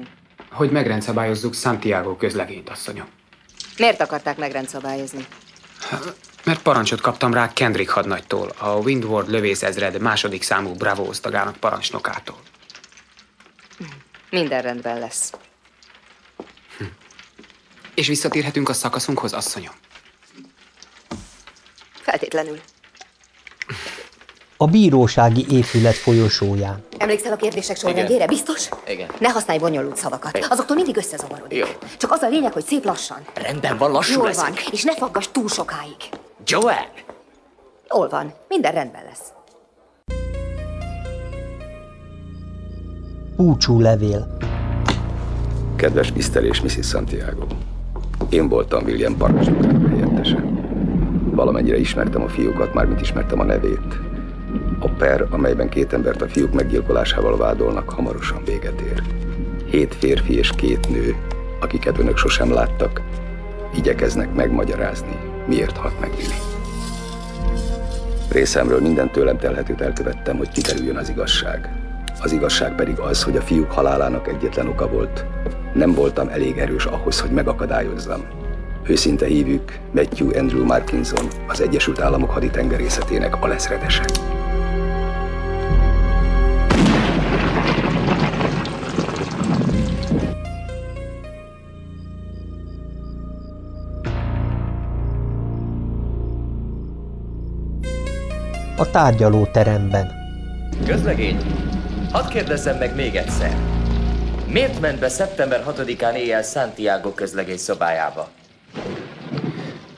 S18: Hogy megrendszabályozzuk Santiago közlegényt, asszonyom.
S2: Miért akarták megrendszabályozni?
S18: Mert parancsot kaptam rá Kendrick hadnagytól, a Windward lövészezred második számú Bravo osztagának parancsnokától.
S2: Minden rendben lesz.
S18: És visszatérhetünk a szakaszunkhoz, asszonyom.
S2: Feltétlenül.
S1: A bírósági épület folyosóján.
S2: Emlékszel a kérdések sorrendjére? Biztos?
S9: Igen.
S2: Ne használj bonyolult szavakat. Azoktól mindig összezavarodik.
S9: Jó.
S2: Csak az a lényeg, hogy szép lassan.
S9: Rendben van, lassú
S2: Jól
S9: leszek.
S2: van, és ne faggass túl sokáig.
S9: Joanne!
S2: Jól van, minden rendben lesz.
S1: Búcsú levél.
S7: Kedves Mr. és Mrs. Santiago, én voltam William parancsnokának helyettese. Valamennyire ismertem a fiúkat, mármint ismertem a nevét. A per, amelyben két embert a fiúk meggyilkolásával vádolnak, hamarosan véget ér. Hét férfi és két nő, akiket önök sosem láttak, igyekeznek megmagyarázni, miért halt meg Willi. Részemről minden tőlem telhetőt elkövettem, hogy kiderüljön az igazság. Az igazság pedig az, hogy a fiúk halálának egyetlen oka volt. Nem voltam elég erős ahhoz, hogy megakadályozzam. Őszinte hívjuk Matthew Andrew Markinson, az Egyesült Államok haditengerészetének alezredese.
S1: A tárgyalóteremben.
S9: Közlegény, hadd kérdezzem meg még egyszer. Miért ment be szeptember 6-án éjjel Santiago közlegény szobájába?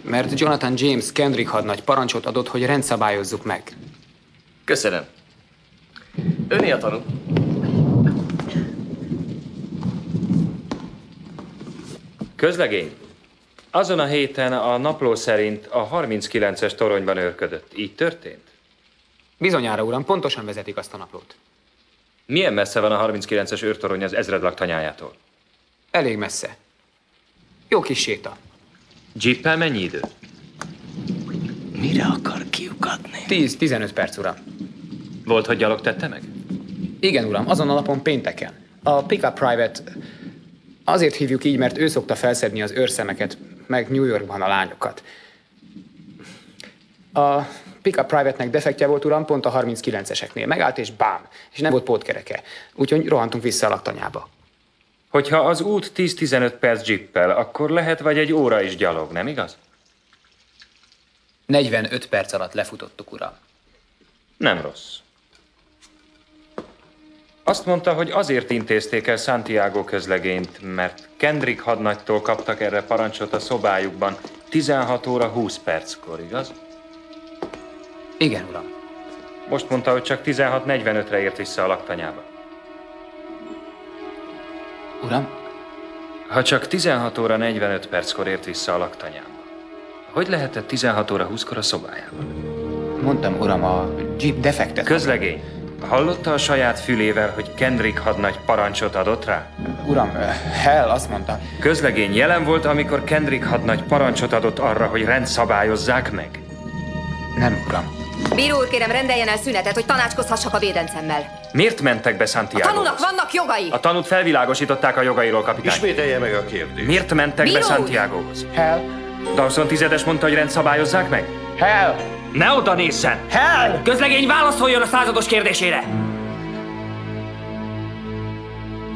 S18: Mert Jonathan James Kendrick hadnagy parancsot adott, hogy rendszabályozzuk meg.
S9: Köszönöm. Öné a tanú.
S17: Közlegény. Azon a héten a napló szerint a 39-es toronyban őrködött. Így történt?
S18: Bizonyára, uram, pontosan vezetik azt a naplót.
S17: Milyen messze van a 39-es őrtorony az ezredlak tanyájától?
S18: Elég messze. Jó kis séta.
S17: Jeeppel mennyi idő?
S9: Mire akar kiukadni?
S18: 10-15 perc, uram.
S17: Volt, hogy gyalog tette meg?
S18: Igen, uram, azon a napon pénteken. A Pickup Private azért hívjuk így, mert ő szokta felszedni az őrszemeket, meg New Yorkban a lányokat. A Pickup Private-nek defektje volt, uram, pont a 39-eseknél. Megállt és bám, és nem volt pótkereke. Úgyhogy rohantunk vissza a laktanyába.
S17: Hogyha az út 10-15 perc jeeppel, akkor lehet vagy egy óra is gyalog, nem igaz?
S18: 45 perc alatt lefutottuk, uram.
S17: Nem rossz. Azt mondta, hogy azért intézték el Santiago közlegényt, mert Kendrick hadnagytól kaptak erre parancsot a szobájukban 16 óra 20 perckor, igaz?
S18: Igen, uram.
S17: Most mondta, hogy csak 16.45-re ért vissza a laktanyába.
S18: Uram?
S17: Ha csak 16 óra 45 perckor ért vissza a laktanyába, hogy lehetett 16 óra 20-kor a szobájában?
S18: Mondtam, uram, a Jeep defektet.
S17: Közlegény, hallotta a saját fülével, hogy Kendrick hadnagy parancsot adott rá?
S18: Uram, Hell azt mondta.
S17: Közlegény jelen volt, amikor Kendrick hadnagy parancsot adott arra, hogy rendszabályozzák meg?
S18: Nem, uram.
S34: Bíró úr, kérem, rendeljen el szünetet, hogy tanácskozhassak a védencemmel.
S17: Miért mentek be
S34: A
S17: Santiago?
S34: tanúnak vannak jogai!
S17: A tanút felvilágosították a jogairól, kapitány.
S26: Ismételje meg a kérdést.
S17: Miért mentek
S34: Bíró
S17: be! Santiagohoz?
S18: Hell.
S17: Dawson tizedes mondta, hogy rendszabályozzák meg?
S18: Hell!
S17: Ne oda nézzen!
S35: Hell! Közlegény válaszoljon a százados kérdésére!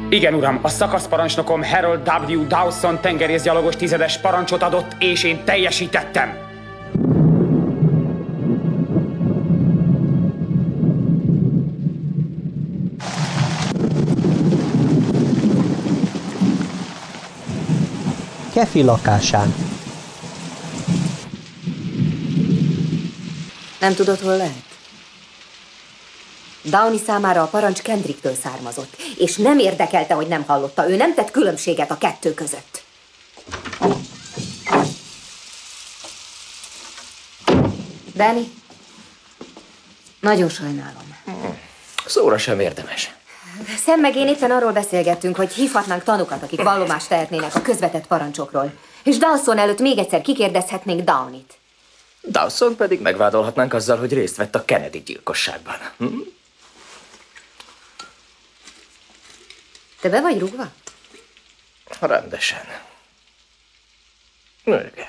S18: Igen, uram, a szakaszparancsnokom Harold W. Dawson tengerészgyalogos tizedes parancsot adott, és én teljesítettem.
S1: Kefi lakásán.
S2: Nem tudod, hol lehet? Downey számára a parancs Kendricktől származott, és nem érdekelte, hogy nem hallotta. Ő nem tett különbséget a kettő között. Danny, nagyon sajnálom.
S9: Szóra sem érdemes.
S2: Szem meg én éppen arról beszélgettünk, hogy hívhatnánk tanukat, akik vallomást tehetnének a közvetett parancsokról. És Dawson előtt még egyszer kikérdezhetnénk Downey-t.
S9: Dawson pedig megvádolhatnánk azzal, hogy részt vett a Kennedy gyilkosságban. Hm?
S2: Te be vagy rúgva?
S9: Rendesen. Igen.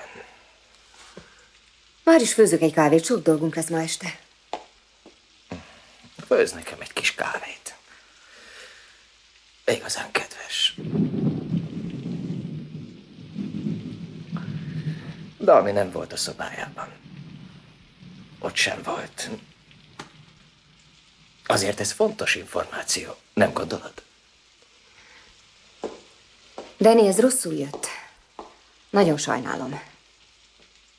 S2: Már is főzök egy kávét, sok dolgunk lesz ma este.
S9: Főz nekem egy kis kávét. Igazán kedves. De ami nem volt a szobájában. Ott sem volt. Azért ez fontos információ, nem gondolod?
S2: Danny, ez rosszul jött. Nagyon sajnálom.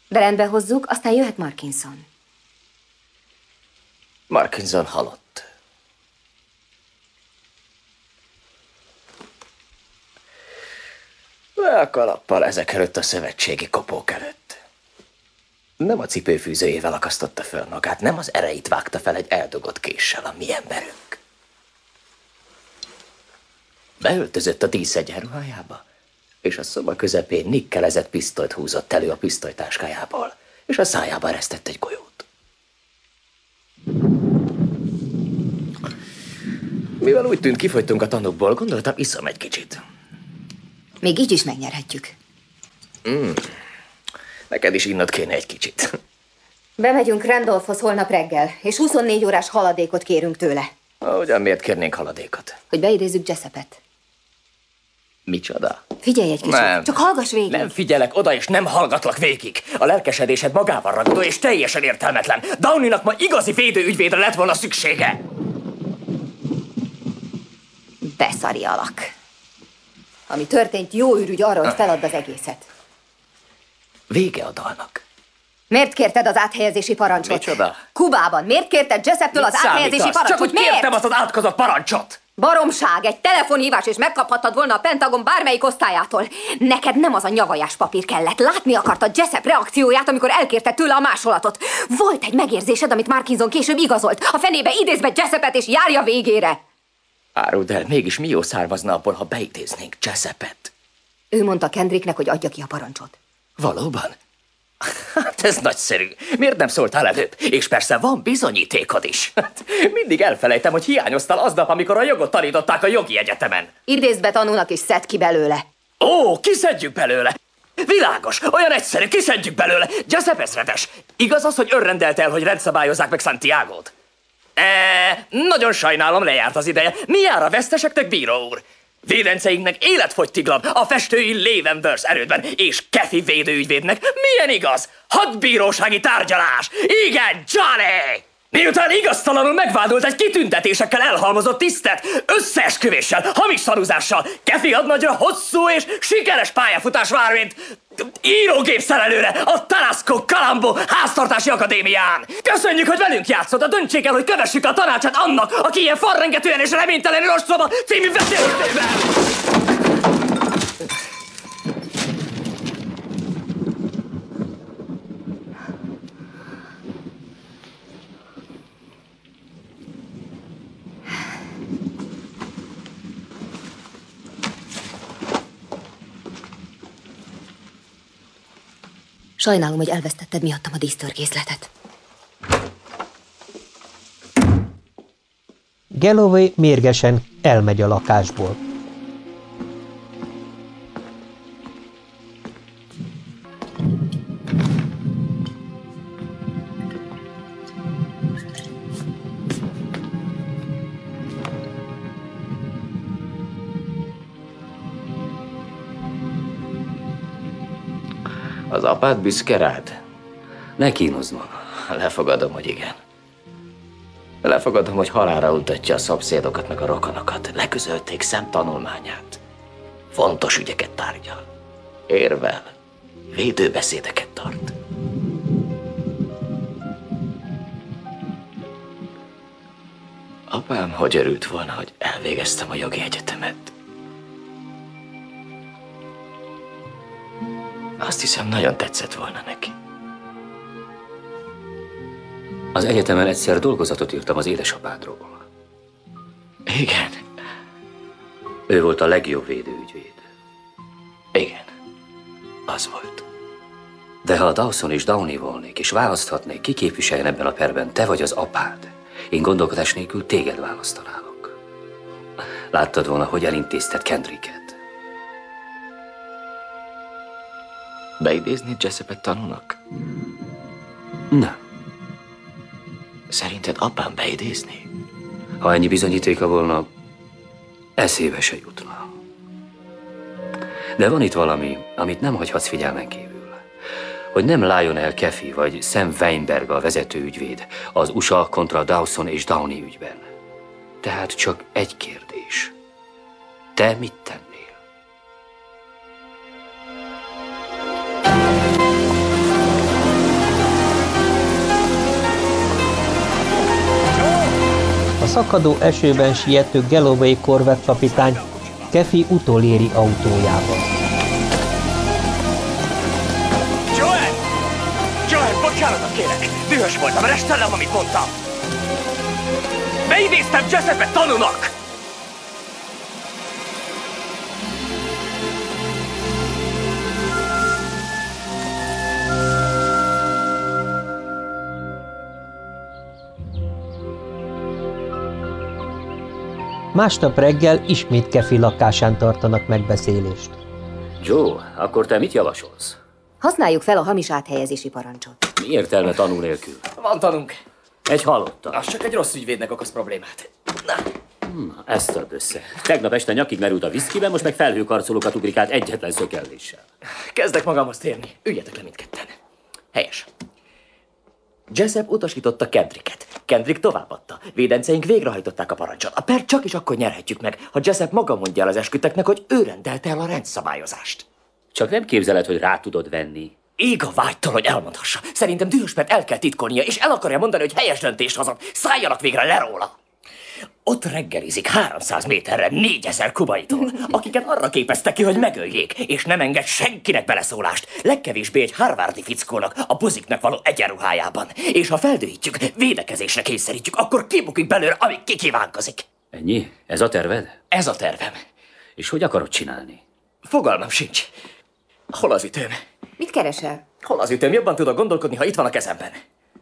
S2: De rendbe hozzuk, aztán jöhet Markinson.
S9: Markinson halott. Le a kalappal ezek előtt a szövetségi kopók előtt. Nem a cipőfűzőjével akasztotta föl magát, nem az ereit vágta fel egy eldugott késsel a mi emberünk. Beöltözött a díszegyenruhájába, és a szoba közepén nikkelezett pisztolyt húzott elő a pisztolytáskájából, és a szájába eresztett egy golyót. Mivel úgy tűnt, kifogytunk a tanukból, gondoltam, iszom egy kicsit.
S2: Még így is megnyerhetjük.
S9: Mm. Neked is innod kéne egy kicsit.
S2: Bemegyünk Randolphhoz holnap reggel, és 24 órás haladékot kérünk tőle,
S9: Ugyan miért kérnénk haladékot?
S2: hogy beidézzük Giuseppet.
S9: Micsoda?
S2: Figyelj egy kicsit,
S9: Nem.
S2: csak hallgass végig.
S9: Nem figyelek oda, és nem hallgatlak végig. A lelkesedésed magával ragadó és teljesen értelmetlen. Downinak ma igazi védőügyvédre lett volna szüksége.
S2: Beszari alak. Ami történt, jó ürügy arra, hogy feladd az egészet.
S9: Vége a dalnak.
S2: Miért kérted az áthelyezési parancsot?
S9: Micsoda?
S2: Kubában. Miért kérted Giusepptől az áthelyezési
S9: az?
S2: parancsot?
S9: Csak úgy
S2: Miért?
S9: kértem azt az átkozott parancsot.
S2: Baromság, egy telefonhívás, és megkaphattad volna a Pentagon bármelyik osztályától. Neked nem az a nyavajás papír kellett. Látni akartad Jessup reakcióját, amikor elkérte tőle a másolatot. Volt egy megérzésed, amit Markinson később igazolt. A fenébe idézd be Jessupet, és járja végére.
S9: Áruld el, mégis mi jó származna abból, ha beidéznénk Giuseppet?
S2: Ő mondta Kendricknek, hogy adja ki a parancsot.
S9: Valóban? Hát ez nagyszerű. Miért nem szóltál előbb? És persze van bizonyítékod is. Hát, mindig elfelejtem, hogy hiányoztál aznap, amikor a jogot tanították a jogi egyetemen.
S2: Idézd be tanulnak, és szedd ki belőle.
S9: Ó, kiszedjük belőle! Világos, olyan egyszerű, kiszedjük belőle. Giuseppe ezredes, igaz az, hogy önrendelt el, hogy rendszabályozzák meg Santiago-t? E, nagyon sajnálom, lejárt az ideje. Mi jár a veszteseknek, bíró úr? Védenceinknek életfogytiglan, a festői Levenworth erődben, és Kefi védőügyvédnek milyen igaz? Hadbírósági tárgyalás! Igen, Johnny! Miután igaztalanul megvádolt egy kitüntetésekkel elhalmozott tisztet, összeesküvéssel, hamis szaruzással, Kefi hadnagyra hosszú és sikeres pályafutás vár, mint írógépszerelőre a Tarasco Calambo háztartási akadémián. Köszönjük, hogy velünk játszott, de döntsék el, hogy kövessük a tanácsát annak, aki ilyen farrengetően és reménytelenül ostoba című beszélőtővel.
S2: Sajnálom, hogy elvesztetted miattam a dísztörkészletet.
S1: Galloway mérgesen elmegy a lakásból.
S9: Az apád büszke rád? Ne kínozz maga. Lefogadom, hogy igen. Lefogadom, hogy halára ultatja a szomszédokat meg a rokonokat. Leközölték szemtanulmányát. Fontos ügyeket tárgyal. Érvel. Védőbeszédeket tart. Apám hogy örült volna, hogy elvégeztem a jogi egyetemet. Azt hiszem, nagyon tetszett volna neki.
S12: Az egyetemen egyszer dolgozatot írtam az édesapádról.
S9: Igen.
S12: Ő volt a legjobb védőügyvéd.
S9: Igen. Az volt.
S12: De ha a Dawson és Downey volnék, és választhatnék, ki képviseljen ebben a perben, te vagy az apád, én gondolkodás nélkül téged választanálok. Láttad volna, hogy elintézted Kendricket.
S9: Beidézni Giuseppe tanulnak? Nem. Szerinted apám beidézni?
S12: Ha ennyi bizonyítéka volna, eszébe se jutna. De van itt valami, amit nem hagyhatsz figyelmen kívül. Hogy nem Lionel Kefi vagy Sam Weinberg a vezető ügyvéd az USA kontra Dawson és Downey ügyben. Tehát csak egy kérdés. Te mit tennél?
S1: Szakadó esőben siető Galloway Corvette kapitány Kefi utoléri autójával.
S36: Joel! Joel, bocsánatot kérek! Dühös voltam, restellem, amit mondtam! Beidéztem Giuseppe tanúnak!
S1: Másnap reggel ismét Kefi lakásán tartanak megbeszélést.
S12: Joe, akkor te mit javasolsz?
S2: Használjuk fel a hamis áthelyezési parancsot.
S12: Mi értelme tanú nélkül?
S9: Van tanunk.
S12: Egy halotta.
S9: Az csak egy rossz ügyvédnek okoz problémát.
S12: Na, ezt tart össze. Tegnap este nyakig merült a viszkiben, most meg felhőkarcolókat ugrik át egyetlen szökelléssel.
S9: Kezdek magamhoz térni. Üljetek le mindketten. Helyes. Jessup utasította Kendricket. Kendrick továbbadta. Védenceink végrehajtották a parancsot. A per csak is akkor nyerhetjük meg, ha Jessup maga mondja el az esküdteknek, hogy ő rendelte el a rendszabályozást.
S12: Csak nem képzeled, hogy rá tudod venni.
S9: Ég a vágytól, hogy elmondhassa. Szerintem dühös, mert el kell titkolnia, és el akarja mondani, hogy helyes döntést hozott. Szálljanak végre le róla! Ott reggelizik 300 méterre 4000 kubaitól, akiket arra képeztek ki, hogy megöljék, és nem enged senkinek beleszólást, legkevésbé egy harvardi fickónak a buziknak való egyenruhájában. És ha feldőítjük, védekezésre kényszerítjük, akkor kibukik belőle, amíg kikívánkozik.
S12: Ennyi? Ez a terved?
S9: Ez a tervem.
S12: És hogy akarod csinálni?
S9: Fogalmam sincs. Hol az ütőm?
S2: Mit keresel?
S9: Hol az ütőm? Jobban tudok gondolkodni, ha itt van a kezemben.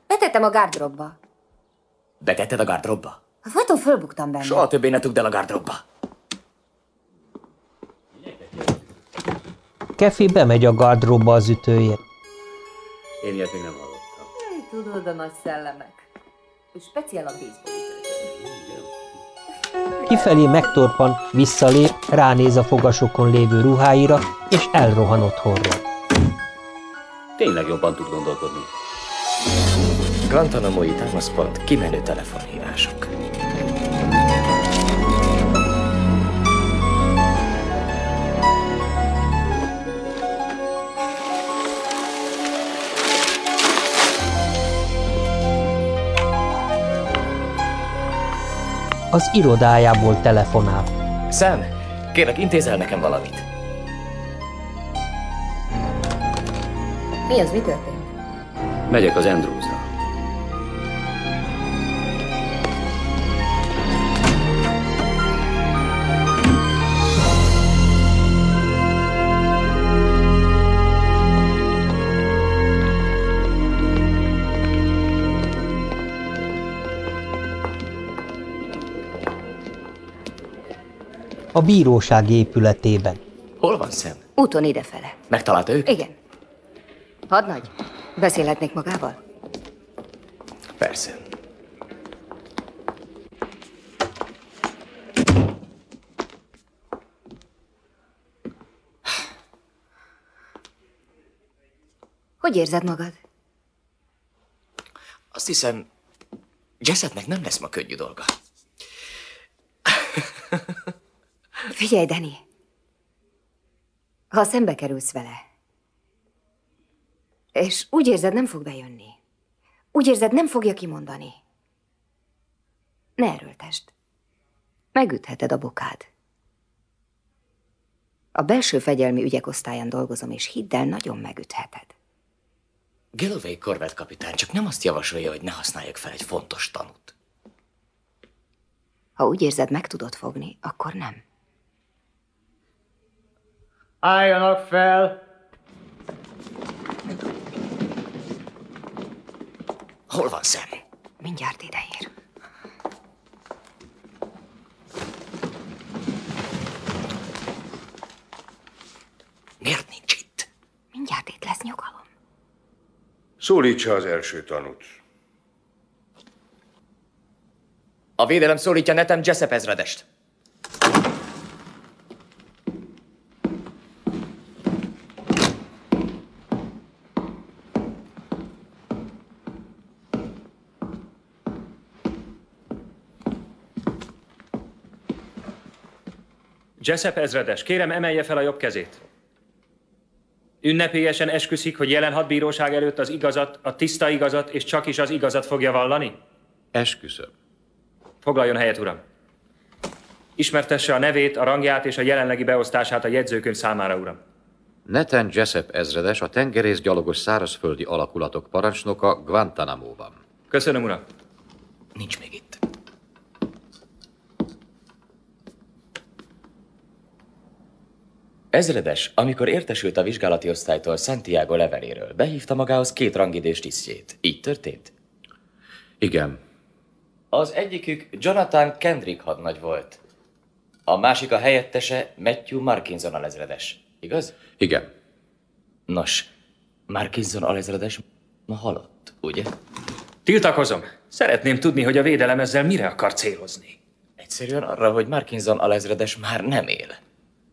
S2: Betettem a gárdrobba.
S9: Betetted a gárdrobba?
S2: A fotó fölbuktam benne.
S9: Soha többé ne tugd el a gárdrobba.
S1: Kefi bemegy a gardróba az ütőért.
S12: Én ilyet még nem hallottam.
S3: Tudod, a nagy szellemek. Speciál a baseball
S1: Kifelé megtorpan, visszalép, ránéz a fogasokon lévő ruháira, és elrohan otthonról.
S12: Tényleg jobban tud gondolkodni.
S9: Guantanamo-i támaszpont kimenő telefonhívások.
S1: Az irodájából telefonál.
S9: Sam, kérlek, intézel nekem valamit.
S2: Mi az, mi történt?
S12: Megyek az andrews
S1: A bíróság épületében.
S9: Hol van Sam?
S2: Úton idefele.
S9: Megtalálta ők?
S2: Igen. Hadnagy, beszélhetnék magával?
S9: Persze.
S2: Hogy érzed magad?
S9: Azt hiszem, Jessetnek nem lesz ma könnyű dolga.
S2: Figyelj, Dani! Ha szembe kerülsz vele, és úgy érzed, nem fog bejönni, úgy érzed, nem fogja kimondani, ne erőltesd. Megütheted a bokád. A belső fegyelmi ügyek osztályán dolgozom, és hidd el, nagyon megütheted.
S9: Gilvey Corvette kapitány csak nem azt javasolja, hogy ne használjuk fel egy fontos tanút.
S2: Ha úgy érzed, meg tudod fogni, akkor nem.
S28: Álljanak fel!
S9: Hol van Sam?
S2: Mindjárt ideér.
S9: Miért nincs itt?
S2: Mindjárt itt lesz nyugalom.
S26: Szólítsa az első tanút.
S9: A védelem szólítja netem Jessup ezredest.
S33: Jessup ezredes, kérem emelje fel a jobb kezét. Ünnepélyesen esküszik, hogy jelen hadbíróság előtt az igazat, a tiszta igazat és csak is az igazat fogja vallani?
S14: Esküszöm.
S33: Foglaljon helyet, uram. Ismertesse a nevét, a rangját és a jelenlegi beosztását a jegyzőkönyv számára, uram.
S14: Nathan Jessup ezredes, a tengerész gyalogos szárazföldi alakulatok parancsnoka Guantanamo-ban.
S33: Köszönöm, uram.
S9: Nincs még itt. Ezredes, amikor értesült a vizsgálati osztálytól Santiago leveléről, behívta magához két rangidős tisztjét. Így történt?
S14: Igen.
S9: Az egyikük Jonathan Kendrick hadnagy volt. A másik a helyettese Matthew Markinson alezredes. Igaz?
S14: Igen.
S9: Nos, Markinson alezredes ma halott, ugye?
S33: Tiltakozom. Szeretném tudni, hogy a védelem ezzel mire akar célozni.
S9: Egyszerűen arra, hogy Markinson alezredes már nem él.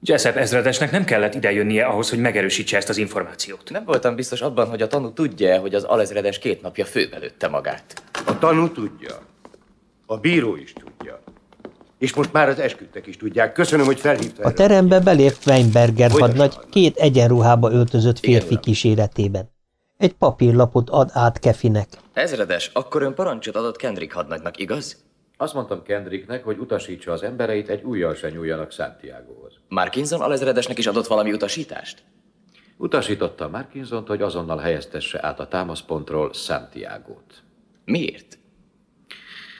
S33: Jessup ezredesnek nem kellett idejönnie ahhoz, hogy megerősítse ezt az információt.
S9: Nem voltam biztos abban, hogy a tanú tudja, hogy az alezredes két napja főbelőtte magát.
S26: A tanú tudja. A bíró is tudja. És most már az esküdtek is tudják. Köszönöm, hogy felhívta
S1: A terembe belép Weinberger hadnagy két egyenruhába öltözött férfi kíséretében. Egy papírlapot ad át Kefinek.
S9: Ezredes, akkor ön parancsot adott Kendrick hadnagynak, igaz?
S14: Azt mondtam Kendricknek, hogy utasítsa az embereit, egy újjal se nyúljanak Santiagohoz.
S9: Markinson alezredesnek is adott valami utasítást?
S14: Utasította Markinsont, hogy azonnal helyeztesse át a támaszpontról Santiago-t.
S9: Miért?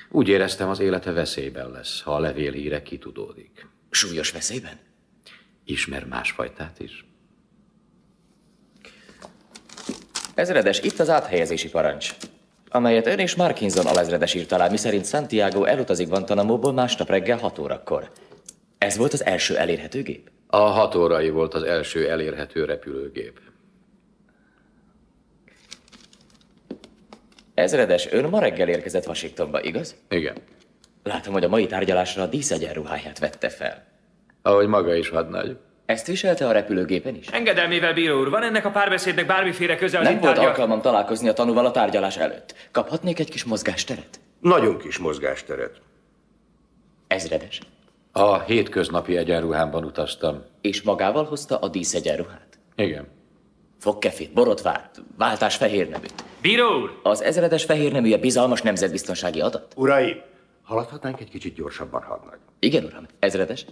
S14: Úgy éreztem, az élete veszélyben lesz, ha a levél híre kitudódik.
S9: Súlyos veszélyben?
S14: Ismer másfajtát is.
S9: Ezredes, itt az áthelyezési parancs, amelyet ön és Markinson alezredes írt alá, miszerint Santiago elutazik Guantanamo-ból másnap reggel 6 órakor. Ez volt az első elérhető gép?
S14: A hat órai volt az első elérhető repülőgép.
S9: Ezredes, ön ma reggel érkezett Washingtonba, igaz?
S14: Igen.
S9: Látom, hogy a mai tárgyalásra a díszegyenruháját vette fel.
S14: Ahogy maga is hadnagy.
S9: Ezt viselte a repülőgépen is?
S33: Engedelmével, bíró úr, van ennek a párbeszédnek bármiféle köze az
S9: Nem volt
S33: tárgyal...
S9: alkalmam találkozni a tanúval a tárgyalás előtt. Kaphatnék egy kis mozgásteret?
S26: Nagyon kis mozgásteret.
S9: Ezredes.
S14: A hétköznapi egyenruhámban utaztam.
S9: És magával hozta a díszegyenruhát?
S14: Igen.
S9: Fogkefét, borotvát, váltás fehér neműt.
S33: Bíró úr!
S9: Az ezredes fehér neműje bizalmas nemzetbiztonsági adat?
S26: Uraim, haladhatnánk egy kicsit gyorsabban, hadnagy.
S9: Igen, uram. Ezredes?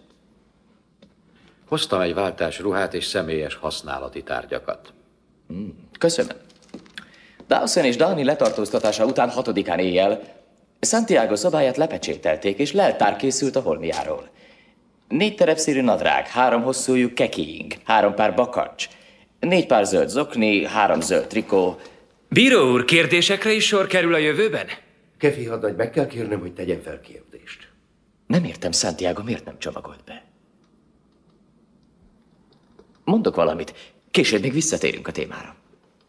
S14: Hoztam egy váltás ruhát és személyes használati tárgyakat.
S9: Hmm, köszönöm. Dawson és Downey letartóztatása után hatodikán éjjel Santiago szobáját lepecsételték, és leltár készült a holmiáról. Négy terepszírű nadrág, három hosszújú kekiing, három pár bakancs, négy pár zöld zokni, három zöld trikó.
S33: Bíró úr, kérdésekre is sor kerül a jövőben?
S26: Kefi hadnagy, meg kell kérnem, hogy tegyen fel kérdést.
S9: Nem értem, Santiago miért nem csomagolt be. Mondok valamit, később még visszatérünk a témára.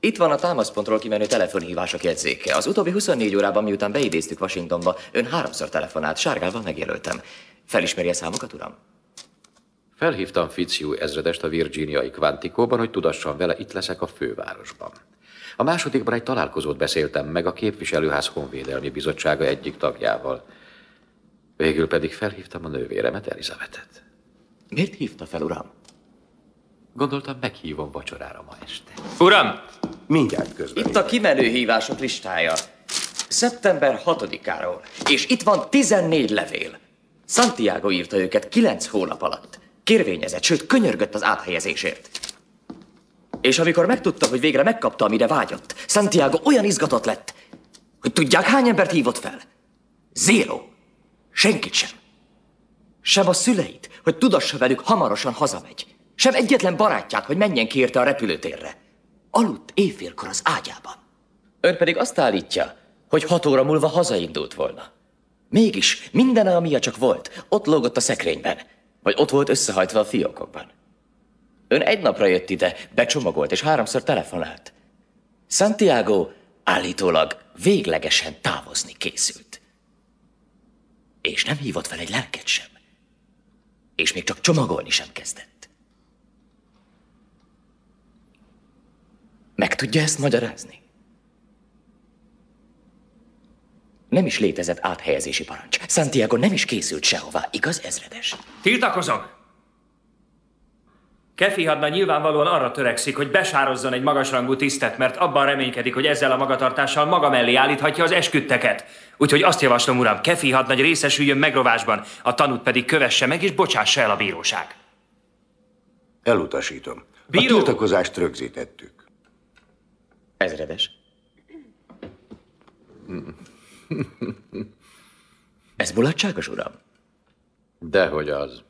S9: Itt van a támaszpontról kimenő telefonhívások jegyzéke. Az utóbbi 24 órában, miután beidéztük Washingtonba, ön háromszor telefonált, sárgával megjelöltem. Felismeri a számokat, uram?
S14: Felhívtam Fitzhugh ezredest a virginiai Quanticóban, hogy tudassam vele, itt leszek a fővárosban. A másodikban egy találkozót beszéltem meg a képviselőház honvédelmi bizottsága egyik tagjával. Végül pedig felhívtam a nővéremet, Elizabetet.
S9: Miért hívta fel, uram?
S14: Gondoltam, meghívom vacsorára ma este.
S33: Uram!
S26: Mindjárt közben.
S9: Itt a kimenő hívások listája. Szeptember 6-áról. És itt van 14 levél. Santiago írta őket 9 hónap alatt. Kérvényezett, sőt könyörgött az áthelyezésért. És amikor megtudta, hogy végre megkapta, amire vágyott, Santiago olyan izgatott lett, hogy tudják, hány embert hívott fel? Zero. Senkit sem. Sem a szüleit, hogy tudassa velük, hamarosan hazamegy. Sem egyetlen barátját, hogy menjen ki érte a repülőtérre. Aludt éjfélkor az ágyában. Ön pedig azt állítja, hogy hat óra múlva hazaindult volna. Mégis minden, amilyen csak volt, ott lógott a szekrényben, vagy ott volt összehajtva a fiókokban. Ön egy napra jött ide, becsomagolt és háromszor telefonált. Santiago Állítólag véglegesen távozni készült. És nem hívott fel egy lelket sem. És még csak csomagolni sem kezdett. Meg tudja ezt magyarázni? Nem is létezett áthelyezési parancs. Santiago nem is készült sehová, igaz, ezredes?
S33: Tiltakozom! Kefi hadna nyilvánvalóan arra törekszik, hogy besározzon egy magasrangú tisztet, mert abban reménykedik, hogy ezzel a magatartással maga mellé állíthatja az esküdteket. Úgyhogy azt javaslom, uram, Kefi hadnagy részesüljön megrovásban, a tanút pedig kövesse meg és bocsássa el a bíróság.
S26: Elutasítom.
S33: Bíró!
S26: A tiltakozást rögzítettük.
S9: Ezredes? [laughs] Ez mulatságos, uram?
S14: Dehogy az.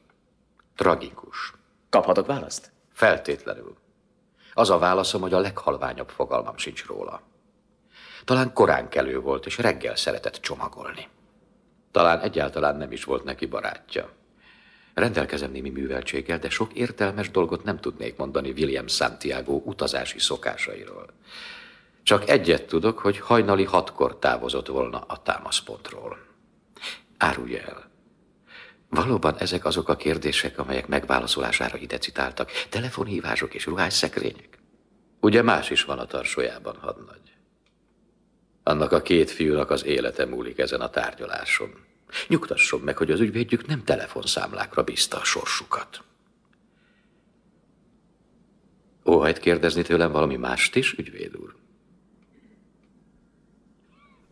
S14: Tragikus.
S9: Kaphatok választ?
S14: Feltétlenül. Az a válaszom, hogy a leghalványabb fogalmam sincs róla. Talán korán kelő volt, és reggel szeretett csomagolni. Talán egyáltalán nem is volt neki barátja. Rendelkezem némi műveltséggel, de sok értelmes dolgot nem tudnék mondani William Santiago utazási szokásairól. Csak egyet tudok, hogy hajnali hatkor távozott volna a támaszpontról. Árulja el. Valóban ezek azok a kérdések, amelyek megválaszolására ide citáltak. Telefonhívások és ruhásszekrények? Ugye más is van a tarsójában, hadnagy? Annak a két fiúnak az élete múlik ezen a tárgyaláson. Nyugtasson meg, hogy az ügyvédjük nem telefonszámlákra bízta a sorsukat. Óhajt kérdezni tőlem valami mást is, ügyvéd úr?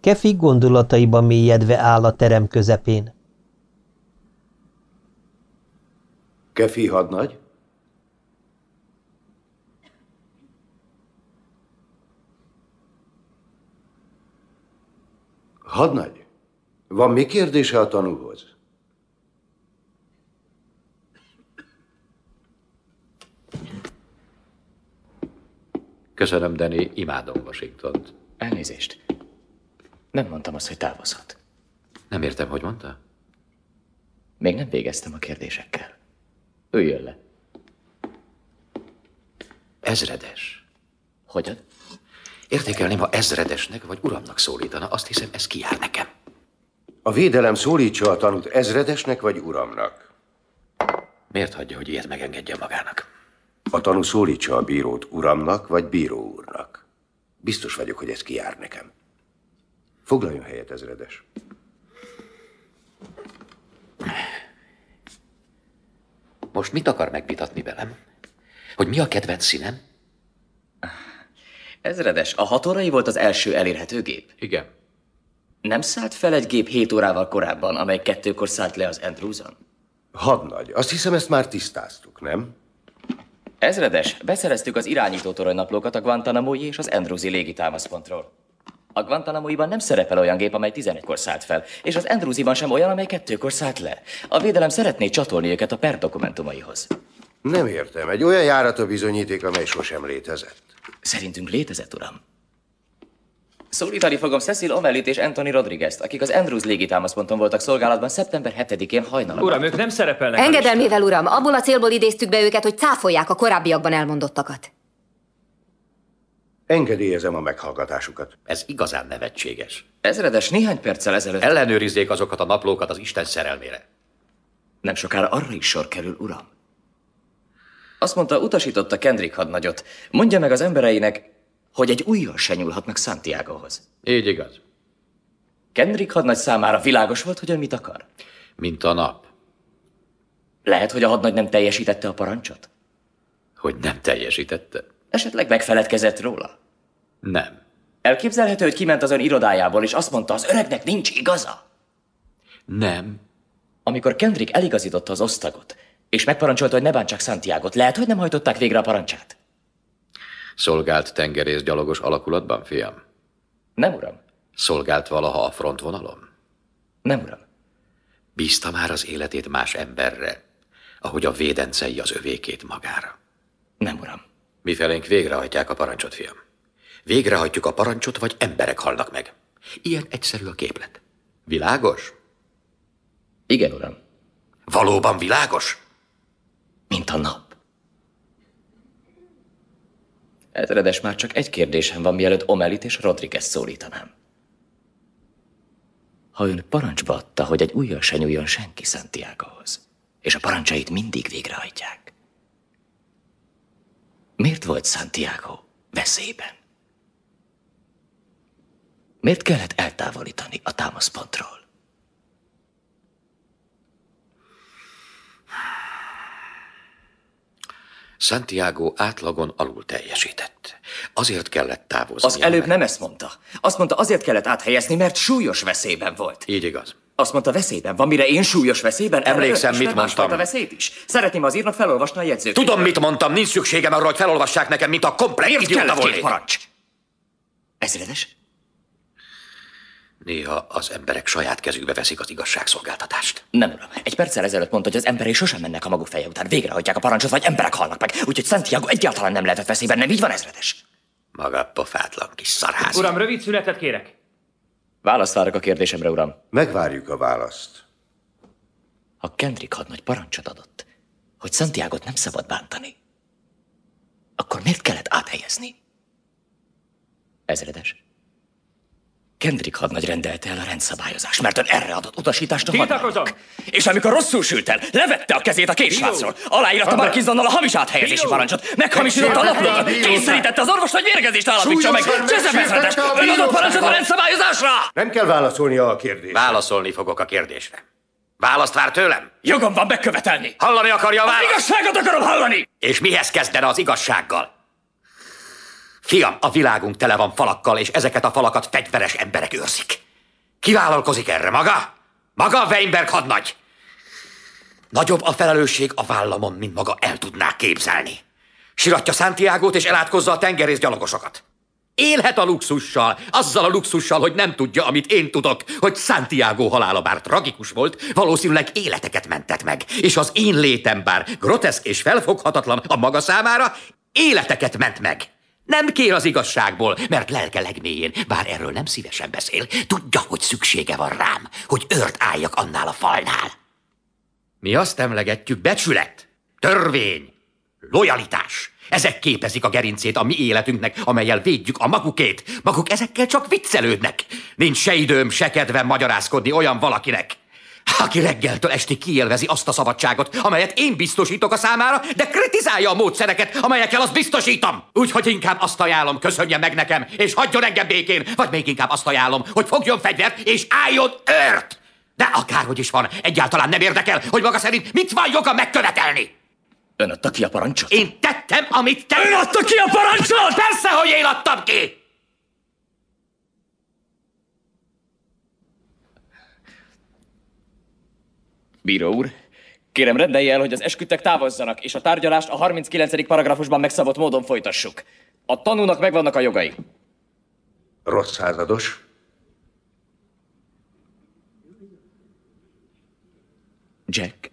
S1: Kefi gondolataiban mélyedve áll a terem közepén.
S26: Kefi hadnagy? Hadnagy, van mi kérdése a tanúhoz?
S14: Köszönöm, Danny, imádom Washingtont.
S9: Elnézést. Nem mondtam azt, hogy távozhat.
S14: Nem értem, hogy mondta?
S9: Még nem végeztem a kérdésekkel. Üljön le.
S14: Ezredes.
S9: Hogyan?
S14: Értékelném, ha ezredesnek vagy uramnak szólítana. Azt hiszem, ez kijár nekem.
S26: A védelem szólítsa a tanút ezredesnek vagy uramnak.
S14: Miért hagyja, hogy ilyet megengedje magának?
S26: A tanú szólítsa a bírót uramnak vagy bíró úrnak. Biztos vagyok, hogy ez kijár nekem. Foglaljon helyet, ezredes.
S14: Most mit akar megvitatni velem? Hogy mi a kedvenc színem?
S9: Ezredes, a hat órai volt az első elérhető gép?
S14: Igen.
S9: Nem szállt fel egy gép hét órával korábban, amely kettőkor szállt le az Andrewson?
S26: Hadnagy, azt hiszem ezt már tisztáztuk, nem?
S9: Ezredes, beszereztük az irányító toronynaplókat a Guantanamo-i és az Andrewsi légitámaszpontról. A Guantanamo-iban nem szerepel olyan gép, amely 11-kor szállt fel, és az Andrewsiban sem olyan, amely kettőkor szállt le. A védelem szeretné csatolni őket a per dokumentumaihoz.
S26: Nem értem. Egy olyan járat a bizonyíték, amely sosem létezett.
S9: Szerintünk létezett, uram. Szólítani fogom Cecil Omelit és Anthony Rodriguez-t, akik az Andrews légitámaszponton voltak szolgálatban szeptember 7-én hajnalban.
S33: Uram, ők nem szerepelnek.
S2: Engedelmével, uram, abból a célból idéztük be őket, hogy cáfolják a korábbiakban elmondottakat.
S26: Engedélyezem a meghallgatásukat.
S14: Ez igazán nevetséges.
S9: Ezredes, néhány perccel ezelőtt...
S14: Ellenőrizzék azokat a naplókat az Isten szerelmére.
S9: Nem sokára arra is sor kerül, uram. Azt mondta, utasította Kendrick hadnagyot. Mondja meg az embereinek, hogy egy újjal se nyúlhatnak Santiagohoz.
S14: Így igaz.
S9: Kendrick hadnagy számára világos volt, hogy ön mit akar?
S14: Mint a nap.
S9: Lehet, hogy a hadnagy nem teljesítette a parancsot?
S14: Hogy nem teljesítette?
S9: Esetleg megfeledkezett róla?
S14: Nem.
S9: Elképzelhető, hogy kiment az ön irodájából, és azt mondta, az öregnek nincs igaza?
S14: Nem.
S9: Amikor Kendrick eligazította az osztagot, és megparancsolta, hogy ne bántsák Santiagot, lehet, hogy nem hajtották végre a parancsát?
S14: Szolgált tengerész gyalogos alakulatban, fiam?
S9: Nem, uram.
S14: Szolgált valaha a frontvonalon?
S9: Nem, uram.
S14: Bízta már az életét más emberre, ahogy a védencei az övékét magára?
S9: Nem, uram.
S14: Mifelénk végrehajtják a parancsot, fiam. Végrehajtjuk a parancsot, vagy emberek halnak meg. Ilyen egyszerű a képlet. Világos?
S9: Igen, uram.
S14: Valóban világos?
S9: Mint a nap. Ezredes, már csak egy kérdésem van, mielőtt Omelit és Rodriguez szólítanám. Ha ön parancsba adta, hogy egy ujjal se nyúljon senki Santiagohoz, és a parancsait mindig végrehajtják, miért volt Santiago veszélyben? Miért kellett eltávolítani a támaszpontról?
S14: Santiago átlagon alul teljesített. Azért kellett távozni.
S9: Az előbb nem ezt mondta. Azt mondta, azért kellett áthelyezni, mert súlyos veszélyben volt.
S14: Így igaz.
S9: Azt mondta, veszélyben van, mire én súlyos veszélyben?
S14: Emlékszem, mit mondtam.
S9: veszélyt is. Szeretném az írnak felolvasni a jegyzőt.
S14: Tudom, mit mondtam, nincs szükségem arra, hogy felolvassák nekem, mint a komplet
S9: Miért kellett
S14: volnék.
S9: parancs? Ezredes?
S14: Néha az emberek saját kezükbe veszik az igazságszolgáltatást.
S9: Nem, uram. Egy perccel ezelőtt mondta, hogy az emberei sosem mennek a maguk feje után. Végrehajtják a parancsot, vagy emberek halnak meg. Úgyhogy Santiago egyáltalán nem lehetett veszélyben. Nem így van, ezredes?
S14: Maga pofátlan kis szarház.
S33: Uram, rövid szünetet kérek.
S9: Választ várok a kérdésemre, uram.
S26: Megvárjuk a választ.
S9: Ha Kendrick hadnagy parancsot adott, hogy Santiagot nem szabad bántani, akkor miért kellett áthelyezni? Ezredes? Kendrick hadnagy rendelte el a rendszabályozást, mert ön erre adott utasítást a
S33: Tiltakozom!
S9: hadnagynak. És amikor rosszul sült el, levette a kezét a késslácról,
S33: Bíró!
S9: aláírta Markizonnal a hamis áthelyezési parancsot, meghamisította a naplót, kényszerítette az orvos, hogy mérgezést állapítsa meg.
S26: A
S9: ön adott parancsot a rendszabályozásra!
S26: Nem kell válaszolnia a kérdésre.
S14: Válaszolni fogok a kérdésre. Választ vár tőlem?
S9: Jogom van megkövetelni.
S14: Hallani akarja a
S9: Az
S14: választ?
S9: igazságot akarom hallani!
S14: És mihez kezdene az igazsággal? Fiam, a világunk tele van falakkal, és ezeket a falakat fegyveres emberek őrzik. Ki vállalkozik erre? Maga? Maga a Weinberg hadnagy? Nagyobb a felelősség a vállamon, mint maga el tudná képzelni. Siratja Santiago-t és elátkozza a tengerész gyalogosokat. Élhet a luxussal, azzal a luxussal, hogy nem tudja, amit én tudok, hogy Santiago halála bár tragikus volt, valószínűleg életeket mentett meg, és az én létem bár groteszk és felfoghatatlan a maga számára, életeket ment meg. Nem kér az igazságból, mert lelke legmélyén, bár erről nem szívesen beszél, tudja, hogy szüksége van rám, hogy őrt álljak annál a falnál. Mi azt emlegetjük becsület, törvény, lojalitás. Ezek képezik a gerincét a mi életünknek, amelyel védjük a magukét. Maguk ezekkel csak viccelődnek. Nincs se időm, se kedvem magyarázkodni olyan valakinek, aki reggeltől estig kiélvezi azt a szabadságot, amelyet én biztosítok a számára, de kritizálja a módszereket, amelyekkel azt biztosítom. Úgyhogy inkább azt ajánlom, köszönje meg nekem, és hagyjon engem békén, vagy még inkább azt ajánlom, hogy fogjon fegyvert, és álljon ört. De akárhogy is van, egyáltalán nem érdekel, hogy maga szerint mit van joga megkövetelni.
S9: Ön adta ki a parancsot?
S14: Én tettem, amit te...
S9: Ön adta ki a parancsot?
S14: Persze, hogy én adtam ki!
S9: Bíró úr, kérem rendelje el, hogy az esküdtek távozzanak, és a tárgyalást a 39. paragrafusban megszabott módon folytassuk. A tanúnak megvannak a jogai.
S26: Rossz százados.
S9: Jack.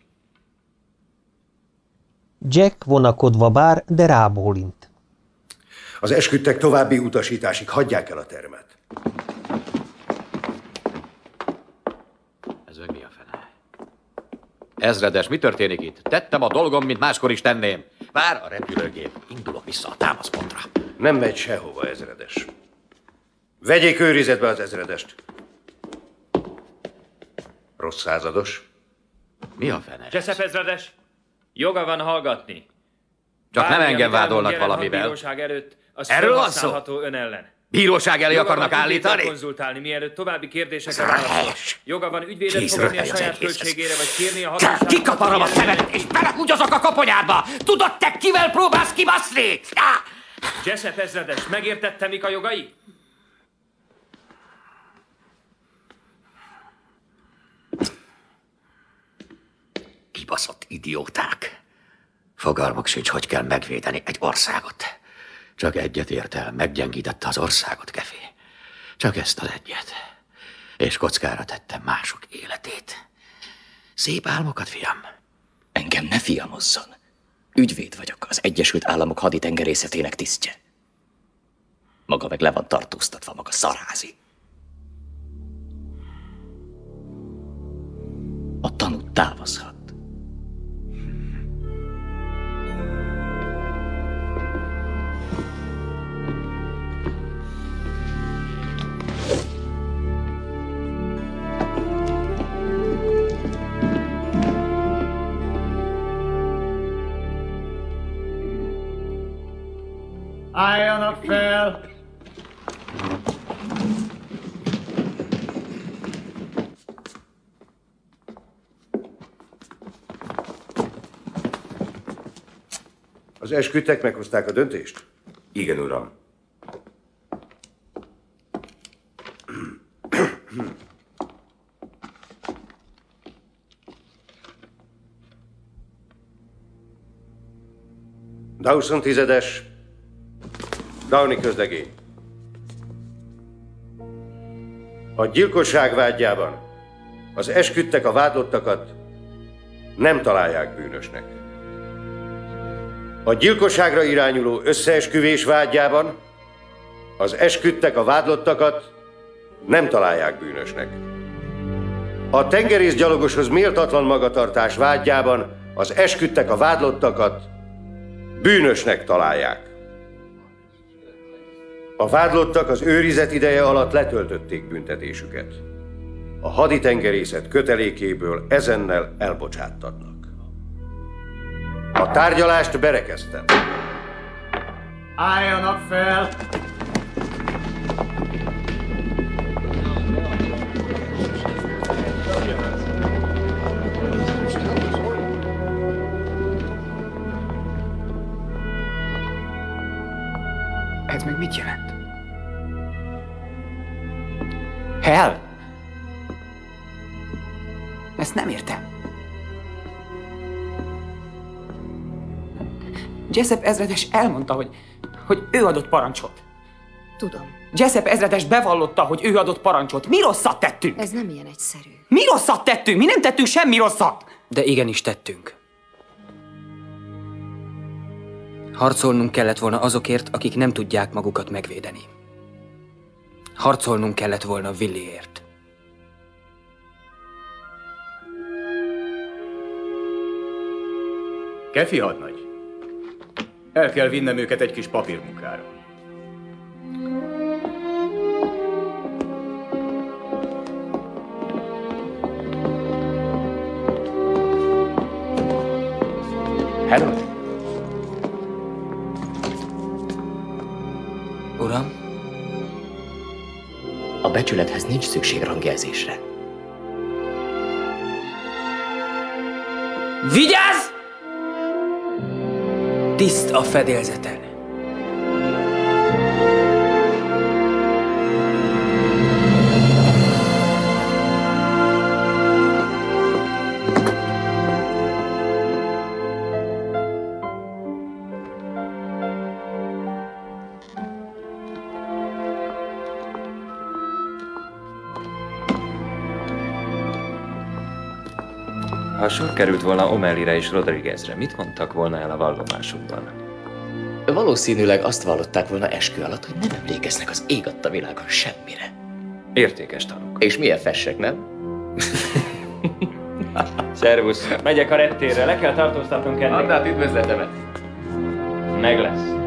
S1: Jack vonakodva bár, de rábólint.
S26: Az esküdtek további utasításig hagyják el a termet.
S14: Ez meg mi a fene? Ezredes, mi történik itt? Tettem a dolgom, mint máskor is tenném. Vár a repülőgép. Indulok vissza a támaszpontra.
S26: Nem megy sehova, ezredes. Vegyék őrizetbe az ezredest. Rossz százados.
S14: Mi a fene?
S33: Jessup ezredes, joga van hallgatni.
S14: Csak nem
S33: Bármi,
S14: engem
S33: amit elmond
S14: vádolnak valamivel.
S33: előtt, az
S14: Erről van szó?
S33: ön ellen.
S14: Bíróság elé
S33: Joga
S14: akarnak állítani?
S33: konzultálni, mielőtt további kérdésekre válaszol. Joga van ügyvédet fogadni a saját költségére, vagy kérni a
S14: Csak
S33: hatóságokat.
S14: kikaparom a szemedet, és belehúgyozok a koponyádba! Tudod te, kivel próbálsz kibaszni? Á!
S33: Jessup ezredes, megértette, mik a jogai?
S14: Kibaszott idióták. Fogalmuk sincs, hogy kell megvédeni egy országot. Csak egyet ért el, meggyengítette az országot, Kefé. Csak ezt az egyet. És kockára tettem mások életét. Szép álmokat, fiam.
S9: Engem ne fiamozzon. Ügyvéd vagyok, az Egyesült Államok haditengerészetének tisztje. Maga meg le van tartóztatva, maga szarházi. A tanú távozhat.
S28: Álljanak fel!
S26: Az esküdtek meghozták a döntést?
S37: Igen, uram.
S26: Dawson tizedes, Downey közlegény. A gyilkosság vágyában az esküdtek a vádlottakat nem találják bűnösnek. A gyilkosságra irányuló összeesküvés vágyában az esküdtek a vádlottakat nem találják bűnösnek. A tengerész gyalogoshoz méltatlan magatartás vágyában az esküdtek a vádlottakat bűnösnek találják. A vádlottak az őrizet ideje alatt letöltötték büntetésüket. A haditengerészet kötelékéből ezennel elbocsáttatnak. A tárgyalást berekeztem.
S28: Álljanak fel!
S18: Hell! Ezt nem értem. Jessup ezredes elmondta, hogy, hogy ő adott parancsot.
S2: Tudom.
S18: Jessup ezredes bevallotta, hogy ő adott parancsot. Mi rosszat tettünk?
S2: Ez nem ilyen egyszerű.
S18: Mi rosszat tettünk? Mi nem tettünk semmi rosszat!
S19: De igenis tettünk. Harcolnunk kellett volna azokért, akik nem tudják magukat megvédeni. Harcolnunk kellett volna Williért.
S28: Kefi hadnagy. El kell vinnem őket egy kis papírmunkára.
S9: Harold? Uram? A becsülethez nincs szükség rangjelzésre.
S18: Vigyázz! Tiszt a fedélzeten.
S17: Sor került volna O'Malleyre és Rodriguezre, mit mondtak volna el a vallomásukban?
S9: Valószínűleg azt vallották volna eskü alatt, hogy nem emlékeznek az ég adta világon semmire.
S17: Értékes tanúk.
S9: És milyen fessek, nem? [laughs]
S33: Szervusz, megyek a rettérre, le kell tartóztatnunk ennek.
S9: Add át üdvözletemet.
S33: Meg lesz.